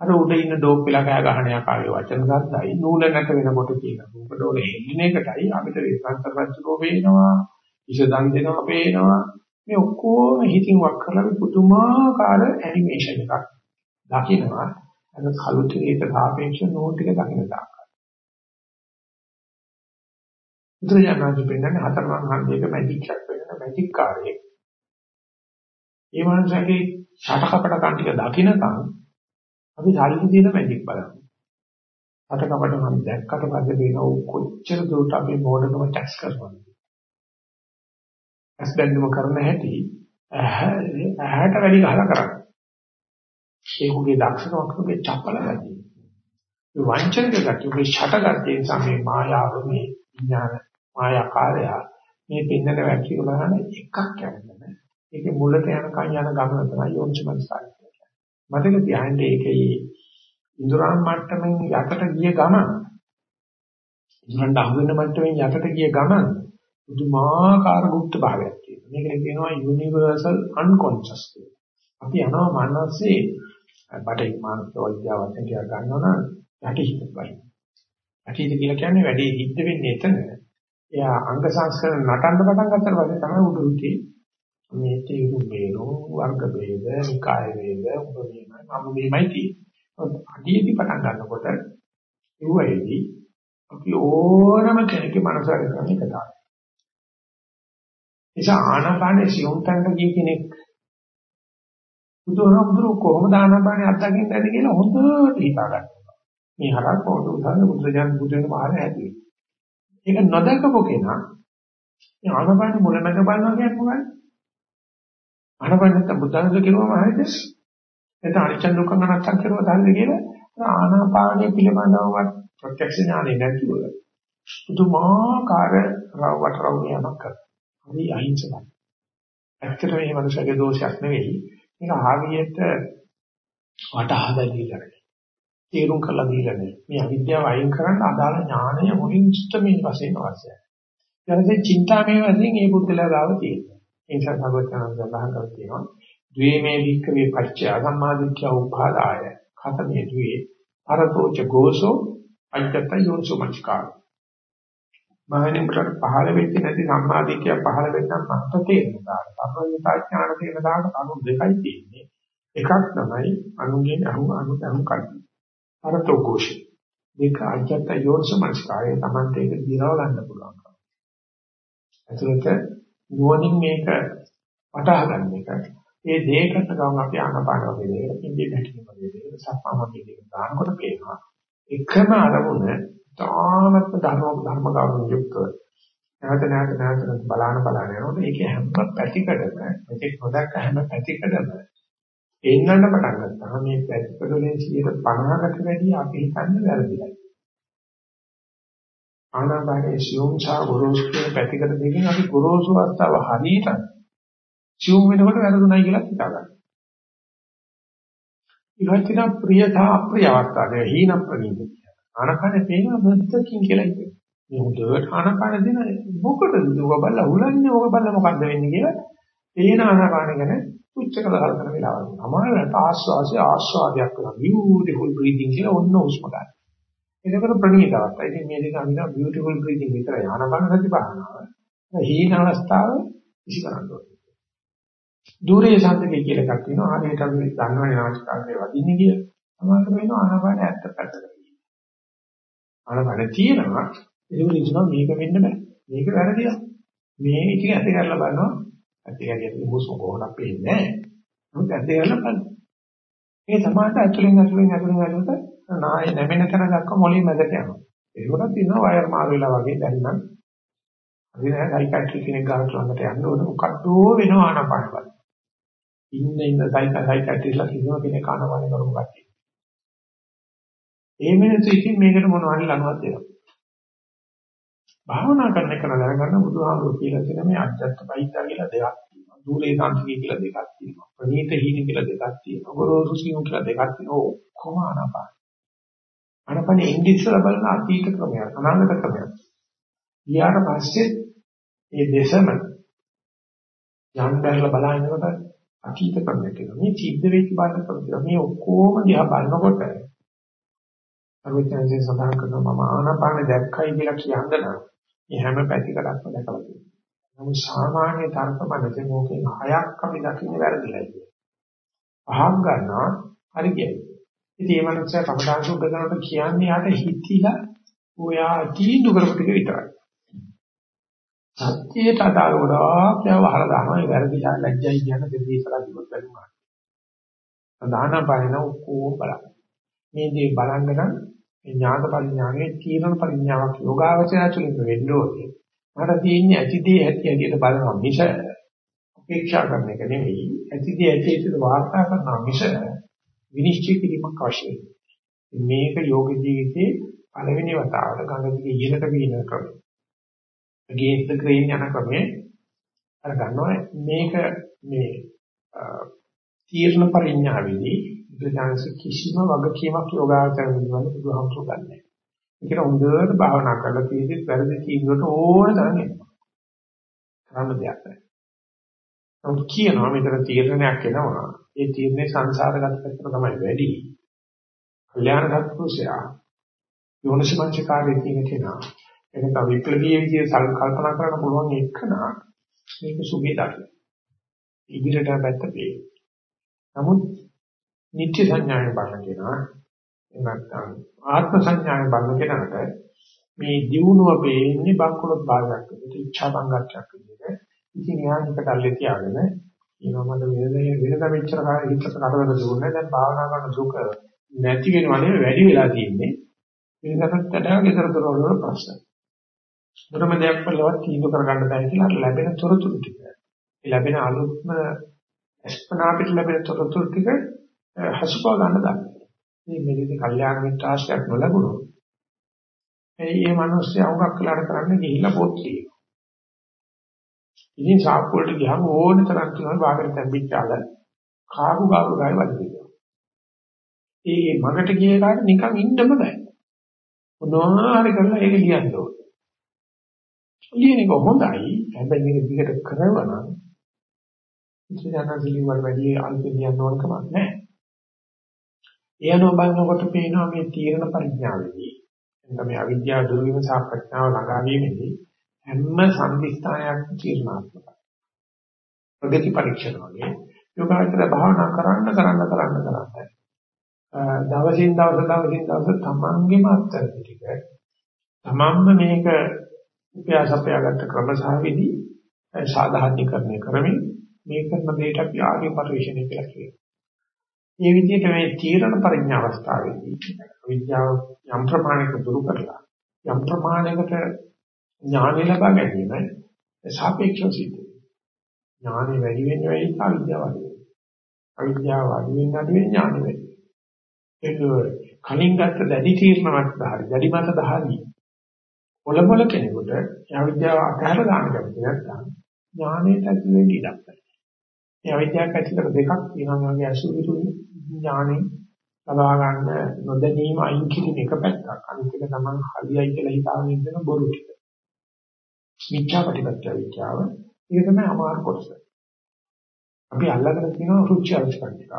අර උඩ ඉන්න ඩෝප් වෙලා කෑ ගහන යකාගේ වචන ගන්නයි නූල නැට වෙනකොට කියන රූප ඩෝල හෙල්ලින එකටයි. අපිට විශ්වාසතරච්චකෝ පේනවා ඉෂදන් දෙනවා පේනවා. මේ ඔක්කොම හිතින් වක් කරලා පුදුමාකාර ඇනිමේෂන් එකක් දකින්නවා අර කළු ටිකේට සාපේක්ෂ නූල් ටික දකින්න දාන්න. බුදුරජාණන් වහන්සේ හතරවන් හන්දියක මැජික් එකක් වෙන මැජික් කාර්යයක් ඒ මනුස්සයාගේ ෂටකපට කන් ටික දකින්නකම් අපි සාලිති දින මැජික් බලමු. ෂටකපට මම දැක්කට පස්සේ වෙනව කොච්චර දුරට අපි මොඩකම ටැක්ස් කරනවද? ඇස් බැඳුම කරන හැටි ඇහැට වැඩි ගහලා කරන්නේ. ඒකුගේ දක්ෂකමක් නෙවෙයි චපල ගැටි. ඒ වංචනික ගැටි මේ ෂටගතේ සමේ මායාව මේ විඥාන මායාකාරය මේ පින්නක වැක්කි බලන එකක් යන්නේ. ඒකේ මුලට යනකන් යන ගමන තමයි යෝනිසමනසාරය කියන්නේ. මතක තියාගන්න ඒකේ ඉන්ද්‍රයන් මට්ටමින් යකට ගිය ගමන ඉන්ද්‍රයන් අහුවෙන මට්ටමින් යකට ගිය ගමන පුදුමාකාර গুপ্ত භාවයක් තියෙනවා. මේකට කියනවා යුනිවර්සල් අන්කොන්ෂස් කියලා. අපි යනවා මනසේ බටේ මානසික විද්‍යාවෙන් කියන ගන්නවා නම් යටිහිත බලන්න. යටිහිත කියලා කියන්නේ වැඩේ හිට වෙන්නේ එතන. එයා අංග සංස්කරණ නටන්න පටන් ගන්නකොට පස්සේ තමයි උඩුකේ මේ තීරු බේරෝ වර්ග ભેද නිකාය ભેද උපදීමයි මම මේමයි තියෙන්නේ. අඩියදී පටන් ගන්නකොට ඉුවේදී අපි ඕනම කෙනෙක්ගේ මනසට කරන එක තමයි. එසා ආනාපානේ සියුම්තන්ට ගිය කෙනෙක් බුදුහාමුදුරු කොහොමද ආනාපානේ අත්දකින්නද කියලා හොඳට හිතා ගන්නවා. මේ හරක් කොහොමද උදාහරණ බුදුරජාණන් බුදුන් වහන්සේ හැදුවේ. ඒක නොදකපු කෙනා මේ ආනාපානේ මුලමඳ බලනවා කියන්නේ මොකක්ද? ආනපනත් බුද්ධාංශ කිරුවම හරිද? එතන අනිච්ච දුක්ඛ අනාත්ම කිරුවද හරිද කියලා ආනාපානයේ පිළිබඳව ප්‍රත්‍යක්ෂ ඥානෙ නැතිව පුදුමාකාර රවටරවුනියමක් කරනවා. හරි අහිංසකයි. ඇත්තට මේ මනුස්සයාගේ දෝෂයක් නෙවෙයි. මේක ආවියට වටහා බැලීලා නැහැ. තේරුම් කරලා දීලා නැහැ. මේ අවිද්‍යාව අයින් කරන්න අදාළ ඥානය මුලින් මේ වශයෙන් අවශ්‍යයි. ඊට චින්තාමය වශයෙන් මේ බුද්ධලා ගාව තියෙනවා. ඒ නිසා සර්වඥාන් සඳහන් කරලා තියෙනවා. ද්වේමේ වික්‍රේ පච්චය සම්මාදිට්ඨිය උපාදාය. කතමේ ද්වේ අරතෝච ගෝසෝ අජ්ජත යෝසුමච්කාර. මහණෙනිකට පහළ වෙච්ච නැති සම්මාදිට්ඨිය පහළ වෙන්නම් මත තේරෙනවා. සම්මාදිතා ඥාන තේරෙන දාට අනු දෙකයි තියෙන්නේ. එකක් තමයි අනුගෙන් අහු අනු අනු කන්නේ. අරතෝ ගෝෂේ. දෙක අජ්ජත යෝසුමච්කාරය Tamante එක දිනව ගන්න පුළුවන්. ඇතුළත නුවණින් මේක වටහා ගන්න එක. ඒ දෙයකට ගමන් අපි ආනපාන වගේ දෙයකට ඉන්නේ නැතිව වගේ දෙයකට සම්මාන වගේ දෙයකට දානකොට පේනවා. එකම අරමුණ තාමත් ධර්ම ධර්ම ගාමන යුක්තව. නැවත නැවත නැවත බලාන බලාන යනකොට ඒකේ හැම පැතිකඩම මේක නොදක්ක හැම පැතිකඩම එන්නන්න පටන් ගත්තා. මේ පැතිකඩ වලින් 50කට වැඩි අපි හිතන්නේ වැරදිලා. ආනාපානයේ සියුම් ඡා ගොරෝසු කියන පැතිකඩ දෙකෙන් අපි ගොරෝසු අවස්ථාව හරියට සියුම් වෙනකොට වැරදුණයි කියලා හිතා ගන්න. ඊළඟට ප්‍රියතා අප්‍රිය අවස්ථාවේ හීන ප්‍රනීත කියන. ආනාපානේ පේන මුද්දකින් කියලා ඉන්නේ. මේ හොඳට ආනාපාන දෙන මොකටද ඔබ බලලා උලන්නේ ඔබ බලලා මොකද්ද වෙන්නේ කියලා පේන ආනාපාන ගැන උච්චක කල්පන වෙලාවක්. අමාරුට ආස්වාසිය ආස්වාදයක් කරනවා. beautiful breathing කියලා ඔන්න උස්ම ගන්න. එතකොට ප්‍රණීතවත්. ඉතින් මේ දෙක අනිවා beautiful breathing විතරයි ආනපන සති භාවනාව. හීන අවස්ථාව ඉසි කරන්න ඕනේ. දුරේ සම්පේ කියලා එකක් තියෙනවා. හරියට අපි දන්නවනේ නාස්කාරයේ වදින්නේ කියලා. අමාරු වෙනවා ආනපන ඇත්ත පැත්තට. ආනපන තියෙනවා. ඒක නිසා මේක වෙන්න බෑ. මේක වැරදිලා. මේ ඉතින් ඇත්ත කරලා බලනවා. ඇත්ත කියන්නේ හුස්ම කොහොමද පේන්නේ නැහැ. මොකද ඇත්ත කරලා බලන්න. මේ සමානට ඇතුලෙන් ඇතුලෙන් ඇතුලෙන් ඇතුලට නාය නැමෙන තැන දක්වා මොළේ මැදට යනවා. ඒකටත් තියෙනවා වයර් මාරු වෙලා වගේ දැන් නම් අපි නෑ සයිකියාට්‍රි කෙනෙක් ගාවට ළඟට යන්න ඕන මොකද්ද වෙනවා ආනපානවල. ඉන්න ඉන්න සයිකියාට්‍රිස්ලා කිසිම කෙනෙක් ආනපාන කරමු කට්ටිය. ඒ මිනිස්සු ඉතින් මේකට මොනවද ලනුවක් දෙනවා. භාවනා කරන එක නදරගන්න බුදුහාමුදුරුවෝ කියලා තියෙන මේ අජත්ත බයිතා කියලා දෙකක් තියෙනවා. දූලේ සාන්තිකේ කියලා දෙකක් තියෙනවා. ප්‍රණීත හීන කියලා දෙකක් තියෙනවා. ගොරෝසු සියුම් කියලා දෙකක් තියෙනවා. ඔක්කොම ආනපාන. අනපනේ ඉන්දිස්සලා බලන අතීත ක්‍රමයක් අනාගත ක්‍රමයක්. ඊට පස්සේ මේ දෙසම යම් බැලලා බලනකොට අතීත ක්‍රමයක් එනවා. මේ සිද්ධ වෙච්ච බාහිර ක්‍රමයක්. මේ ඔක්කොම දිහා බලනකොට අරුචන්සේ සඳහන් කරනවා මම ආනාපාන දැක්කයි කියලා කියන්න නම් මේ හැම පැතිකඩක්ම දැකලා තියෙනවා. නමුත් සාමාන්‍ය තර්ක මනසේ මොකෙන් හයක් අපි දකින්න වැරදිලා ඉන්නේ. අහක් ගන්නවා හරි කියයි. ඉතින් මේ මනුස්සයා කමඨාන් සුද්ධ කරනකොට කියන්නේ යාට හිතිලා ඔයා තීන්දුව කරපු ටික විතරයි. සත්‍යයට අදාළ ගොඩාක් ඒවා වහලා දානවා ඒ වැරදිලා ලැජ්ජයි කියන දෙවි ඉස්සරහ දිවත් බැලුවා. සදාන බලන ඔක්කොම බලන්න. මේ දේ බලන්න නම් ඥාත පරිඥානේ තීරණ පරිඥාවක් යෝගාවචරය තුළින් වෙන්න ඕනේ. මට තියෙන්නේ ඇතිදී ඇති ඇටියට බලනවා මිස අපේක්ෂා කරන එක නෙවෙයි. ඇතිදී ඇටියට වාර්තා කරනවා මිස විනිශ්චය කිරීමක් අවශ්‍යයි. මේක යෝග ජීවිතයේ පළවෙනි වතාවට ගඟ දිගේ ඉහළට වින ක්‍රමය. against the grain යන ක්‍රමය අර ගන්නවා මේක මේ තීර්ණ පරිඥාවේදී බුදුදානස කිසිම වගකීමක් යෝගාචර වෙනවද බුදුහමසු ගන්නෑ. ඒකට හොඳට භාවනා කරලා තියෙද්දි වැරදි තීන්දුවට ඕන තරම් එනවා. කරන්න දෙයක් නැහැ. නමුත් කියනවා මෙතන තීරණයක් එනවා. ඒ තීරණේ සංසාරගත පැත්තට තමයි වැඩි. කල්යාණ සත්පුරුෂයා යෝනිසමංචකාරයේ තියෙන කෙනා එනක විප්ලවීය විදිහට කල්පනා කරන්න පුළුවන් එකනා මේක සුභේ දකින්න. ඉදිරියට පැත්ත වේ. නමුත් නිත්‍ය සංඥාවෙන් බලන කෙනා නැත්නම් ආත්ම සංඥාවෙන් බලන කෙනාට මේ දියුණුව වෙන්නේ බක්කොලොත් භාගයක් විදිහට ඉච්ඡා බංගච්ඡක් විදිහට. ඉතින් එයාට කල්ලේ තියාගෙන ඒවා මට වෙන වෙනද මෙච්චර කාලෙ හිතට කරදර දුන්නේ දැන් භාවනා කරන දුක නැති වෙනවා නෙවෙයි වැඩි වෙලා තියෙන්නේ වෙනකටත් වඩා ගෙදර දොරවල් වල ප්‍රශ්න. මොනම දෙයක් වලවත් තීන්දුව කරගන්න බැහැ කියලා ලැබෙන තොරතුරු ටික. ඒ ලැබෙන අලුත්ම අස්පනා පිට ලැබෙන තොරතුරු ටික හසුපා ගන්න ගන්න. මේ මෙලෙස කල්යාණ මිත්‍ර ආශ්‍රයක් නොලැබුණොත් ඒ මේ මිනිස්සු අවුගක් කළාට කරන්නේ ගිහිල්ලා පොත් ලියනවා. ඉතින් ෂාප් වලට ගියාම ඕන තරම් තියෙනවා බාගට තැම්පිච්චාල කාපු කාපු ගාය වදිනවා. ඒ මගට ගිය කාට නිකන් ඉන්නම බෑ. මොනවා හරි කරලා ඒක ලියන්න ඕනේ. ලියන එක හොඳයි. හැබැයි මේක දිගට කරනවා නම් ඉතින් සිලිවල් වැඩි අල්පෙ ලියන්න ඕන කමක් නැහැ. එයනෝ බලනකොට පේනවා මේ තීරණ පරිඥාවේදී එන්න මේ අවිද්‍යාව දුරු වීම සහ ප්‍රඥාව ළඟා වීමේදී හැම සම්දිස්ථානයක්ම තීරණාත්මකයි. ප්‍රගති පරීක්ෂණ වගේ යෝගාචර භාවනා කරන්න කරන්න කරන්න කරන්න දවසින් දවස දවසින් දවස තමන්ගේම අත්තර ටික තමන්ම මේක උපයාසපයාගත්ත ක්‍රමසහවිදි සාධාරණීකරණය කරමින් මේ කරන දෙයට අපි ආගේ පරිශ්‍රණය කියලා කියනවා. මේ විදිහට මේ තීරණ පරිඥා අවස්ථාවේදී විද්‍යාව යම් ප්‍රමාණයක දුරු කරලා යම් ප්‍රමාණයකට ඥානය ලබා ගැනීම සාපේක්ෂව සිද්ධ වෙනවා. ඥානෙ වැඩි වෙන වෙයි අවිද්‍යාව වැඩි වෙනවා. අවිද්‍යාව වැඩි වෙන වැඩි වෙන ඥානෙ වැඩි වෙනවා. ඒක කලින් ගත්ත දැඩි තීරණයක් ධාරි, දැඩි මත ධාරි. ඔලොමල කෙනෙකුට අවිද්‍යාව අතහැර දාන්න කැමති නැත්නම් ඥානෙට ඇති වෙන්න ඉඩක් නැහැ. මේ අවිද්‍යාවක් ඇතිකර දෙකක් තියෙනවා වගේ අසුවිරු ඥානෙ ලබා ගන්න නොදැනීම අයින් කිරීම එක පැත්තක්. අනිත් එක තමයි හරියයි කියලා හිතාගෙන ඉන්න බොරු ටික. මිත්‍යා ප්‍රතිපත්‍ය විද්‍යාව. ඒක තමයි අමාරු කොටස. අපි අල්ලගෙන තියෙනවා රුචි අරුචිකම් ටික.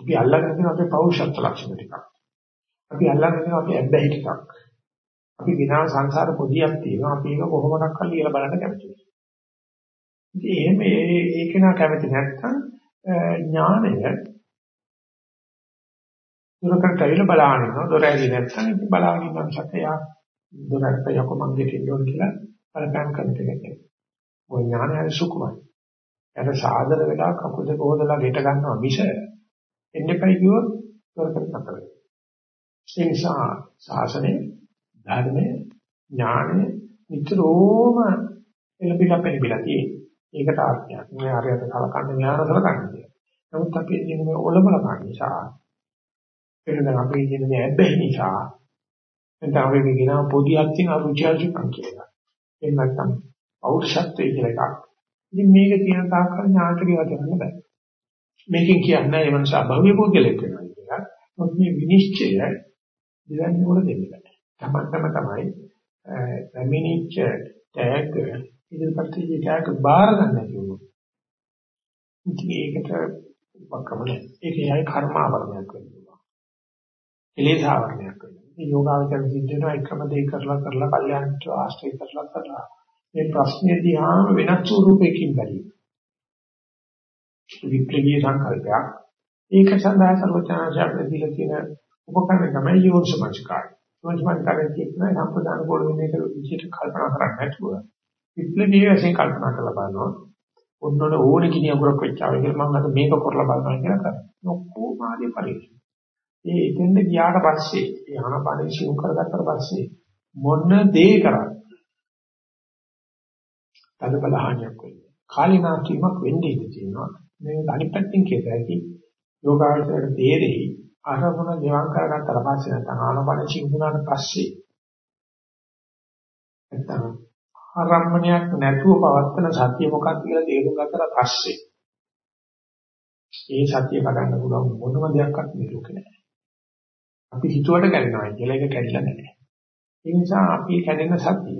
අපි අල්ලගෙන තියෙනවා අපේ පෞරුෂත්ව ලක්ෂණ ටික. අපි අල්ලගෙන තියෙනවා අපේ ඇබ්බැහි ටිකක්. අපි විනා සංසාර පොදියක් තියෙනවා. අපි ඒක කොහොමදක් හරි කියලා බලන්න කැමතියි. ඉතින් එහෙම ඒක නා කැමති නැත්නම් ඥානය දුරකට ඇවිල්ලා බලාගෙන ඉන්නවා. දොර ඇරි නැත්නම් ඉතින් බලාගෙන ඉන්න සැකයා දොරට යකමං ගෙටින්න ඕන කියලා බලපෑම් කරන කෙනෙක්. ඔය ඥානය හරි සුකුමයි. එයාට සාදර වෙලා කකුල දෙක හොදලා ගෙට ගන්නවා මිස එන්නපයි කිව්වොත් දොරකට නතර වෙනවා. ඒ නිසා ශාසනය ධර්මය ඥානය නිතරම එළඹිලා පෙළඹිලා තියෙනවා. ඒකට ආඥා. මේ හරියට කලකන්න ඥාන සලකන්නේ. නමුත් අපි ඉන්නේ මේ ඔලබල ගන්න නිසා එතන අපි ඉන්නේ ඇබ්බැහි නිසා එතන අපි කියන පොදියක් තියෙන අරුචියල්කම් කියලා. එහෙම නැත්නම් පෞරුෂත්වය කියලා එකක්. ඉතින් මේක තියෙන තාක්කල් ඥානට කියලා කරන්න බෑ. මේකෙන් කියන්නේ ඒ මනස අභව්‍ය පුද්ගලෙක් වෙනවා කියලා. මොකද මේ විනිශ්චය දෙවන්නේ වල දෙන්නේ නැහැ. තමන්ටම තමයි පැමිණිච්ච ටැග් ඉදිරිපත් වෙච්ච බාර ගන්න නැති වුණා. ඉතින් ඒකට උපක්‍රම නැහැ. ඒක යයි කර්මාවරණයක් වෙනවා. කෙලෙස් ආවරණයක් වෙනවා. මේ යෝගාවචර සිද්ධ වෙනවා එකම දේ කරලා කරලා කල්යන්ට ආශ්‍රය කරලා කරලා මේ ප්‍රශ්නේ දිහාම වෙනස් ස්වරූපයකින් බැලීම. විප්ලවීය සංකල්පයක්. ඒක සඳහා සර්වචනාචාර්ය දීලා තියෙන උපකරණ තමයි යෝනිසමස්කාරය. යෝනිසමස්කාරය කියන්නේ සම්ප්‍රදාන කෝල වෙන එක විශේෂ කල්පනා කරන්නේ නැතුව විප්ලවීය වශයෙන් කල්පනා කරලා බලනවා. ඔන්නෝන ඕනේ කිනි අගුරක් වෙච්චාව කියලා මම අද මේක කරලා බලනවා කියලා කරා. ඔක්කොම ආදී පරිදි. ඒ එතෙන්ද ගියාට පස්සේ ඒ ආනපාන ශිව කරගත්තට පස්සේ මොන දේ කරා. තද බලහානියක් වෙන්නේ. කාලිනාකීමක් වෙන්නේ ඉඳී තියෙනවා. මේ අනිත් පැත්තෙන් කියතයි යෝගාවචරයට තේරෙයි අරමුණ නිවන් කරගත්තට පස්සේ නැත්නම් ආනපාන ශිව වුණාට පස්සේ නැත්නම් ආරම්භණයක් නැතුව පවත්තන සත්‍ය මොකක්ද කියලා තේරුම් ගත්තට පස්සේ ඒ සත්‍ය කඩන්න පුළුවන් මොනම දෙයක්වත් මේ ලෝකේ නැහැ. අපි හිතුවට කැඩෙනවා කියලා ඒක කැඩිලා නැහැ. ඒ නිසා අපි කැඩෙන සත්‍ය,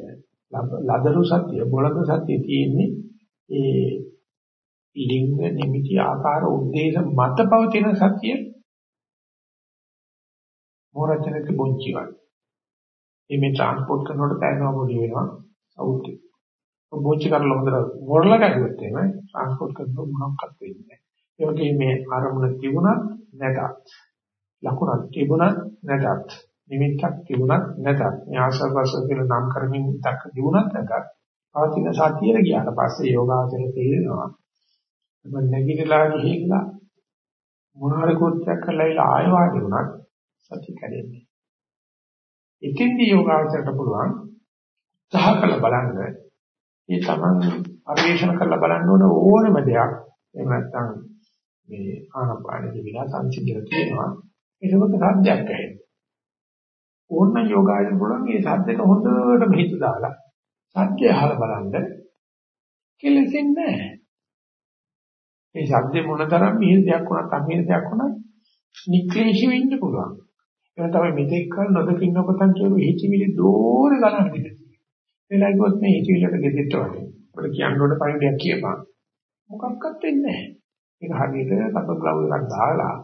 ලදරු සත්‍ය, බොළඳ සත්‍ය තියෙන්නේ ඒ ලිංග නිමිති ආකාර උද්දේශ මත පවතින සත්‍ය මොරචනක බොංචි වගේ. මේ ට්‍රාන්ස්පෝර්ට් කරනකොට පැනනවා පොඩි වෙනවා. සෞඛ්‍ය. බොච්ච කරලා හොඳට මොරලා ගැටුවත් එහෙම ට්‍රාන්ස්පෝර්ට් කරනකොට මොනක්වත් වෙන්නේ නැහැ. ඒ වගේ මේ ආරමුණ තිබුණත් නැතත් ලකුණක් තිබුණත් නැතත් නිමිත්තක් තිබුණත් නැතත් මේ ආශාවස කියලා නම් කරමින් තක් තිබුණත් නැතත් පවතින සතියේ ගියාට පස්සේ යෝගාචරය තේරෙනවා. මම නැගිටලා ගිහිල්ලා මොනවාරි කෘත්‍යයක් කරලා ඉල ආය වාඩි වුණත් සති කැඩෙන්නේ. ඉතින්දී යෝගාචරයට පුළුවන් උත්සාහ කරලා බලන්න ඒ තමන් පරිශන කරලා බලන්න ඕන ඕනම දෙයක් එහෙම නැත්නම් මේ ආනපානදී විලා සංසිද්ධිය තියෙනවා ඒකකට සද්දයක් ඇහෙනවා ඕන්න යෝගායන පුළුවන් මේ සද්දෙට හොඳට මෙහිත දාලා සත්‍ය අහලා බලන්න කෙලෙසෙන්නේ නැහැ. මේ ශබ්දේ මොනතරම් මිහිරි දෙයක් වුණත් අමිහිරි දෙයක් වුණත් නික්ලේශී වෙන්න පුළුවන්. ඒක තමයි මෙතෙක් කල නොදකින්න කොටන් කියපු හිතවිලි දෝර ගලන විදිහ. එලයිගොත් මේ හිතවිලට ගෙදෙට්ට වගේ. අපිට කියන්න ඕන පරිදි කියපන්. මොකක්වත් වෙන්නේ නැහැ. ඒක හරියට කටුග්ලව් එකක් දාලා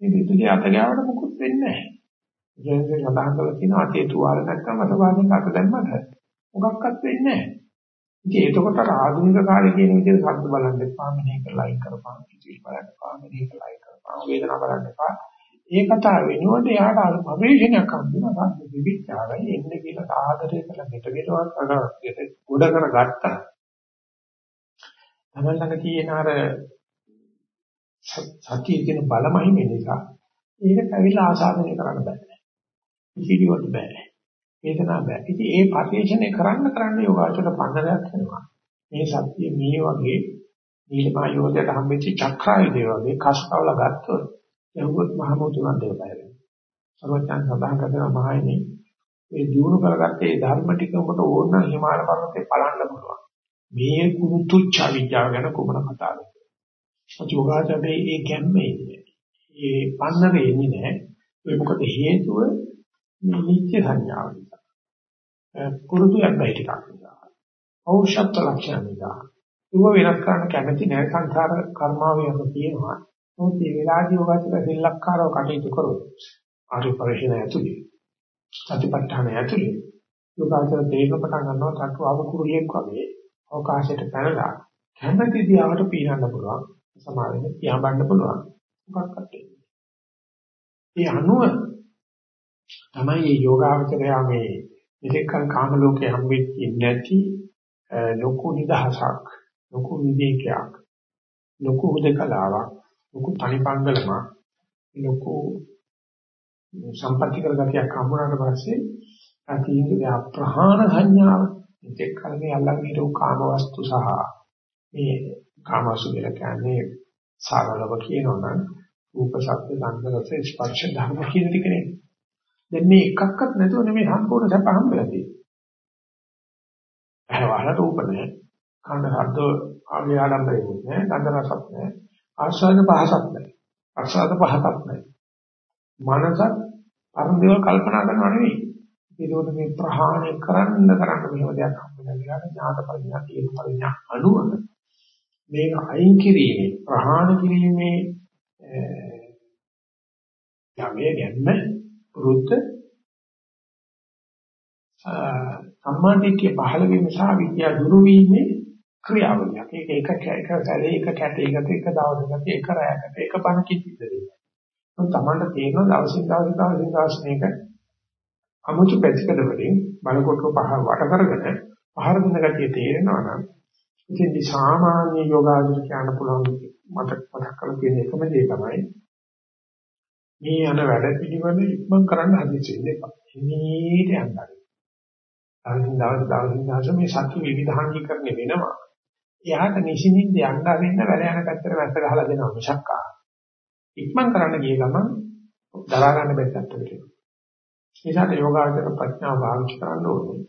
මේ විදුලිය අත ගාවට මොකුත් වෙන්නේ නැහැ. ජීවිතේ සඳහන් කරලා තියෙනවා අතේ තුවාල නැත්තම් අතවාදෙන් අත දැම්මට මොකක්වත් වෙන්නේ නැහැ. ඉතින් එතකොට ආධුනික කාලේ කියන විදිහට ශබ්ද බලන්න එපා, මෙනෙහි කරලා අයින් කරපන්, පිටිවිල් බලන්න එපා, මෙනෙහි කරලා අයින් කරපන්, වේදනාව බලන්න එපා. ඒ කතාව වෙනුවට එයාට අර අභිෂේකයක් හම්බුනා ශබ්ද විවිච්ඡාවයි එන්නේ කියලා ආදරය කළ මෙතනවත් අර ගොඩ කරගත්තා. තමයි ළඟ තියෙන අර සතියේ තියෙන බලමයි නිසා ඒක ඇවිල්ලා ආසාදනය කරන්න බෑ. ඉතිරිවට බෑ. වේදනාව බෑ. ඉතින් ඒ පරිශ්‍රණය කරන්න කරන්න යෝගාචර පන්නරයක් වෙනවා. මේ සත්‍ය මේ වගේ නීලමා යෝධයට හම්බෙච්ච චක්‍රායුධය වගේ කස්කවල ගත්තොත් එහුවත් මහමුතුන් දෙය බයරේ. සර්වඥයන් සඳහන් කරනවා මහයිනේ මේ දිනු කරගත්තේ ධර්ම ටික ඔබට ඕන නම් හිමාල පර්වතේ බලන්න පුළුවන්. මේ කුණු තුච්ච විද්‍යාව ගැන කොමන කතාවද? යෝගාචරයේ ඒ කැම්මේ ඒ පන්නරේ ඉන්නේ නැහැ. ඒ මොකද හේතුව මේ නිත්‍ය සංඥාව නිසා. පුරුදු යබ්බයි ටිකක් නිසා. ඖෂධ ලක්ෂණ නිසා. ඒව වෙනස් කරන්න කැමති නැහැ සංසාර කර්මාවයම තියෙනවා. මොකද මේ වෙලාදී ඔබට දෙලක්කාරව කටයුතු කරොත් ආරි පරිශන ඇතුලේ සතිපට්ඨාන ඇතුලේ යෝගාචර දෙක පටන් ගන්නවා තට්ටු අවකුරුලියක් වගේ අවකාශයට පැනලා කැමති දිහාවට පීනන්න පුළුවන් සමාවෙන්න තියාඹන්න පුළුවන්. මොකක්වත් ඒ අනුව තමයි මේ යෝගාවචරය මේ ඉලක්කම් කාම ලෝකේ හම්බෙච්ච නැති ලොකු නිදහසක් ලොකු විවේකයක් ලොකු උදකලාවක් ලොකු තනිපංගලමක් ලොකු සම්පත්‍ති කරගතියක් හම්බුනාට පස්සේ අතීතයේ අප්‍රහාණ සංඥාව ඉතෙක් කලනේ අල්ලගෙන හිටු කාම වස්තු සහ මේ කාමසු කියලා කියන්නේ සාරලව කියනවනම් රූප ශබ්ද ගන්ධ රස ස්පර්ශ ධර්ම කියන ටිකනේ දැන් මේ එකක්වත් නැතුව නෙමෙයි සම්පූර්ණ සැප හම්බෙලා තියෙන්නේ. ඇහවල රූප නැහැ. කන ශබ්ද ආගේ ආඩම්බරෙන්නේ නැහැ. ගන්ධ රසත් නැහැ. ආස්වාද පහසක් නැහැ. ආස්වාද පහක් නැහැ. මනස අරන්දේව කල්පනා කරනව නෙවෙයි. ඒකෝට මේ ප්‍රහාණය කරන්න කරන්න මෙහෙම දෙයක් හම්බෙලා ගියාට ඥාත පරිඥා කියන පරිඥා අනුව මේක අයින් කිරීමේ ප්‍රහාණ කිරීමේ යමේ ගැන්න වෘත්ත සම්මාදිට්ඨිය පහළ වීම සහ විද්‍යා දුරු වීමේ ක්‍රියාවලියක්. ඒක එක එක සැරේ එක කැටයකට එක දවසකට එක රැයකට එක පණකින් සිද්ධ වෙනවා. මොකද Tamanට තේරෙන දවසින් දවස දවසින් දවස මේක අමුතු පැතිකඩ වලින් බලකොටක පහ වට කරගෙන පහර දෙන ගතිය තේරෙනවා නම් ඉතින් සාමාන්‍ය යෝගාචර කියන්න පුළුවන් මට මතක් කරලා තියෙන එකම දේ තමයි මේ යන වැඩ පිළිවෙල ඉක්මන් කරන්න හදිසි වෙන්න එපා. හිමීට යන්න හරි. දවසින් දවස දවසින් දවස මේ සත්‍ය විවිධාංගීකරණය වෙනවා. එයාට නිසින්ින්ද යන්න අරින්න වැඩ යන පැත්තට වැස්ස ගහලා දෙනවා මිසක්කා. ඉක්මන් කරන්න ගිය ගමන් දරා ගන්න බැරි තත්ත්වයකට එනවා. ඒකට යෝගාචර ප්‍රඥාව භාවිත කරන්න ඕනේ.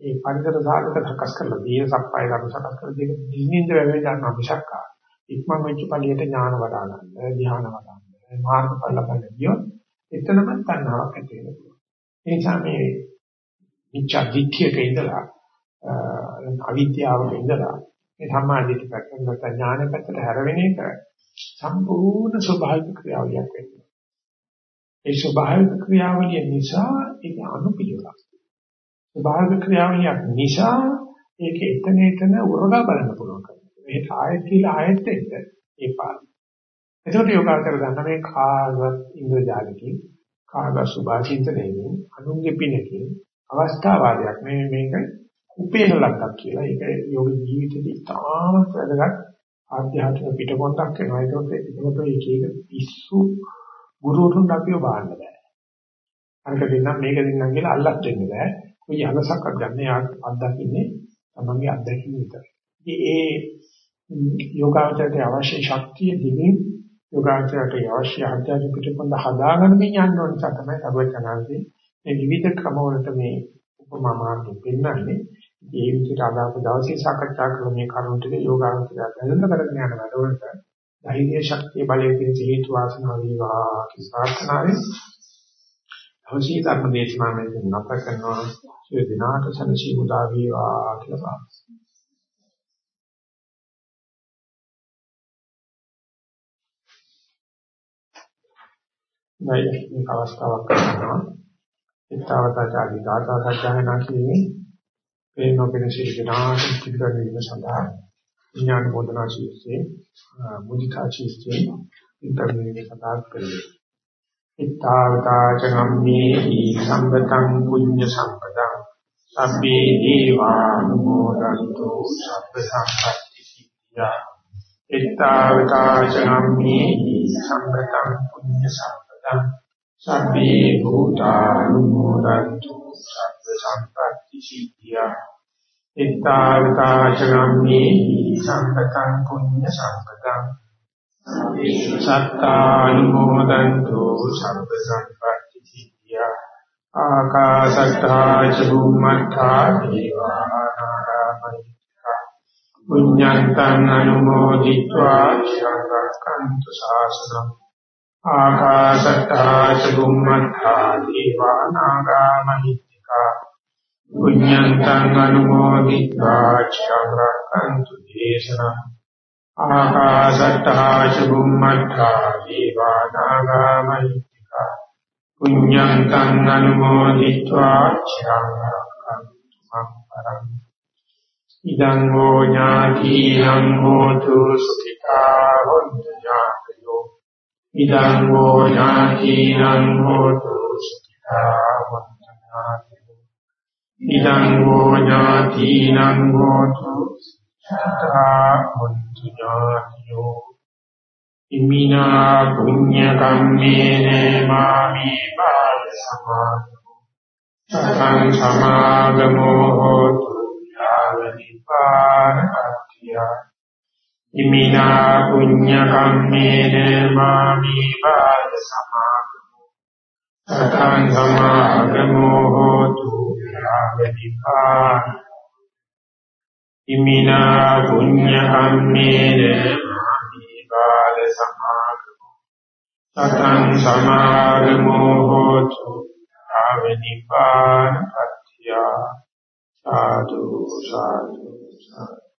ඒ පරිසර සාධක සකස් කරලා දී සප්පයි කර්ම සකස් කරලා දෙක නිසින්ින්ද වෙවෙ ගන්න මිසක්කා. ඉක්මන් වෙච්ච පළියට ඥාන වඩා ගන්න, ධ්‍යාන වඩා ගන්න. මාර්ගඵල ලබන්න ගියොත් එතනම තණ්හාවක් ඇති වෙනවා. ඒ නිසා මේ මිච්ඡා දිට්ඨියක ඉඳලා අවිද්‍යාවක ඉඳලා මේ සම්මාදිට පැත්තෙන් නැත්නම් ඥාන පැත්තට හැරෙන එක සම්පූර්ණ ස්වභාවික ක්‍රියාවලියක් වෙනවා. ඒ ස්වභාවික ක්‍රියාවලිය නිසා ඒක අනුපිළිවෙලක්. ස්වභාවික ක්‍රියාවලියක් නිසා ඒක එතන එතන උරගා බලන්න පුළුවන් කරනවා. මේක ආයෙත් කියලා ආයෙත් එන්න ඒ පාඩම. එතකොට යෝගාචර ගන්න මේ කාගවත් ඉන්ද්‍රජාලකින් කාගවත් සුභාචින්තනයෙන් අනුන්ගේ පිනකින් අවස්ථාවාදයක් මේ මේක උපේන ලක්ක් කියලා. ඒක යෝග ජීවිතේ ඉතාමත් වැදගත් ආධ්‍යාත්මික පිටකොන්දක් වෙනවා. ඒකත් ඒකට එක එක පිස්සු ගුරුතුන් අපිව බාන්න බෑ. අරක දෙන්නම් මේක දෙන්නම් කියලා අල්ලත් වෙන්න බෑ. කොයි අලසක්වත් ගන්න යා අත්දකින්නේ තමන්ගේ අත්දැකීම විතරයි. ඉතින් ඒ යෝගාචරයට අවශ්‍ය ශක්තිය දිනේ යෝගාචරයට අවශ්‍ය ආධ්‍යාත්මික පිටකොන්ද හදාගන්න මේ යන්න ඕන නිසා තමයි සර්වඥාන්සේ මේ විවිධ ක්‍රමවලට මේ උපමා මාර්ගෙ පෙන්වන්නේ ඒ විදිහට අද අප දවසේ සාකච්ඡා කළ මේ කරුණු ටික යෝගාවචරය දැනුම කරගෙන යන වැඩවලට ධෛර්ය ශක්තිය බලය පිණිස හේතු වාසනා වේවා කියලා ප්‍රාර්ථනාවෙන් අවශ්‍ය ධර්ම දේශනාවෙන් නැත කරනවා. සිය දිනාට සනසි උදා වේවා කියලා ප්‍රාර්ථනා මේ අවස්ථාවක් කරනවා. ඊතාවතාචාරී ගාථා සජ්ජායනා කිරීමේ ප්‍රේමපෙන ශිල්පනාට පිළිගැනීම සඳහා විඥාන මොදනා ශීර්ෂයේ මුදිතා ශීර්ෂයේ ඉන්ටර්නෙට් සඳහා කරේ ඊතාවතාචනම්මේ සම්පතං පුඤ්ඤ සම්පතං සබ්බේ දීවානුමෝදන්තු සබ්බ සම්පත්ති සිද්ධා. ඊතාවතාචනම්මේ සම්පතං පුඤ්ඤ සම්පතං සබ්බේ භූතානුමෝදන්තු සබ්බ සම්පත්ති සිද්ධියා ඉත්තාවතාචනම්මේ සම්පතං පුඤ්ඤ සම්පතං සත්තානුමෝදන්තු සබ්බ සංපatti සිද්ධා ආකාශත්තා චුම්මත්තා දීවානාගාමිතා පුඤ්ඤන්තං අනුමෝදිत्वा චරකන්තු සාසනං. ආකාශත්තා චුම්මත්තා දීවානාගාමිතා පුඤ්ඤන්තං අනුමෝදිत्वा චරකන්තු දේශනං. ආකාශත්තා චුම්මත්තා දීවානාගා මහිත්‍තිකා පුඤ්ඤන්තං අනුමෝදිत्वा චක්‍රකන්තු මම්පරං ඉදං හෝ ඥාතියං හෝතු සුඛිතා හොන්තු ඥාතයෝ ඉදං හෝ ඥාතිනං හෝතු සුඛිතා වන්තනාති ඉදං හෝ ඥාතිනං හෝතු සත්තා වන්තු ඥාතියෝ ඉමිනා පුඤ්ඤ කම්මේන මාමි බාල සමාදෝ සතං සමාගමෝ හෝතු යාව නිපාන අත්‍යා ඉමිනා පුඤ්ඤ කම්මේන මාමි බාල සමාගමෝ සතං සමාගමෝ හෝතු යාවදිපා ඉමිනා පුඤ්ඤ කම්මේන මාමි බාල සමාගමෝ සතං සමාගමෝ හෝතු යාවදිපා පත්‍යා සාදු සාදු සාදු.